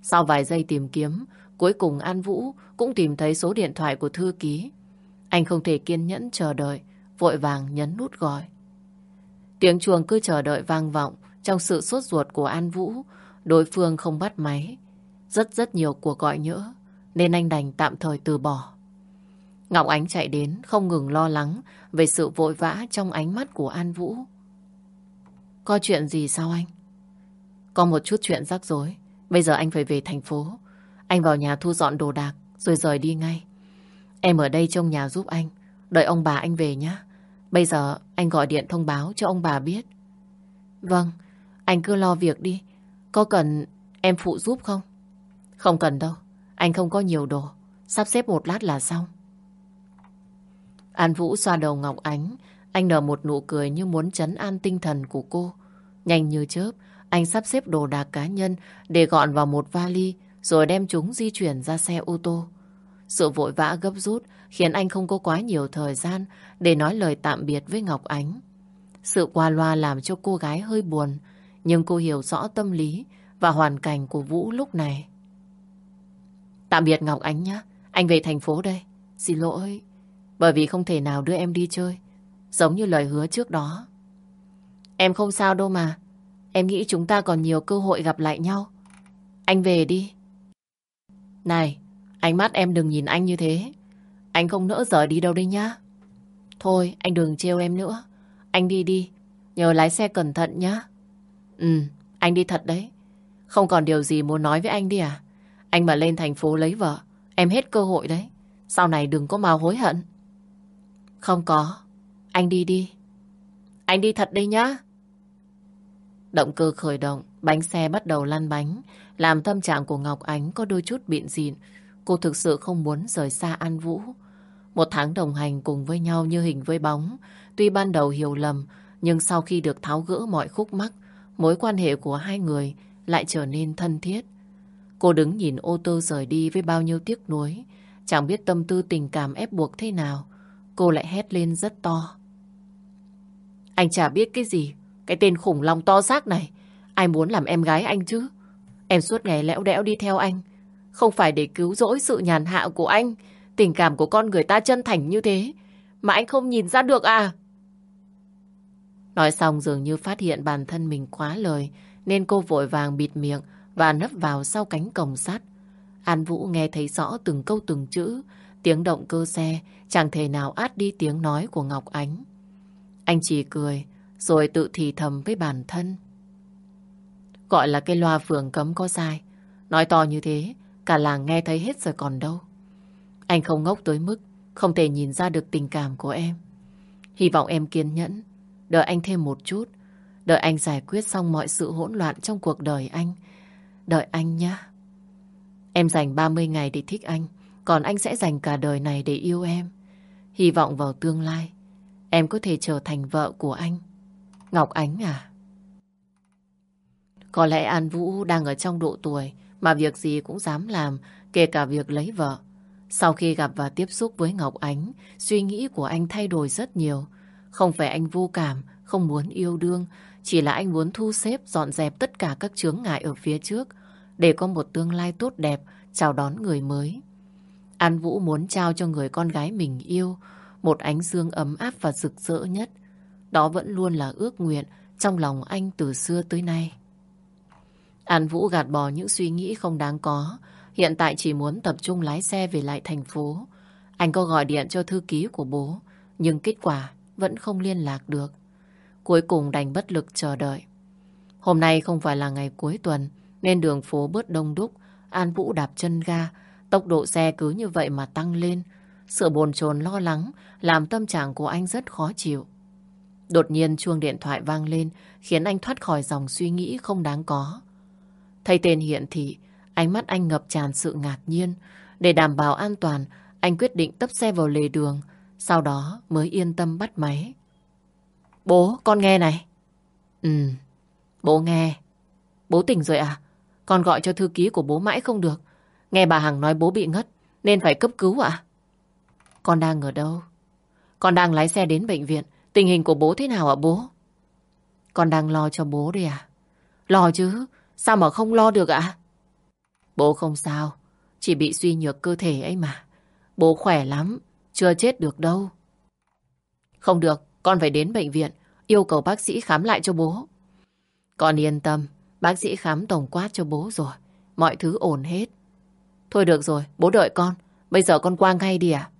Speaker 1: Sau vài giây tìm kiếm, cuối cùng An Vũ cũng tìm thấy số điện thoại của thư ký. Anh không thể kiên nhẫn chờ đợi, vội vàng nhấn nút gọi. Tiếng chuông cứ chờ đợi vang vọng trong sự sốt ruột của An Vũ. Đối phương không bắt máy. Rất rất nhiều cuộc gọi nhỡ, nên anh đành tạm thời từ bỏ. Ngọc Ánh chạy đến, không ngừng lo lắng về sự vội vã trong ánh mắt của An Vũ. Có chuyện gì sao anh? Có một chút chuyện rắc rối. Bây giờ anh phải về thành phố. Anh vào nhà thu dọn đồ đạc, rồi rời đi ngay. Em ở đây trong nhà giúp anh. Đợi ông bà anh về nhé. Bây giờ anh gọi điện thông báo cho ông bà biết. Vâng, anh cứ lo việc đi. Có cần em phụ giúp không? Không cần đâu. Anh không có nhiều đồ. Sắp xếp một lát là xong. An Vũ xoa đầu Ngọc Ánh. Anh nở một nụ cười như muốn chấn an tinh thần của cô. Nhanh như chớp, anh sắp xếp đồ đạc cá nhân để gọn vào một vali rồi đem chúng di chuyển ra xe ô tô. Sự vội vã gấp rút khiến anh không có quá nhiều thời gian để nói lời tạm biệt với Ngọc Ánh. Sự qua loa làm cho cô gái hơi buồn, nhưng cô hiểu rõ tâm lý và hoàn cảnh của Vũ lúc này. Tạm biệt Ngọc Ánh nhé, anh về thành phố đây. Xin lỗi, bởi vì không thể nào đưa em đi chơi, giống như lời hứa trước đó. Em không sao đâu mà, em nghĩ chúng ta còn nhiều cơ hội gặp lại nhau. Anh về đi. Này, ánh mắt em đừng nhìn anh như thế. Anh không nỡ rời đi đâu đấy nhá. Thôi, anh đừng trêu em nữa. Anh đi đi, nhờ lái xe cẩn thận nhá. Ừ, anh đi thật đấy. Không còn điều gì muốn nói với anh đi à? Anh mà lên thành phố lấy vợ, em hết cơ hội đấy. Sau này đừng có mà hối hận. Không có, anh đi đi. Anh đi thật đây nhá. Động cơ khởi động, bánh xe bắt đầu lăn bánh, làm tâm trạng của Ngọc Ánh có đôi chút bịn dịn. Cô thực sự không muốn rời xa An Vũ. Một tháng đồng hành cùng với nhau như hình với bóng. Tuy ban đầu hiểu lầm, nhưng sau khi được tháo gỡ mọi khúc mắc, mối quan hệ của hai người lại trở nên thân thiết. Cô đứng nhìn ô tô rời đi với bao nhiêu tiếc nuối. Chẳng biết tâm tư tình cảm ép buộc thế nào. Cô lại hét lên rất to. Anh chả biết cái gì. Cái tên khủng long to xác này. Ai muốn làm em gái anh chứ? Em suốt ngày lẽo đẽo đi theo anh. Không phải để cứu rỗi sự nhàn hạ của anh. Tình cảm của con người ta chân thành như thế. Mà anh không nhìn ra được à? Nói xong dường như phát hiện bản thân mình quá lời. Nên cô vội vàng bịt miệng và nấp vào sau cánh cổng sắt. An Vũ nghe thấy rõ từng câu từng chữ. Tiếng động cơ xe chẳng thể nào át đi tiếng nói của Ngọc Ánh. Anh chỉ cười rồi tự thì thầm với bản thân. Gọi là cái loa phường cấm có sai. Nói to như thế, cả làng nghe thấy hết rồi còn đâu. Anh không ngốc tới mức không thể nhìn ra được tình cảm của em. Hy vọng em kiên nhẫn, đợi anh thêm một chút, đợi anh giải quyết xong mọi sự hỗn loạn trong cuộc đời anh. Đợi anh nhé. Em dành 30 ngày để thích anh, còn anh sẽ dành cả đời này để yêu em. Hy vọng vào tương lai, em có thể trở thành vợ của anh. Ngọc Ánh à? Có lẽ An Vũ đang ở trong độ tuổi mà việc gì cũng dám làm, kể cả việc lấy vợ. Sau khi gặp và tiếp xúc với Ngọc Ánh, suy nghĩ của anh thay đổi rất nhiều. Không phải anh vô cảm, không muốn yêu đương, chỉ là anh muốn thu xếp, dọn dẹp tất cả các chướng ngại ở phía trước, để có một tương lai tốt đẹp, chào đón người mới. An Vũ muốn trao cho người con gái mình yêu một ánh dương ấm áp và rực rỡ nhất. Đó vẫn luôn là ước nguyện trong lòng anh từ xưa tới nay. An Vũ gạt bỏ những suy nghĩ không đáng có. Hiện tại chỉ muốn tập trung lái xe về lại thành phố. Anh có gọi điện cho thư ký của bố, nhưng kết quả vẫn không liên lạc được. Cuối cùng đành bất lực chờ đợi. Hôm nay không phải là ngày cuối tuần, nên đường phố bớt đông đúc. An Vũ đạp chân ga, tốc độ xe cứ như vậy mà tăng lên. Sự bồn chồn lo lắng làm tâm trạng của anh rất khó chịu. Đột nhiên chuông điện thoại vang lên khiến anh thoát khỏi dòng suy nghĩ không đáng có. Thấy tên hiện thị, ánh mắt anh ngập tràn sự ngạc nhiên. Để đảm bảo an toàn, anh quyết định tấp xe vào lề đường, sau đó mới yên tâm bắt máy. Bố, con nghe này. Ừ, bố nghe. Bố tỉnh rồi à? Con gọi cho thư ký của bố mãi không được. Nghe bà Hằng nói bố bị ngất, nên phải cấp cứu ạ. Con đang ở đâu? Con đang lái xe đến bệnh viện. Tình hình của bố thế nào ạ bố? Con đang lo cho bố đây à? Lo chứ, sao mà không lo được ạ? Bố không sao, chỉ bị suy nhược cơ thể ấy mà. Bố khỏe lắm, chưa chết được đâu. Không được, con phải đến bệnh viện, yêu cầu bác sĩ khám lại cho bố. Con yên tâm, bác sĩ khám tổng quát cho bố rồi. Mọi thứ ổn hết. Thôi được rồi, bố đợi con. Bây giờ con qua ngay đi à?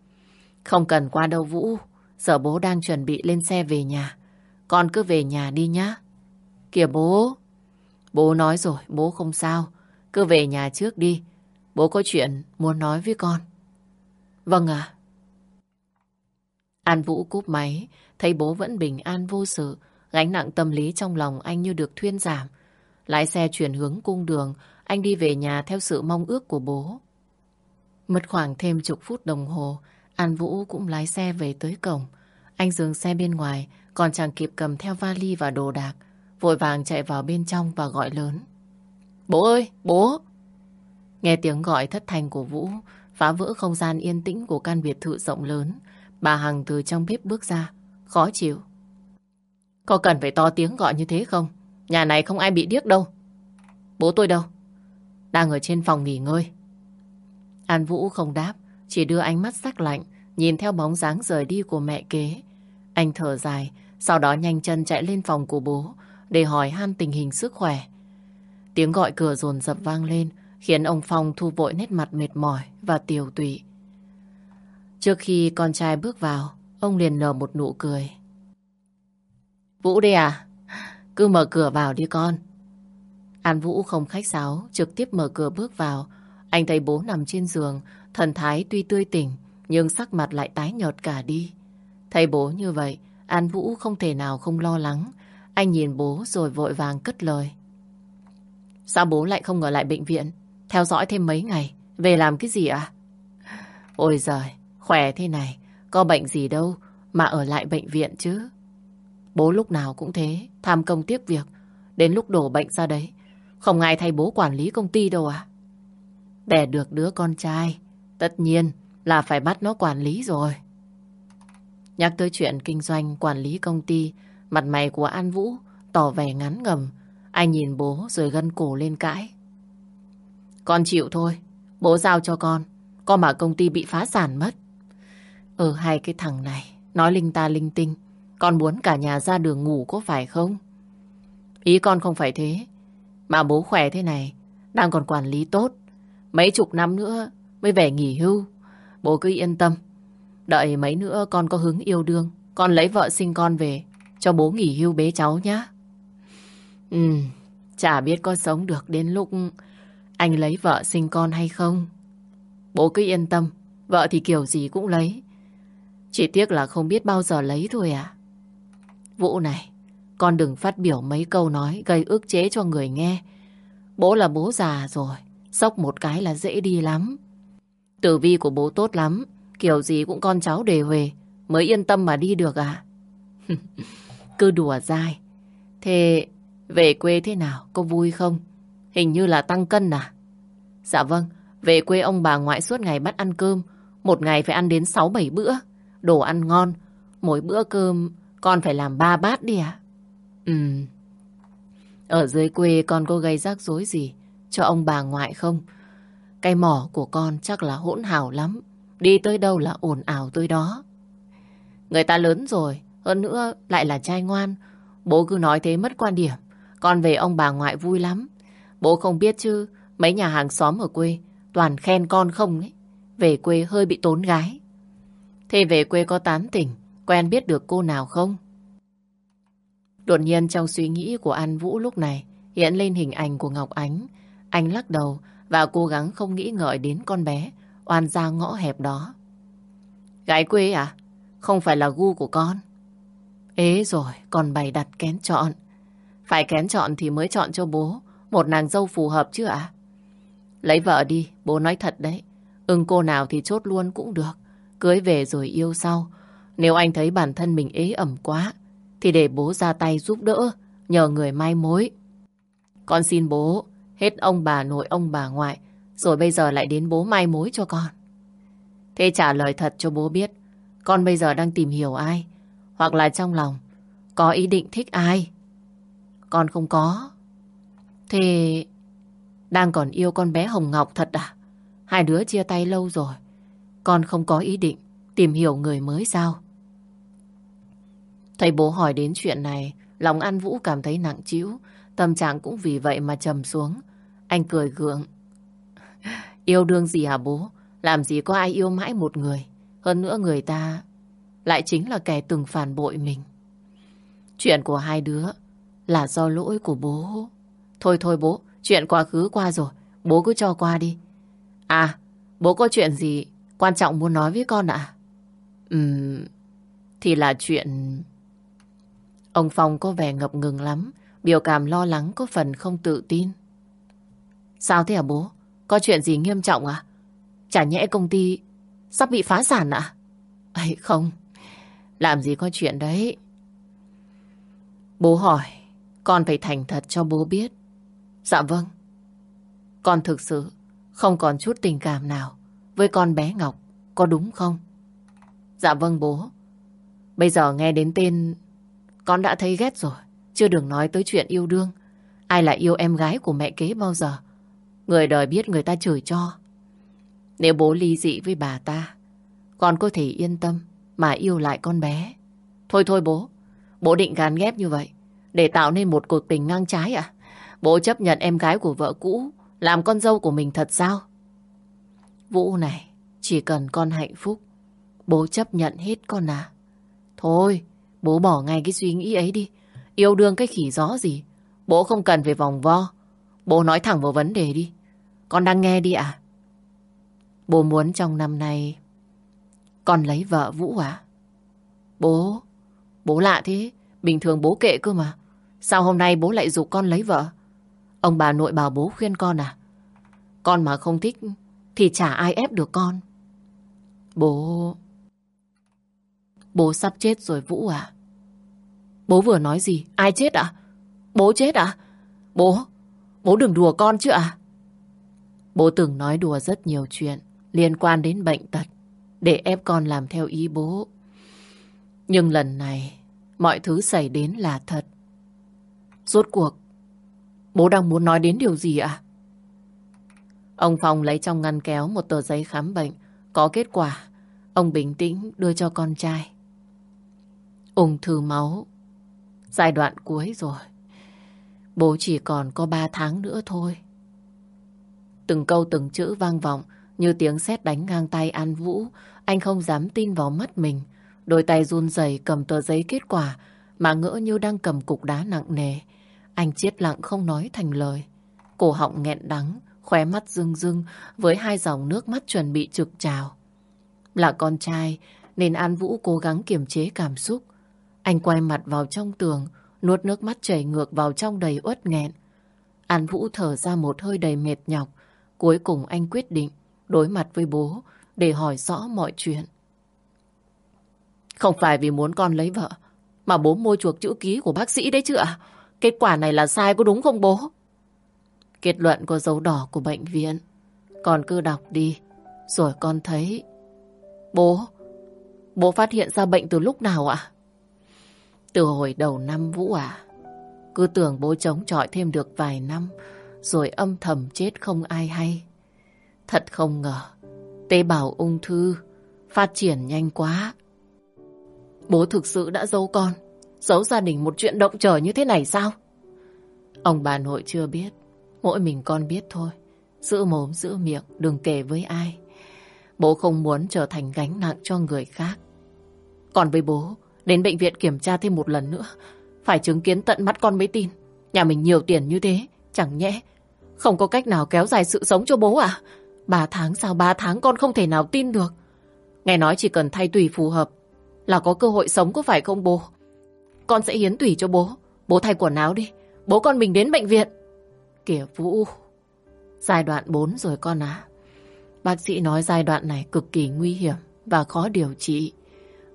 Speaker 1: Không cần qua đâu Vũ. Giờ bố đang chuẩn bị lên xe về nhà. Con cứ về nhà đi nhá. Kìa bố. Bố nói rồi, bố không sao. Cứ về nhà trước đi. Bố có chuyện muốn nói với con. Vâng ạ. An Vũ cúp máy, thấy bố vẫn bình an vô sự, gánh nặng tâm lý trong lòng anh như được thuyên giảm. Lái xe chuyển hướng cung đường, anh đi về nhà theo sự mong ước của bố. Mất khoảng thêm chục phút đồng hồ, An Vũ cũng lái xe về tới cổng. Anh dừng xe bên ngoài, còn chẳng kịp cầm theo vali và đồ đạc. Vội vàng chạy vào bên trong và gọi lớn. Bố ơi, bố! Nghe tiếng gọi thất thanh của Vũ, phá vỡ không gian yên tĩnh của căn biệt thự rộng lớn. Bà Hằng từ trong bếp bước ra, khó chịu. Có cần phải to tiếng gọi như thế không? Nhà này không ai bị điếc đâu. Bố tôi đâu? Đang ở trên phòng nghỉ ngơi. An Vũ không đáp, chỉ đưa ánh mắt sắc lạnh, nhìn theo bóng dáng rời đi của mẹ kế. Anh thở dài, sau đó nhanh chân chạy lên phòng của bố để hỏi han tình hình sức khỏe. Tiếng gọi cửa dồn dập vang lên, khiến ông Phong thu vội nét mặt mệt mỏi và tiều tụy. Trước khi con trai bước vào, ông liền nở một nụ cười. Vũ đây à? Cứ mở cửa vào đi con. An Vũ không khách sáo, trực tiếp mở cửa bước vào. Anh thấy bố nằm trên giường, thần thái tuy tươi tỉnh, nhưng sắc mặt lại tái nhợt cả đi. Thấy bố như vậy, An Vũ không thể nào không lo lắng. Anh nhìn bố rồi vội vàng cất lời. Sao bố lại không ở lại bệnh viện? Theo dõi thêm mấy ngày. Về làm cái gì ạ? À? Ôi giời, khỏe thế này. Có bệnh gì đâu mà ở lại bệnh viện chứ. Bố lúc nào cũng thế, tham công tiếc việc. Đến lúc đổ bệnh ra đấy, không ai thay bố quản lý công ty đâu à. Đẻ được đứa con trai, tất nhiên là phải bắt nó quản lý rồi. Nhắc tới chuyện kinh doanh quản lý công ty, mặt mày của An Vũ tỏ vẻ ngắn ngầm. Anh nhìn bố rồi gân cổ lên cãi. Con chịu thôi, bố giao cho con, con mà công ty bị phá sản mất. Ở hai cái thằng này, nói linh ta linh tinh, con muốn cả nhà ra đường ngủ có phải không? Ý con không phải thế, mà bố khỏe thế này, đang còn quản lý tốt. Mấy chục năm nữa mới về nghỉ hưu. Bố cứ yên tâm. Đợi mấy nữa con có hứng yêu đương. Con lấy vợ sinh con về cho bố nghỉ hưu bế cháu nhá. Ừ, chả biết con sống được đến lúc anh lấy vợ sinh con hay không. Bố cứ yên tâm. Vợ thì kiểu gì cũng lấy. Chỉ tiếc là không biết bao giờ lấy thôi à. Vũ này, con đừng phát biểu mấy câu nói gây ức chế cho người nghe. Bố là bố già rồi, sốc một cái là dễ đi lắm. Tử vi của bố tốt lắm, kiểu gì cũng con cháu đề huề mới yên tâm mà đi được à. Cứ đùa dai. Thế về quê thế nào, có vui không? Hình như là tăng cân à? Dạ vâng, về quê ông bà ngoại suốt ngày bắt ăn cơm, một ngày phải ăn đến 6-7 bữa, đồ ăn ngon, mỗi bữa cơm con phải làm ba bát đi à? Ừ. Ở dưới quê con có gây rắc rối gì cho ông bà ngoại không? Cái mỏ của con chắc là hỗn hào lắm. Đi tới đâu là ồn ào tới đó. Người ta lớn rồi, hơn nữa lại là trai ngoan. Bố cứ nói thế mất quan điểm. Con về ông bà ngoại vui lắm. Bố không biết chứ, mấy nhà hàng xóm ở quê toàn khen con không ấy. Về quê hơi bị tốn gái. Thế về quê có tán tỉnh, quen biết được cô nào không? Đột nhiên trong suy nghĩ của An Vũ lúc này hiện lên hình ảnh của Ngọc Ánh. Anh lắc đầu và cố gắng không nghĩ ngợi đến con bé oan ra ngõ hẹp đó. Gái quê à? Không phải là gu của con. Ế rồi, còn bày đặt kén chọn. Phải kén chọn thì mới chọn cho bố một nàng dâu phù hợp chứ ạ? Lấy vợ đi, bố nói thật đấy. Ưng cô nào thì chốt luôn cũng được. Cưới về rồi yêu sau. Nếu anh thấy bản thân mình ế ẩm quá, thì để bố ra tay giúp đỡ, nhờ người mai mối. Con xin bố, hết ông bà nội ông bà ngoại, rồi bây giờ lại đến bố mai mối cho con. Thế trả lời thật cho bố biết, con bây giờ đang tìm hiểu ai, hoặc là trong lòng có ý định thích ai. Con không có. Thế đang còn yêu con bé Hồng Ngọc thật à? Hai đứa chia tay lâu rồi. Con không có ý định tìm hiểu người mới sao? Thầy bố hỏi đến chuyện này, lòng An Vũ cảm thấy nặng trĩu, tâm trạng cũng vì vậy mà trầm xuống. Anh cười gượng. Yêu đương gì hả bố? Làm gì có ai yêu mãi một người? Hơn nữa người ta lại chính là kẻ từng phản bội mình. Chuyện của hai đứa là do lỗi của bố. Thôi thôi bố, chuyện quá khứ qua rồi, bố cứ cho qua đi. À, bố có chuyện gì quan trọng muốn nói với con ạ? À? Ừm, thì là chuyện... Ông Phong có vẻ ngập ngừng lắm, biểu cảm lo lắng có phần không tự tin. Sao thế hả bố? Có chuyện gì nghiêm trọng à? Chả nhẽ công ty sắp bị phá sản à? ấy không, làm gì có chuyện đấy. Bố hỏi, con phải thành thật cho bố biết. Dạ vâng. Con thực sự không còn chút tình cảm nào với con bé Ngọc, có đúng không? Dạ vâng bố. Bây giờ nghe đến tên con đã thấy ghét rồi. Chưa đừng nói tới chuyện yêu đương. Ai lại yêu em gái của mẹ kế bao giờ? Người đời biết người ta chửi cho. Nếu bố ly dị với bà ta, con có thể yên tâm mà yêu lại con bé. Thôi thôi bố, bố định gán ghép như vậy để tạo nên một cuộc tình ngang trái à? Bố chấp nhận em gái của vợ cũ làm con dâu của mình thật sao? Vũ này, chỉ cần con hạnh phúc, bố chấp nhận hết con à. Thôi, bố bỏ ngay cái suy nghĩ ấy đi. Yêu đương cái khỉ gió gì. Bố không cần phải vòng vo. Bố nói thẳng vào vấn đề đi. Con đang nghe đi à? Bố muốn trong năm nay con lấy vợ Vũ à? Bố, bố lạ thế. Bình thường bố kệ cơ mà. Sao hôm nay bố lại dục con lấy vợ? Ông bà nội bảo bố khuyên con à? Con mà không thích thì chả ai ép được con. Bố... Bố sắp chết rồi Vũ à? Bố vừa nói gì? Ai chết à? Bố chết à? Bố, bố đừng đùa con chứ à? Bố từng nói đùa rất nhiều chuyện liên quan đến bệnh tật để ép con làm theo ý bố. Nhưng lần này, mọi thứ xảy đến là thật. Rốt cuộc, bố đang muốn nói đến điều gì ạ? À? Ông Phong lấy trong ngăn kéo một tờ giấy khám bệnh, có kết quả. Ông bình tĩnh đưa cho con trai. Ung thư máu, giai đoạn cuối rồi. Bố chỉ còn có ba tháng nữa thôi. Từng câu từng chữ vang vọng như tiếng sét đánh ngang tay An Vũ. Anh không dám tin vào mắt mình. Đôi tay run rẩy cầm tờ giấy kết quả mà ngỡ như đang cầm cục đá nặng nề. Anh chết lặng không nói thành lời. Cổ họng nghẹn đắng, khóe mắt rưng rưng với hai dòng nước mắt chuẩn bị trực trào. Là con trai nên An Vũ cố gắng kiềm chế cảm xúc. Anh quay mặt vào trong tường, nuốt nước mắt chảy ngược vào trong đầy uất nghẹn. An Vũ thở ra một hơi đầy mệt nhọc. Cuối cùng anh quyết định đối mặt với bố để hỏi rõ mọi chuyện. Không phải vì muốn con lấy vợ, mà bố mua chuộc chữ ký của bác sĩ đấy chứ ạ. Kết quả này là sai có đúng không bố? Kết luận có dấu đỏ của bệnh viện. Con cứ đọc đi, rồi con thấy... Bố, bố phát hiện ra bệnh từ lúc nào ạ? Từ hồi đầu năm Vũ à? Cứ tưởng bố chống chọi thêm được vài năm, rồi âm thầm chết không ai hay. Thật không ngờ, tế bào ung thư phát triển nhanh quá. Bố thực sự đã giấu con, giấu gia đình một chuyện động trời như thế này sao? Ông bà nội chưa biết, mỗi mình con biết thôi. Giữ mồm giữ miệng, đừng kể với ai. Bố không muốn trở thành gánh nặng cho người khác. Còn với bố, đến bệnh viện kiểm tra thêm một lần nữa. Phải chứng kiến tận mắt con mới tin. Nhà mình nhiều tiền như thế, chẳng nhẽ. Không có cách nào kéo dài sự sống cho bố à? Ba tháng sao ba tháng con không thể nào tin được. Nghe nói chỉ cần thay tùy phù hợp là có cơ hội sống có phải không bố? Con sẽ hiến tủy cho bố. Bố thay quần áo đi. Bố con mình đến bệnh viện. Kìa Vũ, giai đoạn 4 rồi con à. Bác sĩ nói giai đoạn này cực kỳ nguy hiểm và khó điều trị.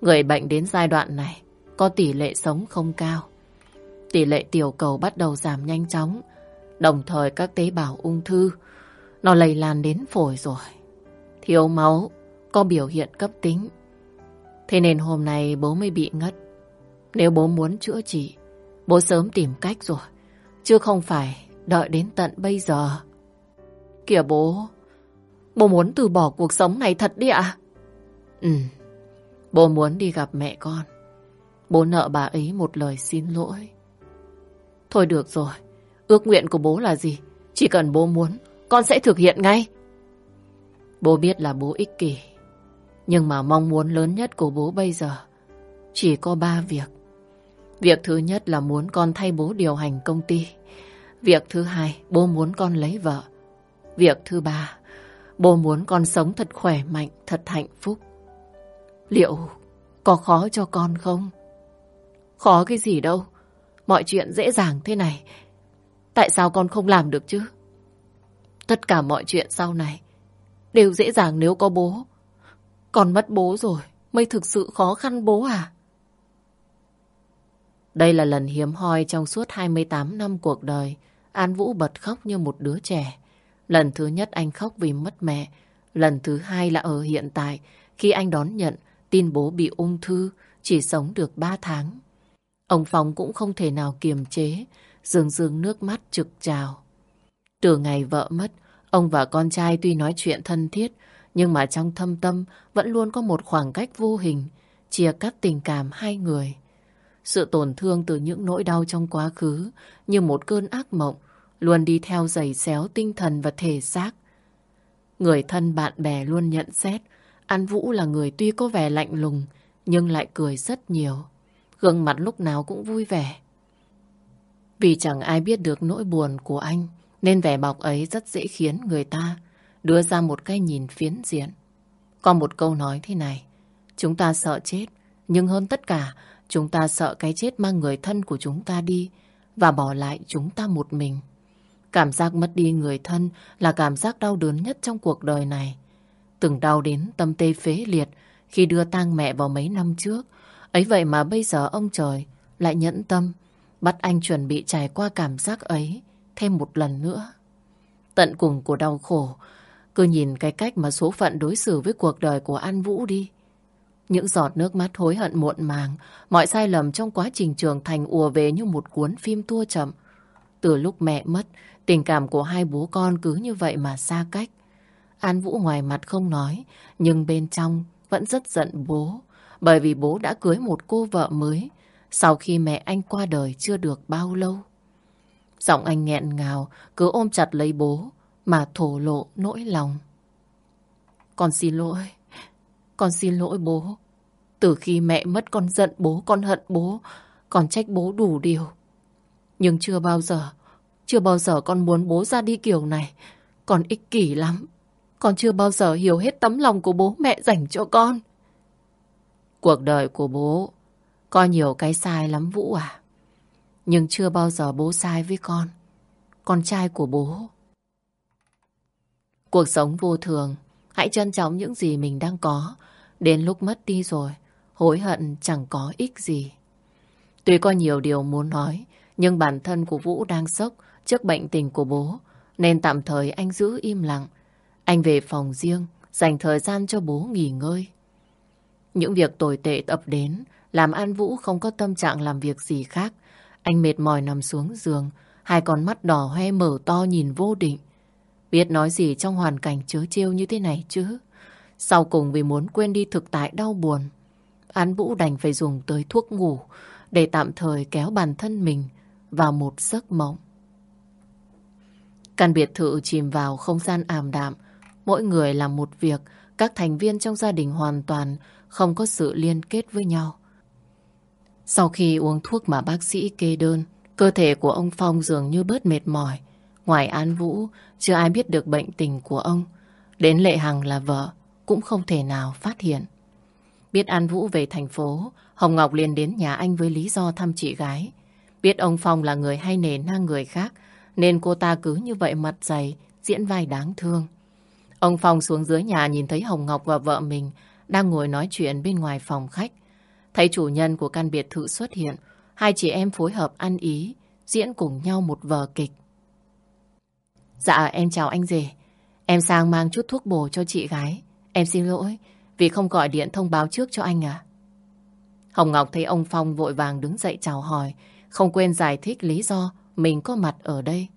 Speaker 1: Người bệnh đến giai đoạn này có tỷ lệ sống không cao. Tỷ lệ tiểu cầu bắt đầu giảm nhanh chóng. Đồng thời các tế bào ung thư nó lây lan đến phổi rồi. Thiếu máu có biểu hiện cấp tính Thế nên hôm nay bố mới bị ngất. Nếu bố muốn chữa trị, bố sớm tìm cách rồi. Chứ không phải đợi đến tận bây giờ. Kìa bố, bố muốn từ bỏ cuộc sống này thật đi ạ? Ừ, bố muốn đi gặp mẹ con. Bố nợ bà ấy một lời xin lỗi. Thôi được rồi, ước nguyện của bố là gì? Chỉ cần bố muốn, con sẽ thực hiện ngay. Bố biết là bố ích kỷ. Nhưng mà mong muốn lớn nhất của bố bây giờ chỉ có ba việc. Việc thứ nhất là muốn con thay bố điều hành công ty. Việc thứ hai, bố muốn con lấy vợ. Việc thứ ba, bố muốn con sống thật khỏe mạnh, thật hạnh phúc. Liệu có khó cho con không? Khó cái gì đâu. Mọi chuyện dễ dàng thế này. Tại sao con không làm được chứ? Tất cả mọi chuyện sau này đều dễ dàng nếu có bố. Con mất bố rồi, mới thực sự khó khăn bố à? Đây là lần hiếm hoi trong suốt 28 năm cuộc đời. An Vũ bật khóc như một đứa trẻ. Lần thứ nhất anh khóc vì mất mẹ. Lần thứ hai là ở hiện tại, khi anh đón nhận tin bố bị ung thư chỉ sống được 3 tháng. Ông Phong cũng không thể nào kiềm chế, dường dường nước mắt trực trào. Từ ngày vợ mất, ông và con trai tuy nói chuyện thân thiết, nhưng mà trong thâm tâm vẫn luôn có một khoảng cách vô hình, chia cắt tình cảm hai người. Sự tổn thương từ những nỗi đau trong quá khứ như một cơn ác mộng luôn đi theo giày xéo tinh thần và thể xác. Người thân bạn bè luôn nhận xét An Vũ là người tuy có vẻ lạnh lùng, nhưng lại cười rất nhiều. Gương mặt lúc nào cũng vui vẻ. Vì chẳng ai biết được nỗi buồn của anh, nên vẻ bọc ấy rất dễ khiến người ta đưa ra một cái nhìn phiến diện. Có một câu nói thế này, Chúng ta sợ chết, nhưng hơn tất cả, chúng ta sợ cái chết mang người thân của chúng ta đi và bỏ lại chúng ta một mình. Cảm giác mất đi người thân là cảm giác đau đớn nhất trong cuộc đời này. Từng đau đến tâm tê phế liệt khi đưa tang mẹ vào mấy năm trước. Ấy vậy mà bây giờ ông trời lại nhẫn tâm bắt anh chuẩn bị trải qua cảm giác ấy thêm một lần nữa. Tận cùng của đau khổ cứ nhìn cái cách mà số phận đối xử với cuộc đời của An Vũ đi. Những giọt nước mắt hối hận muộn màng, mọi sai lầm trong quá trình trưởng thành ùa về như một cuốn phim tua chậm. Từ lúc mẹ mất, tình cảm của hai bố con cứ như vậy mà xa cách. An Vũ ngoài mặt không nói, nhưng bên trong vẫn rất giận bố, bởi vì bố đã cưới một cô vợ mới, sau khi mẹ anh qua đời chưa được bao lâu. Giọng anh nghẹn ngào, cứ ôm chặt lấy bố, mà thổ lộ nỗi lòng. Con xin lỗi, con xin lỗi bố. Từ khi mẹ mất con giận bố, con hận bố, con trách bố đủ điều. Nhưng chưa bao giờ, chưa bao giờ con muốn bố ra đi kiểu này. Con ích kỷ lắm. Con chưa bao giờ hiểu hết tấm lòng của bố mẹ dành cho con. Cuộc đời của bố có nhiều cái sai lắm Vũ à. Nhưng chưa bao giờ bố sai với con. Con trai của bố. Cuộc sống vô thường, hãy trân trọng những gì mình đang có. Đến lúc mất đi rồi, hối hận chẳng có ích gì. Tuy có nhiều điều muốn nói, nhưng bản thân của Vũ đang sốc trước bệnh tình của bố, nên tạm thời anh giữ im lặng. Anh về phòng riêng, dành thời gian cho bố nghỉ ngơi. Những việc tồi tệ ập đến, làm An Vũ không có tâm trạng làm việc gì khác. Anh mệt mỏi nằm xuống giường, hai con mắt đỏ hoe mở to nhìn vô định. Biết nói gì trong hoàn cảnh chớ trêu như thế này chứ. Sau cùng vì muốn quên đi thực tại đau buồn, An Vũ đành phải dùng tới thuốc ngủ để tạm thời kéo bản thân mình vào một giấc mộng. Căn biệt thự chìm vào không gian ảm đạm, mỗi người làm một việc, các thành viên trong gia đình hoàn toàn không có sự liên kết với nhau. Sau khi uống thuốc mà bác sĩ kê đơn, cơ thể của ông Phong dường như bớt mệt mỏi. Ngoài An Vũ, chưa ai biết được bệnh tình của ông. Đến Lệ Hằng là vợ, cũng không thể nào phát hiện. Biết An Vũ về thành phố, Hồng Ngọc liền đến nhà anh với lý do thăm chị gái. Biết ông Phong là người hay nề nang người khác, nên cô ta cứ như vậy mặt dày, diễn vai đáng thương. Ông Phong xuống dưới nhà nhìn thấy Hồng Ngọc và vợ mình đang ngồi nói chuyện bên ngoài phòng khách. Thấy chủ nhân của căn biệt thự xuất hiện, hai chị em phối hợp ăn ý, diễn cùng nhau một vở kịch. Dạ, em chào anh rể. Em sang mang chút thuốc bổ cho chị gái. Em xin lỗi vì không gọi điện thông báo trước cho anh à. Hồng Ngọc thấy ông Phong vội vàng đứng dậy chào hỏi, không quên giải thích lý do mình có mặt ở đây.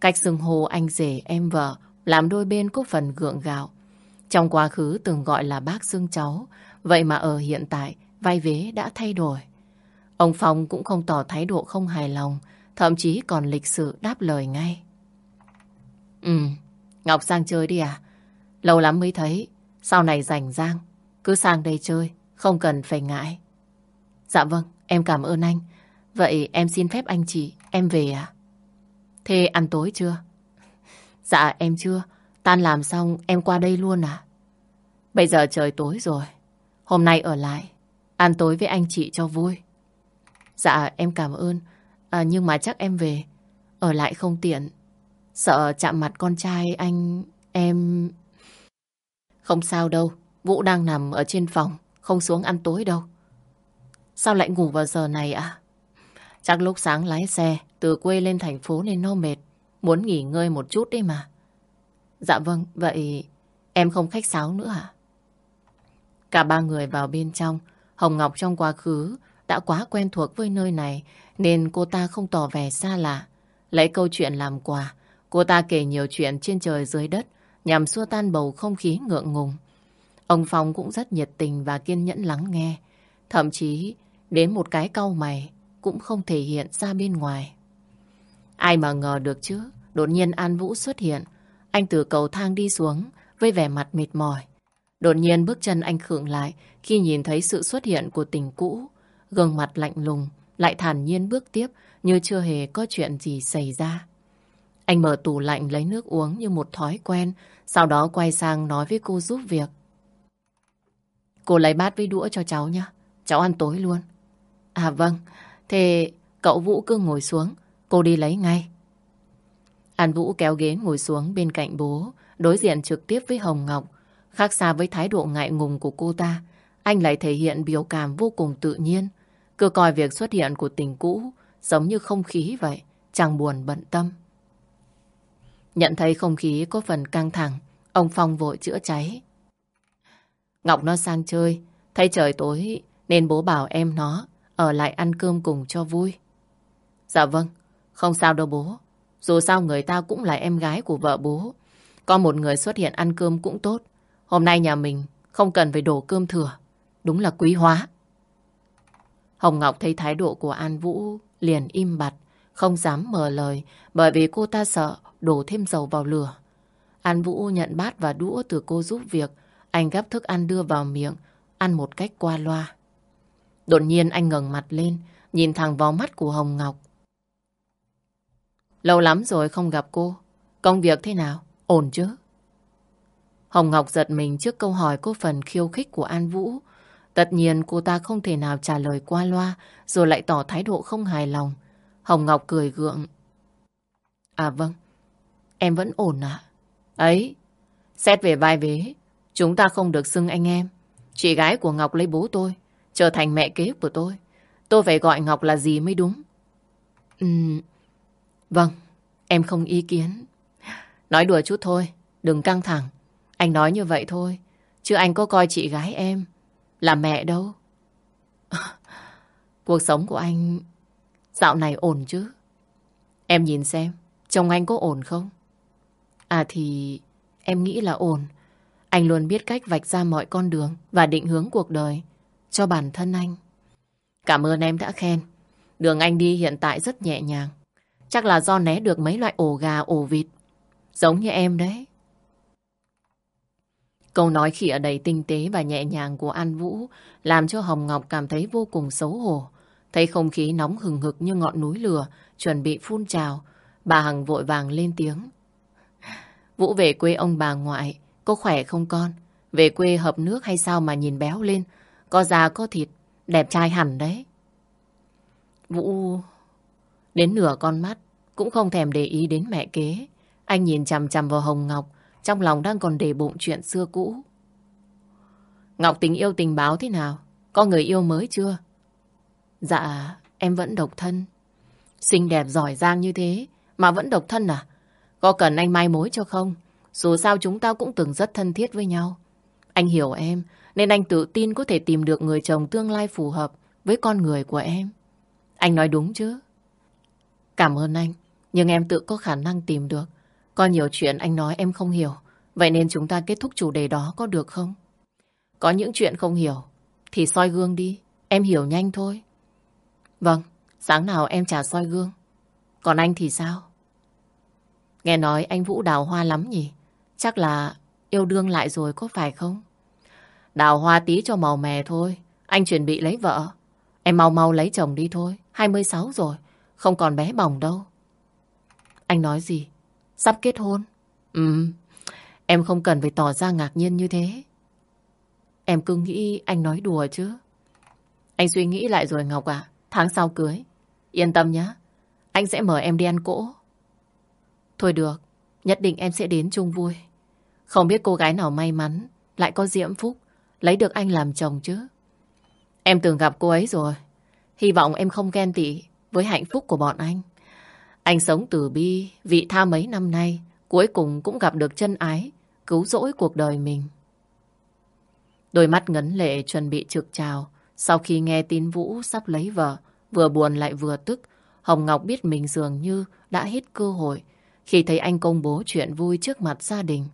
Speaker 1: Cách xưng hô anh rể em vợ làm đôi bên có phần gượng gạo. Trong quá khứ từng gọi là bác dương cháu, vậy mà ở hiện tại vai vế đã thay đổi. Ông Phong cũng không tỏ thái độ không hài lòng, thậm chí còn lịch sự đáp lời ngay. Ừ, Ngọc sang chơi đi à? Lâu lắm mới thấy, sau này rảnh rang, cứ sang đây chơi, không cần phải ngại. Dạ vâng, em cảm ơn anh. Vậy em xin phép anh chị, em về à? Thế ăn tối chưa? Dạ em chưa, tan làm xong em qua đây luôn à? Bây giờ trời tối rồi, hôm nay ở lại, Ăn tối với anh chị cho vui. Dạ em cảm ơn. À, nhưng mà chắc em về. Ở lại không tiện. Sợ chạm mặt con trai anh... Em... Không sao đâu. Vũ đang nằm ở trên phòng. Không xuống ăn tối đâu. Sao lại ngủ vào giờ này ạ? Chắc lúc sáng lái xe từ quê lên thành phố nên nó mệt. Muốn nghỉ ngơi một chút đấy mà. Dạ vâng, vậy em không khách sáo nữa à? Cả ba người vào bên trong. Hồng Ngọc trong quá khứ đã quá quen thuộc với nơi này nên cô ta không tỏ vẻ xa lạ. Lấy câu chuyện làm quà, cô ta kể nhiều chuyện trên trời dưới đất nhằm xua tan bầu không khí ngượng ngùng. Ông Phong cũng rất nhiệt tình và kiên nhẫn lắng nghe. Thậm chí đến một cái cau mày cũng không thể hiện ra bên ngoài. Ai mà ngờ được chứ, đột nhiên An Vũ xuất hiện. Anh từ cầu thang đi xuống với vẻ mặt mệt mỏi. Đột nhiên bước chân anh khựng lại khi nhìn thấy sự xuất hiện của tình cũ. Gương mặt lạnh lùng, lại thản nhiên bước tiếp như chưa hề có chuyện gì xảy ra. Anh mở tủ lạnh lấy nước uống như một thói quen, sau đó quay sang nói với cô giúp việc. Cô lấy bát với đũa cho cháu nhé, cháu ăn tối luôn. À vâng, thế cậu Vũ cứ ngồi xuống, cô đi lấy ngay. An Vũ kéo ghế ngồi xuống bên cạnh bố, đối diện trực tiếp với Hồng Ngọc. Khác xa với thái độ ngại ngùng của cô ta, anh lại thể hiện biểu cảm vô cùng tự nhiên. Cứ coi việc xuất hiện của tình cũ giống như không khí vậy, chẳng buồn bận tâm. Nhận thấy không khí có phần căng thẳng, ông Phong vội chữa cháy. Ngọc nó sang chơi, thấy trời tối nên bố bảo em nó ở lại ăn cơm cùng cho vui. Dạ vâng, không sao đâu bố. Dù sao người ta cũng là em gái của vợ bố. Có một người xuất hiện ăn cơm cũng tốt. Hôm nay nhà mình không cần phải đổ cơm thừa. Đúng là quý hóa. Hồng Ngọc thấy thái độ của An Vũ liền im bặt, không dám mở lời bởi vì cô ta sợ đổ thêm dầu vào lửa. An Vũ nhận bát và đũa từ cô giúp việc. Anh gắp thức ăn đưa vào miệng, ăn một cách qua loa. Đột nhiên anh ngẩng mặt lên, nhìn thẳng vào mắt của Hồng Ngọc. Lâu lắm rồi không gặp cô. Công việc thế nào? Ổn chứ? Hồng Ngọc giật mình trước câu hỏi cô phần khiêu khích của An Vũ. Tất nhiên cô ta không thể nào trả lời qua loa rồi lại tỏ thái độ không hài lòng. Hồng Ngọc cười gượng. À vâng, em vẫn ổn ạ. Ấy, xét về vai vế, chúng ta không được xưng anh em. Chị gái của Ngọc lấy bố tôi, trở thành mẹ kế của tôi. Tôi phải gọi Ngọc là gì mới đúng. Ừm, vâng, em không ý kiến. Nói đùa chút thôi, đừng căng thẳng. Anh nói như vậy thôi, chứ anh có coi chị gái em là mẹ đâu. Cuộc sống của anh dạo này ổn chứ? Em nhìn xem, chồng anh có ổn không? À thì em nghĩ là ổn. Anh luôn biết cách vạch ra mọi con đường và định hướng cuộc đời cho bản thân anh. Cảm ơn em đã khen. Đường anh đi hiện tại rất nhẹ nhàng. Chắc là do né được mấy loại ổ gà, ổ vịt. Giống như em đấy. Câu nói khịa đầy tinh tế và nhẹ nhàng của An Vũ làm cho Hồng Ngọc cảm thấy vô cùng xấu hổ. Thấy không khí nóng hừng hực như ngọn núi lửa, chuẩn bị phun trào. Bà Hằng vội vàng lên tiếng. Vũ về quê ông bà ngoại, có khỏe không con? Về quê hợp nước hay sao mà nhìn béo lên? Có da có thịt, đẹp trai hẳn đấy. Vũ... Đến nửa con mắt, cũng không thèm để ý đến mẹ kế. Anh nhìn chằm chằm vào Hồng Ngọc, trong lòng đang còn để bụng chuyện xưa cũ. Ngọc tình yêu tình báo thế nào? Có người yêu mới chưa? Dạ, em vẫn độc thân. Xinh đẹp giỏi giang như thế, mà vẫn độc thân à? Có cần anh mai mối cho không? Dù sao chúng ta cũng từng rất thân thiết với nhau. Anh hiểu em, nên anh tự tin có thể tìm được người chồng tương lai phù hợp với con người của em. Anh nói đúng chứ? Cảm ơn anh, nhưng em tự có khả năng tìm được. Có nhiều chuyện anh nói em không hiểu, vậy nên chúng ta kết thúc chủ đề đó có được không? Có những chuyện không hiểu, thì soi gương đi, em hiểu nhanh thôi. Vâng, sáng nào em trả soi gương. Còn anh thì sao? Nghe nói anh Vũ đào hoa lắm nhỉ? Chắc là yêu đương lại rồi có phải không? Đào hoa tí cho màu mè thôi. Anh chuẩn bị lấy vợ. Em mau mau lấy chồng đi thôi. 26 rồi. Không còn bé bỏng đâu. Anh nói gì? Sắp kết hôn? Ừ. Em không cần phải tỏ ra ngạc nhiên như thế. Em cứ nghĩ anh nói đùa chứ. Anh suy nghĩ lại rồi Ngọc ạ. Tháng sau cưới. Yên tâm nhé. Anh sẽ mời em đi ăn cỗ. Thôi được. Nhất định em sẽ đến chung vui. Không biết cô gái nào may mắn, lại có diễm phúc, lấy được anh làm chồng chứ. Em từng gặp cô ấy rồi. Hy vọng em không ghen tị với hạnh phúc của bọn anh. Anh sống từ bi, vị tha mấy năm nay, cuối cùng cũng gặp được chân ái, cứu rỗi cuộc đời mình. Đôi mắt ngấn lệ chuẩn bị trực trào. Sau khi nghe tin Vũ sắp lấy vợ, vừa buồn lại vừa tức, Hồng Ngọc biết mình dường như đã hết cơ hội khi thấy anh công bố chuyện vui trước mặt gia đình.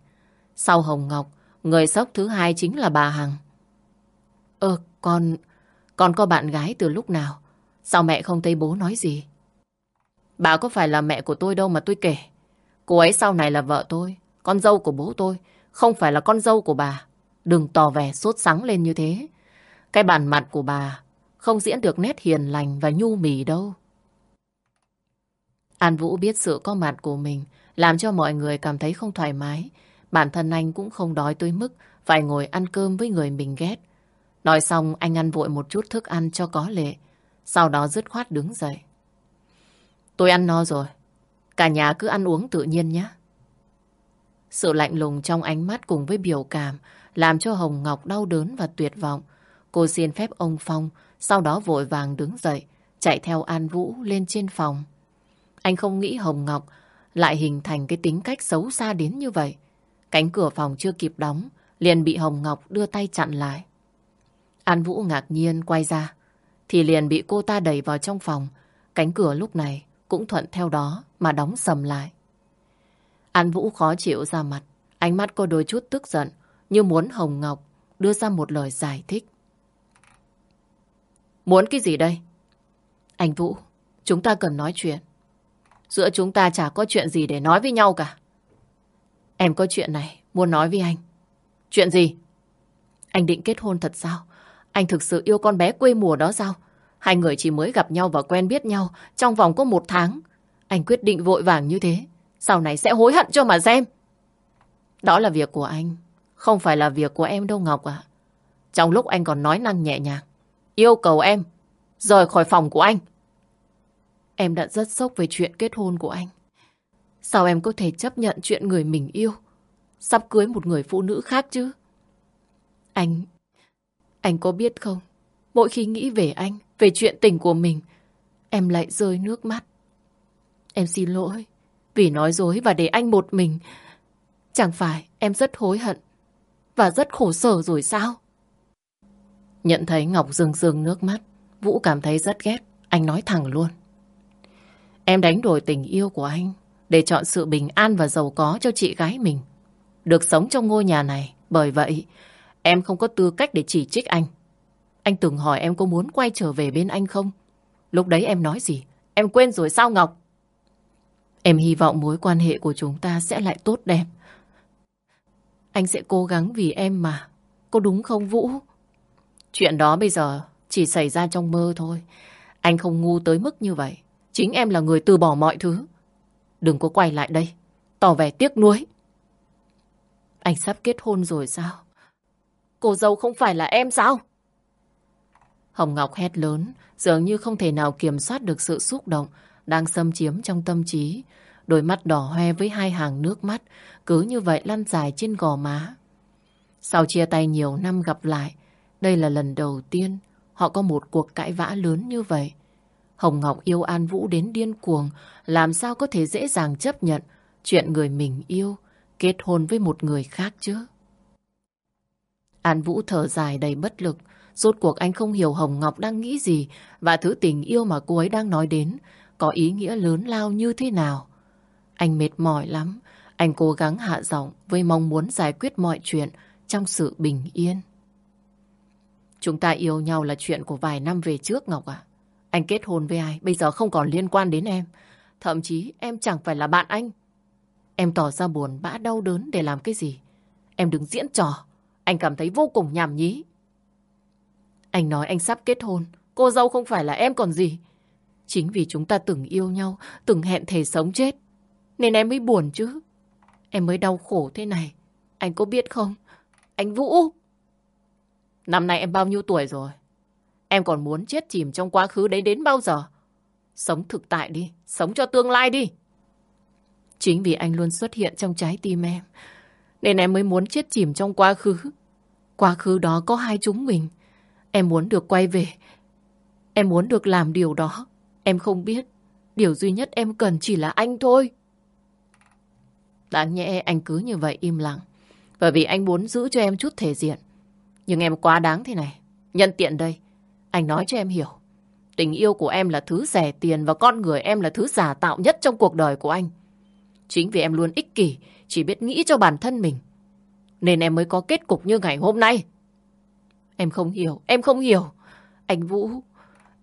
Speaker 1: Sau Hồng Ngọc, người sốc thứ hai chính là bà Hằng. Ơ, con... con có bạn gái từ lúc nào? Sao mẹ không thấy bố nói gì? Bà có phải là mẹ của tôi đâu mà tôi kể. Cô ấy sau này là vợ tôi, con dâu của bố tôi, không phải là con dâu của bà. Đừng tỏ vẻ sốt sắng lên như thế. Cái bản mặt của bà không diễn được nét hiền lành và nhu mì đâu. An Vũ biết sự có mặt của mình làm cho mọi người cảm thấy không thoải mái. Bản thân anh cũng không đói tới mức phải ngồi ăn cơm với người mình ghét. Nói xong anh ăn vội một chút thức ăn cho có lệ. Sau đó dứt khoát đứng dậy. Tôi ăn no rồi. Cả nhà cứ ăn uống tự nhiên nhé. Sự lạnh lùng trong ánh mắt cùng với biểu cảm làm cho Hồng Ngọc đau đớn và tuyệt vọng. Cô xin phép ông Phong, sau đó vội vàng đứng dậy, chạy theo An Vũ lên trên phòng. Anh không nghĩ Hồng Ngọc lại hình thành cái tính cách xấu xa đến như vậy. Cánh cửa phòng chưa kịp đóng, liền bị Hồng Ngọc đưa tay chặn lại. An Vũ ngạc nhiên quay ra, thì liền bị cô ta đẩy vào trong phòng. Cánh cửa lúc này cũng thuận theo đó mà đóng sầm lại. An Vũ khó chịu ra mặt, ánh mắt có đôi chút tức giận, như muốn Hồng Ngọc đưa ra một lời giải thích. Muốn cái gì đây? Anh Vũ, chúng ta cần nói chuyện. Giữa chúng ta chả có chuyện gì để nói với nhau cả. Em có chuyện này, muốn nói với anh. Chuyện gì? Anh định kết hôn thật sao? Anh thực sự yêu con bé quê mùa đó sao? Hai người chỉ mới gặp nhau và quen biết nhau trong vòng có một tháng. Anh quyết định vội vàng như thế. Sau này sẽ hối hận cho mà xem. Đó là việc của anh. Không phải là việc của em đâu Ngọc ạ. Trong lúc anh còn nói năng nhẹ nhàng. Yêu cầu em rời khỏi phòng của anh. Em đã rất sốc về chuyện kết hôn của anh. Sao em có thể chấp nhận chuyện người mình yêu, sắp cưới một người phụ nữ khác chứ? Anh... Anh có biết không? Mỗi khi nghĩ về anh, về chuyện tình của mình, em lại rơi nước mắt. Em xin lỗi vì nói dối và để anh một mình. Chẳng phải em rất hối hận và rất khổ sở rồi sao? Nhận thấy Ngọc rưng rưng nước mắt, Vũ cảm thấy rất ghét. Anh nói thẳng luôn. Em đánh đổi tình yêu của anh để chọn sự bình an và giàu có cho chị gái mình. Được sống trong ngôi nhà này, bởi vậy em không có tư cách để chỉ trích anh. Anh từng hỏi em có muốn quay trở về bên anh không? Lúc đấy em nói gì? Em quên rồi sao Ngọc? Em hy vọng mối quan hệ của chúng ta sẽ lại tốt đẹp. Anh sẽ cố gắng vì em mà. Có đúng không Vũ? Chuyện đó bây giờ chỉ xảy ra trong mơ thôi. Anh không ngu tới mức như vậy. Chính em là người từ bỏ mọi thứ. Đừng có quay lại đây. Tỏ vẻ tiếc nuối. Anh sắp kết hôn rồi sao? Cô dâu không phải là em sao? Hồng Ngọc hét lớn, dường như không thể nào kiểm soát được sự xúc động đang xâm chiếm trong tâm trí. Đôi mắt đỏ hoe với hai hàng nước mắt, cứ như vậy lăn dài trên gò má. Sau chia tay nhiều năm gặp lại, đây là lần đầu tiên họ có một cuộc cãi vã lớn như vậy. Hồng Ngọc yêu An Vũ đến điên cuồng, làm sao có thể dễ dàng chấp nhận chuyện người mình yêu kết hôn với một người khác chứ? An Vũ thở dài đầy bất lực, rốt cuộc anh không hiểu Hồng Ngọc đang nghĩ gì và thứ tình yêu mà cô ấy đang nói đến có ý nghĩa lớn lao như thế nào. Anh mệt mỏi lắm, anh cố gắng hạ giọng với mong muốn giải quyết mọi chuyện trong sự bình yên. Chúng ta yêu nhau là chuyện của vài năm về trước Ngọc ạ. Anh kết hôn với ai bây giờ không còn liên quan đến em. Thậm chí em chẳng phải là bạn anh. Em tỏ ra buồn bã đau đớn để làm cái gì. Em đừng diễn trò. Anh cảm thấy vô cùng nhảm nhí. Anh nói anh sắp kết hôn. Cô dâu không phải là em còn gì. Chính vì chúng ta từng yêu nhau, từng hẹn thề sống chết. Nên em mới buồn chứ. Em mới đau khổ thế này. Anh có biết không? Anh Vũ! Năm nay em bao nhiêu tuổi rồi? Em còn muốn chết chìm trong quá khứ đấy đến bao giờ? Sống thực tại đi, sống cho tương lai đi. Chính vì anh luôn xuất hiện trong trái tim em, nên em mới muốn chết chìm trong quá khứ. Quá khứ đó có hai chúng mình. Em muốn được quay về. Em muốn được làm điều đó. Em không biết. Điều duy nhất em cần chỉ là anh thôi. Đáng nhẽ anh cứ như vậy im lặng. Bởi vì anh muốn giữ cho em chút thể diện. Nhưng em quá đáng thế này. Nhân tiện đây. Anh nói cho em hiểu. Tình yêu của em là thứ rẻ tiền và con người em là thứ giả tạo nhất trong cuộc đời của anh. Chính vì em luôn ích kỷ, chỉ biết nghĩ cho bản thân mình. Nên em mới có kết cục như ngày hôm nay. Em không hiểu, em không hiểu. Anh Vũ,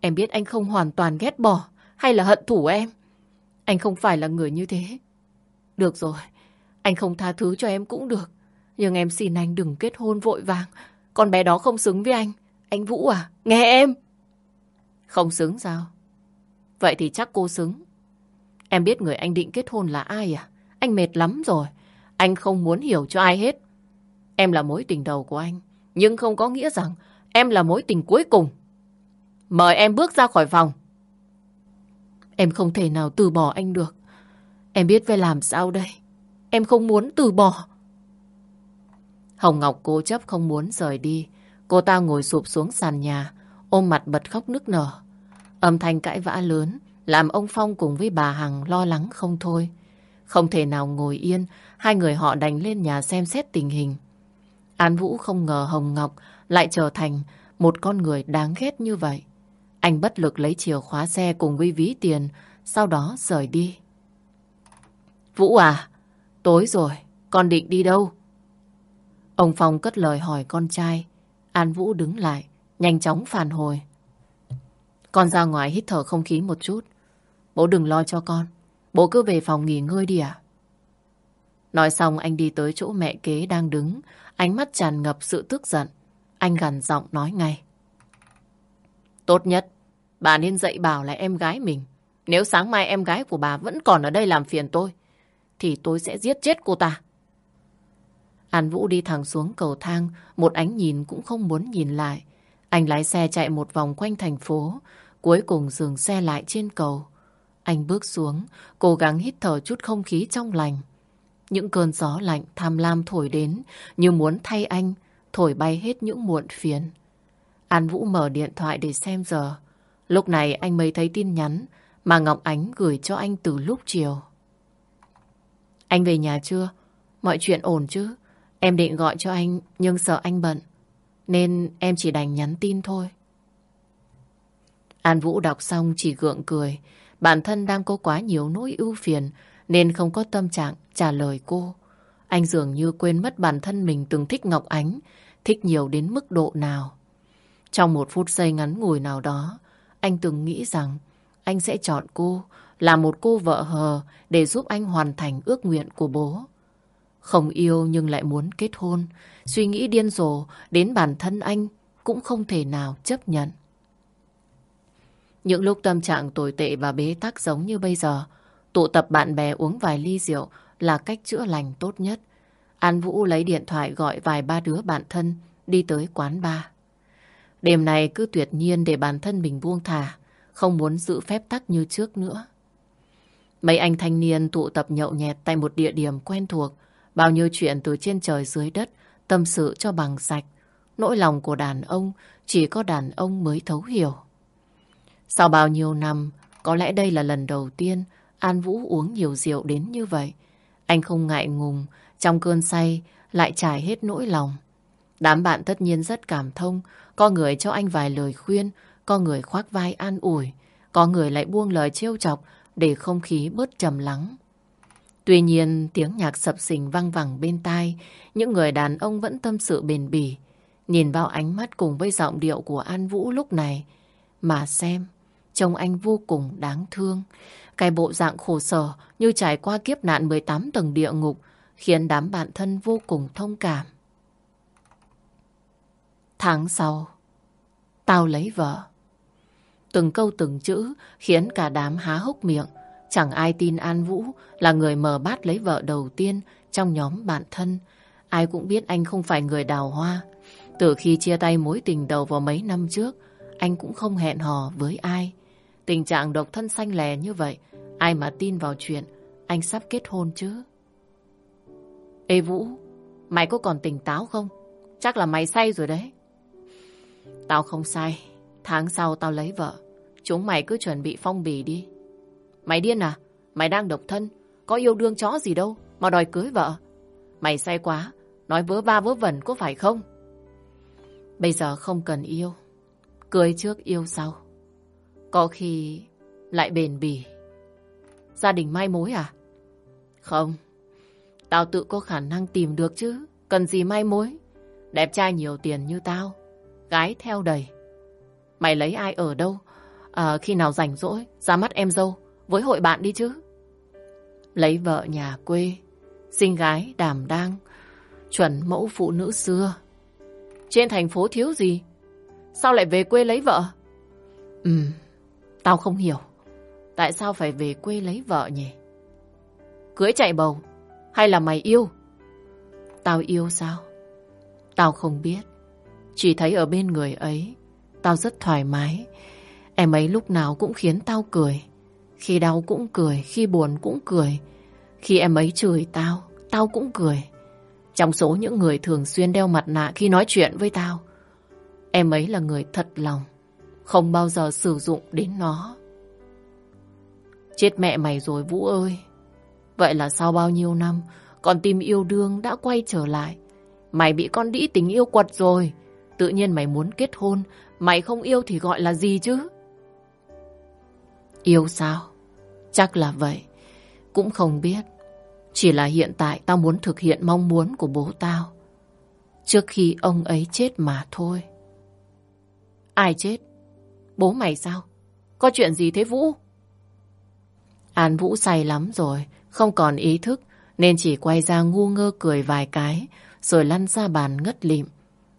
Speaker 1: em biết anh không hoàn toàn ghét bỏ hay là hận thủ em. Anh không phải là người như thế. Được rồi, anh không tha thứ cho em cũng được. Nhưng em xin anh đừng kết hôn vội vàng. Con bé đó không xứng với anh. Anh Vũ à, nghe em. Không xứng sao? Vậy thì chắc cô xứng. Em biết người anh định kết hôn là ai à? Anh mệt lắm rồi. Anh không muốn hiểu cho ai hết. Em là mối tình đầu của anh. Nhưng không có nghĩa rằng em là mối tình cuối cùng. Mời em bước ra khỏi phòng. Em không thể nào từ bỏ anh được. Em biết phải làm sao đây. Em không muốn từ bỏ. Hồng Ngọc cố chấp không muốn rời đi. Cô ta ngồi sụp xuống sàn nhà, ôm mặt bật khóc nức nở. Âm thanh cãi vã lớn, làm ông Phong cùng với bà Hằng lo lắng không thôi. Không thể nào ngồi yên, hai người họ đành lên nhà xem xét tình hình. An Vũ không ngờ Hồng Ngọc lại trở thành một con người đáng ghét như vậy. Anh bất lực lấy chìa khóa xe cùng với ví tiền, sau đó rời đi. Vũ à, tối rồi, con định đi đâu? Ông Phong cất lời hỏi con trai. An Vũ đứng lại, nhanh chóng phản hồi. Con ra ngoài hít thở không khí một chút. Bố đừng lo cho con. Bố cứ về phòng nghỉ ngơi đi à? Nói xong anh đi tới chỗ mẹ kế đang đứng, ánh mắt tràn ngập sự tức giận. Anh gằn giọng nói ngay. Tốt nhất, bà nên dạy bảo lại em gái mình. Nếu sáng mai em gái của bà vẫn còn ở đây làm phiền tôi, thì tôi sẽ giết chết cô ta. An Vũ đi thẳng xuống cầu thang, một ánh nhìn cũng không muốn nhìn lại. Anh lái xe chạy một vòng quanh thành phố, cuối cùng dừng xe lại trên cầu. Anh bước xuống, cố gắng hít thở chút không khí trong lành. Những cơn gió lạnh tham lam thổi đến, như muốn thay anh, thổi bay hết những muộn phiền. An Vũ mở điện thoại để xem giờ. Lúc này anh mới thấy tin nhắn mà Ngọc Ánh gửi cho anh từ lúc chiều. Anh về nhà chưa? Mọi chuyện ổn chứ? Em định gọi cho anh nhưng sợ anh bận. Nên em chỉ đành nhắn tin thôi. An Vũ đọc xong chỉ gượng cười. Bản thân đang có quá nhiều nỗi ưu phiền nên không có tâm trạng trả lời cô. Anh dường như quên mất bản thân mình từng thích Ngọc Ánh, thích nhiều đến mức độ nào. Trong một phút giây ngắn ngủi nào đó, anh từng nghĩ rằng anh sẽ chọn cô là một cô vợ hờ để giúp anh hoàn thành ước nguyện của bố. Không yêu nhưng lại muốn kết hôn, suy nghĩ điên rồ đến bản thân anh cũng không thể nào chấp nhận. Những lúc tâm trạng tồi tệ và bế tắc giống như bây giờ, tụ tập bạn bè uống vài ly rượu là cách chữa lành tốt nhất. An Vũ lấy điện thoại gọi vài ba đứa bạn thân đi tới quán bar. Đêm này cứ tuyệt nhiên để bản thân mình buông thả, không muốn giữ phép tắc như trước nữa. Mấy anh thanh niên tụ tập nhậu nhẹt tại một địa điểm quen thuộc, bao nhiêu chuyện từ trên trời dưới đất, tâm sự cho bằng sạch. Nỗi lòng của đàn ông chỉ có đàn ông mới thấu hiểu. Sau bao nhiêu năm, có lẽ đây là lần đầu tiên An Vũ uống nhiều rượu đến như vậy. Anh không ngại ngùng, trong cơn say lại trải hết nỗi lòng. Đám bạn tất nhiên rất cảm thông, có người cho anh vài lời khuyên, có người khoác vai an ủi, có người lại buông lời trêu chọc để không khí bớt trầm lắng. Tuy nhiên, tiếng nhạc sập sình vang vẳng bên tai, những người đàn ông vẫn tâm sự bền bỉ. Nhìn vào ánh mắt cùng với giọng điệu của An Vũ lúc này, mà xem, trông anh vô cùng đáng thương. Cái bộ dạng khổ sở như trải qua kiếp nạn 18 tầng địa ngục, khiến đám bạn thân vô cùng thông cảm. Tháng sau, tao lấy vợ. Từng câu từng chữ khiến cả đám há hốc miệng. Chẳng ai tin An Vũ là người mở bát lấy vợ đầu tiên trong nhóm bạn thân. Ai cũng biết anh không phải người đào hoa. Từ khi chia tay mối tình đầu vào mấy năm trước, anh cũng không hẹn hò với ai. Tình trạng độc thân xanh lè như vậy, ai mà tin vào chuyện anh sắp kết hôn chứ? Ê Vũ, mày có còn tỉnh táo không? Chắc là mày say rồi đấy. Tao không say. Tháng sau tao lấy vợ. Chúng mày cứ chuẩn bị phong bì đi. Mày điên à? Mày đang độc thân. Có yêu đương chó gì đâu mà đòi cưới vợ. Mày say quá. Nói vớ ba vớ vẩn có phải không? Bây giờ không cần yêu. Cưới trước yêu sau. Có khi lại bền bỉ. Gia đình mai mối à? Không. Tao tự có khả năng tìm được chứ. Cần gì mai mối. Đẹp trai nhiều tiền như tao. Gái theo đầy. Mày lấy ai ở đâu? À, khi nào rảnh rỗi, ra mắt em dâu, với hội bạn đi chứ. Lấy vợ nhà quê, sinh gái đảm đang, chuẩn mẫu phụ nữ xưa. Trên thành phố thiếu gì? Sao lại về quê lấy vợ? Ừ, tao không hiểu. Tại sao phải về quê lấy vợ nhỉ? Cưới chạy bầu, hay là mày yêu? Tao yêu sao? Tao không biết. Chỉ thấy ở bên người ấy, tao rất thoải mái. Em ấy lúc nào cũng khiến tao cười. Khi đau cũng cười, khi buồn cũng cười. Khi em ấy chửi tao, tao cũng cười. Trong số những người thường xuyên đeo mặt nạ khi nói chuyện với tao, em ấy là người thật lòng, không bao giờ sử dụng đến nó. Chết mẹ mày rồi Vũ ơi! Vậy là sau bao nhiêu năm, con tim yêu đương đã quay trở lại. Mày bị con đĩ tình yêu quật rồi. Tự nhiên mày muốn kết hôn, mày không yêu thì gọi là gì chứ? Yêu sao? Chắc là vậy. Cũng không biết. Chỉ là hiện tại tao muốn thực hiện mong muốn của bố tao. Trước khi ông ấy chết mà thôi. Ai chết? Bố mày sao? Có chuyện gì thế Vũ? An Vũ say lắm rồi, không còn ý thức, nên chỉ quay ra ngu ngơ cười vài cái, rồi lăn ra bàn ngất lịm.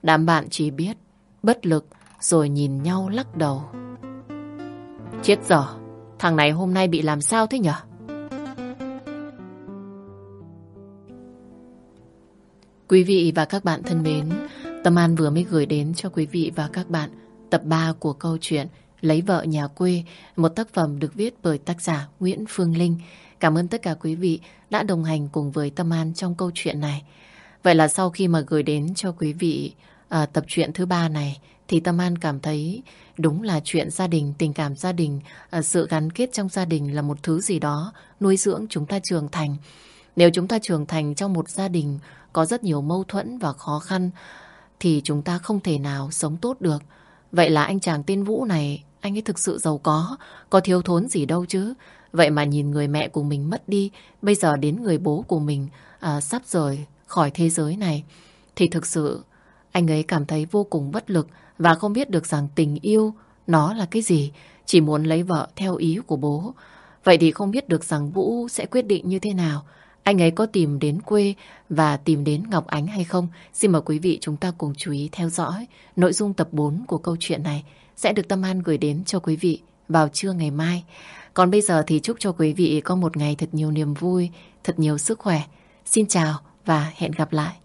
Speaker 1: Đám bạn chỉ biết, bất lực, rồi nhìn nhau lắc đầu. Chết dở, thằng này hôm nay bị làm sao thế nhở? Quý vị và các bạn thân mến, Tâm An vừa mới gửi đến cho quý vị và các bạn tập 3 của câu chuyện Lấy vợ nhà quê, một tác phẩm được viết bởi tác giả Nguyễn Phương Linh. Cảm ơn tất cả quý vị đã đồng hành cùng với Tâm An trong câu chuyện này. Vậy là sau khi mà gửi đến cho quý vị à, tập truyện thứ ba này thì Tâm An cảm thấy đúng là chuyện gia đình, tình cảm gia đình, à, sự gắn kết trong gia đình là một thứ gì đó nuôi dưỡng chúng ta trưởng thành. Nếu chúng ta trưởng thành trong một gia đình có rất nhiều mâu thuẫn và khó khăn thì chúng ta không thể nào sống tốt được. Vậy là anh chàng tên Vũ này, anh ấy thực sự giàu có, có thiếu thốn gì đâu chứ. Vậy mà nhìn người mẹ của mình mất đi, bây giờ đến người bố của mình à, sắp rời khỏi thế giới này, thì thực sự anh ấy cảm thấy vô cùng bất lực và không biết được rằng tình yêu nó là cái gì, chỉ muốn lấy vợ theo ý của bố. Vậy thì không biết được rằng Vũ sẽ quyết định như thế nào. Anh ấy có tìm đến quê và tìm đến Ngọc Ánh hay không? Xin mời quý vị chúng ta cùng chú ý theo dõi nội dung tập 4 của câu chuyện này sẽ được Tâm An gửi đến cho quý vị vào trưa ngày mai. Còn bây giờ thì chúc cho quý vị có một ngày thật nhiều niềm vui, thật nhiều sức khỏe. Xin chào và hẹn gặp lại.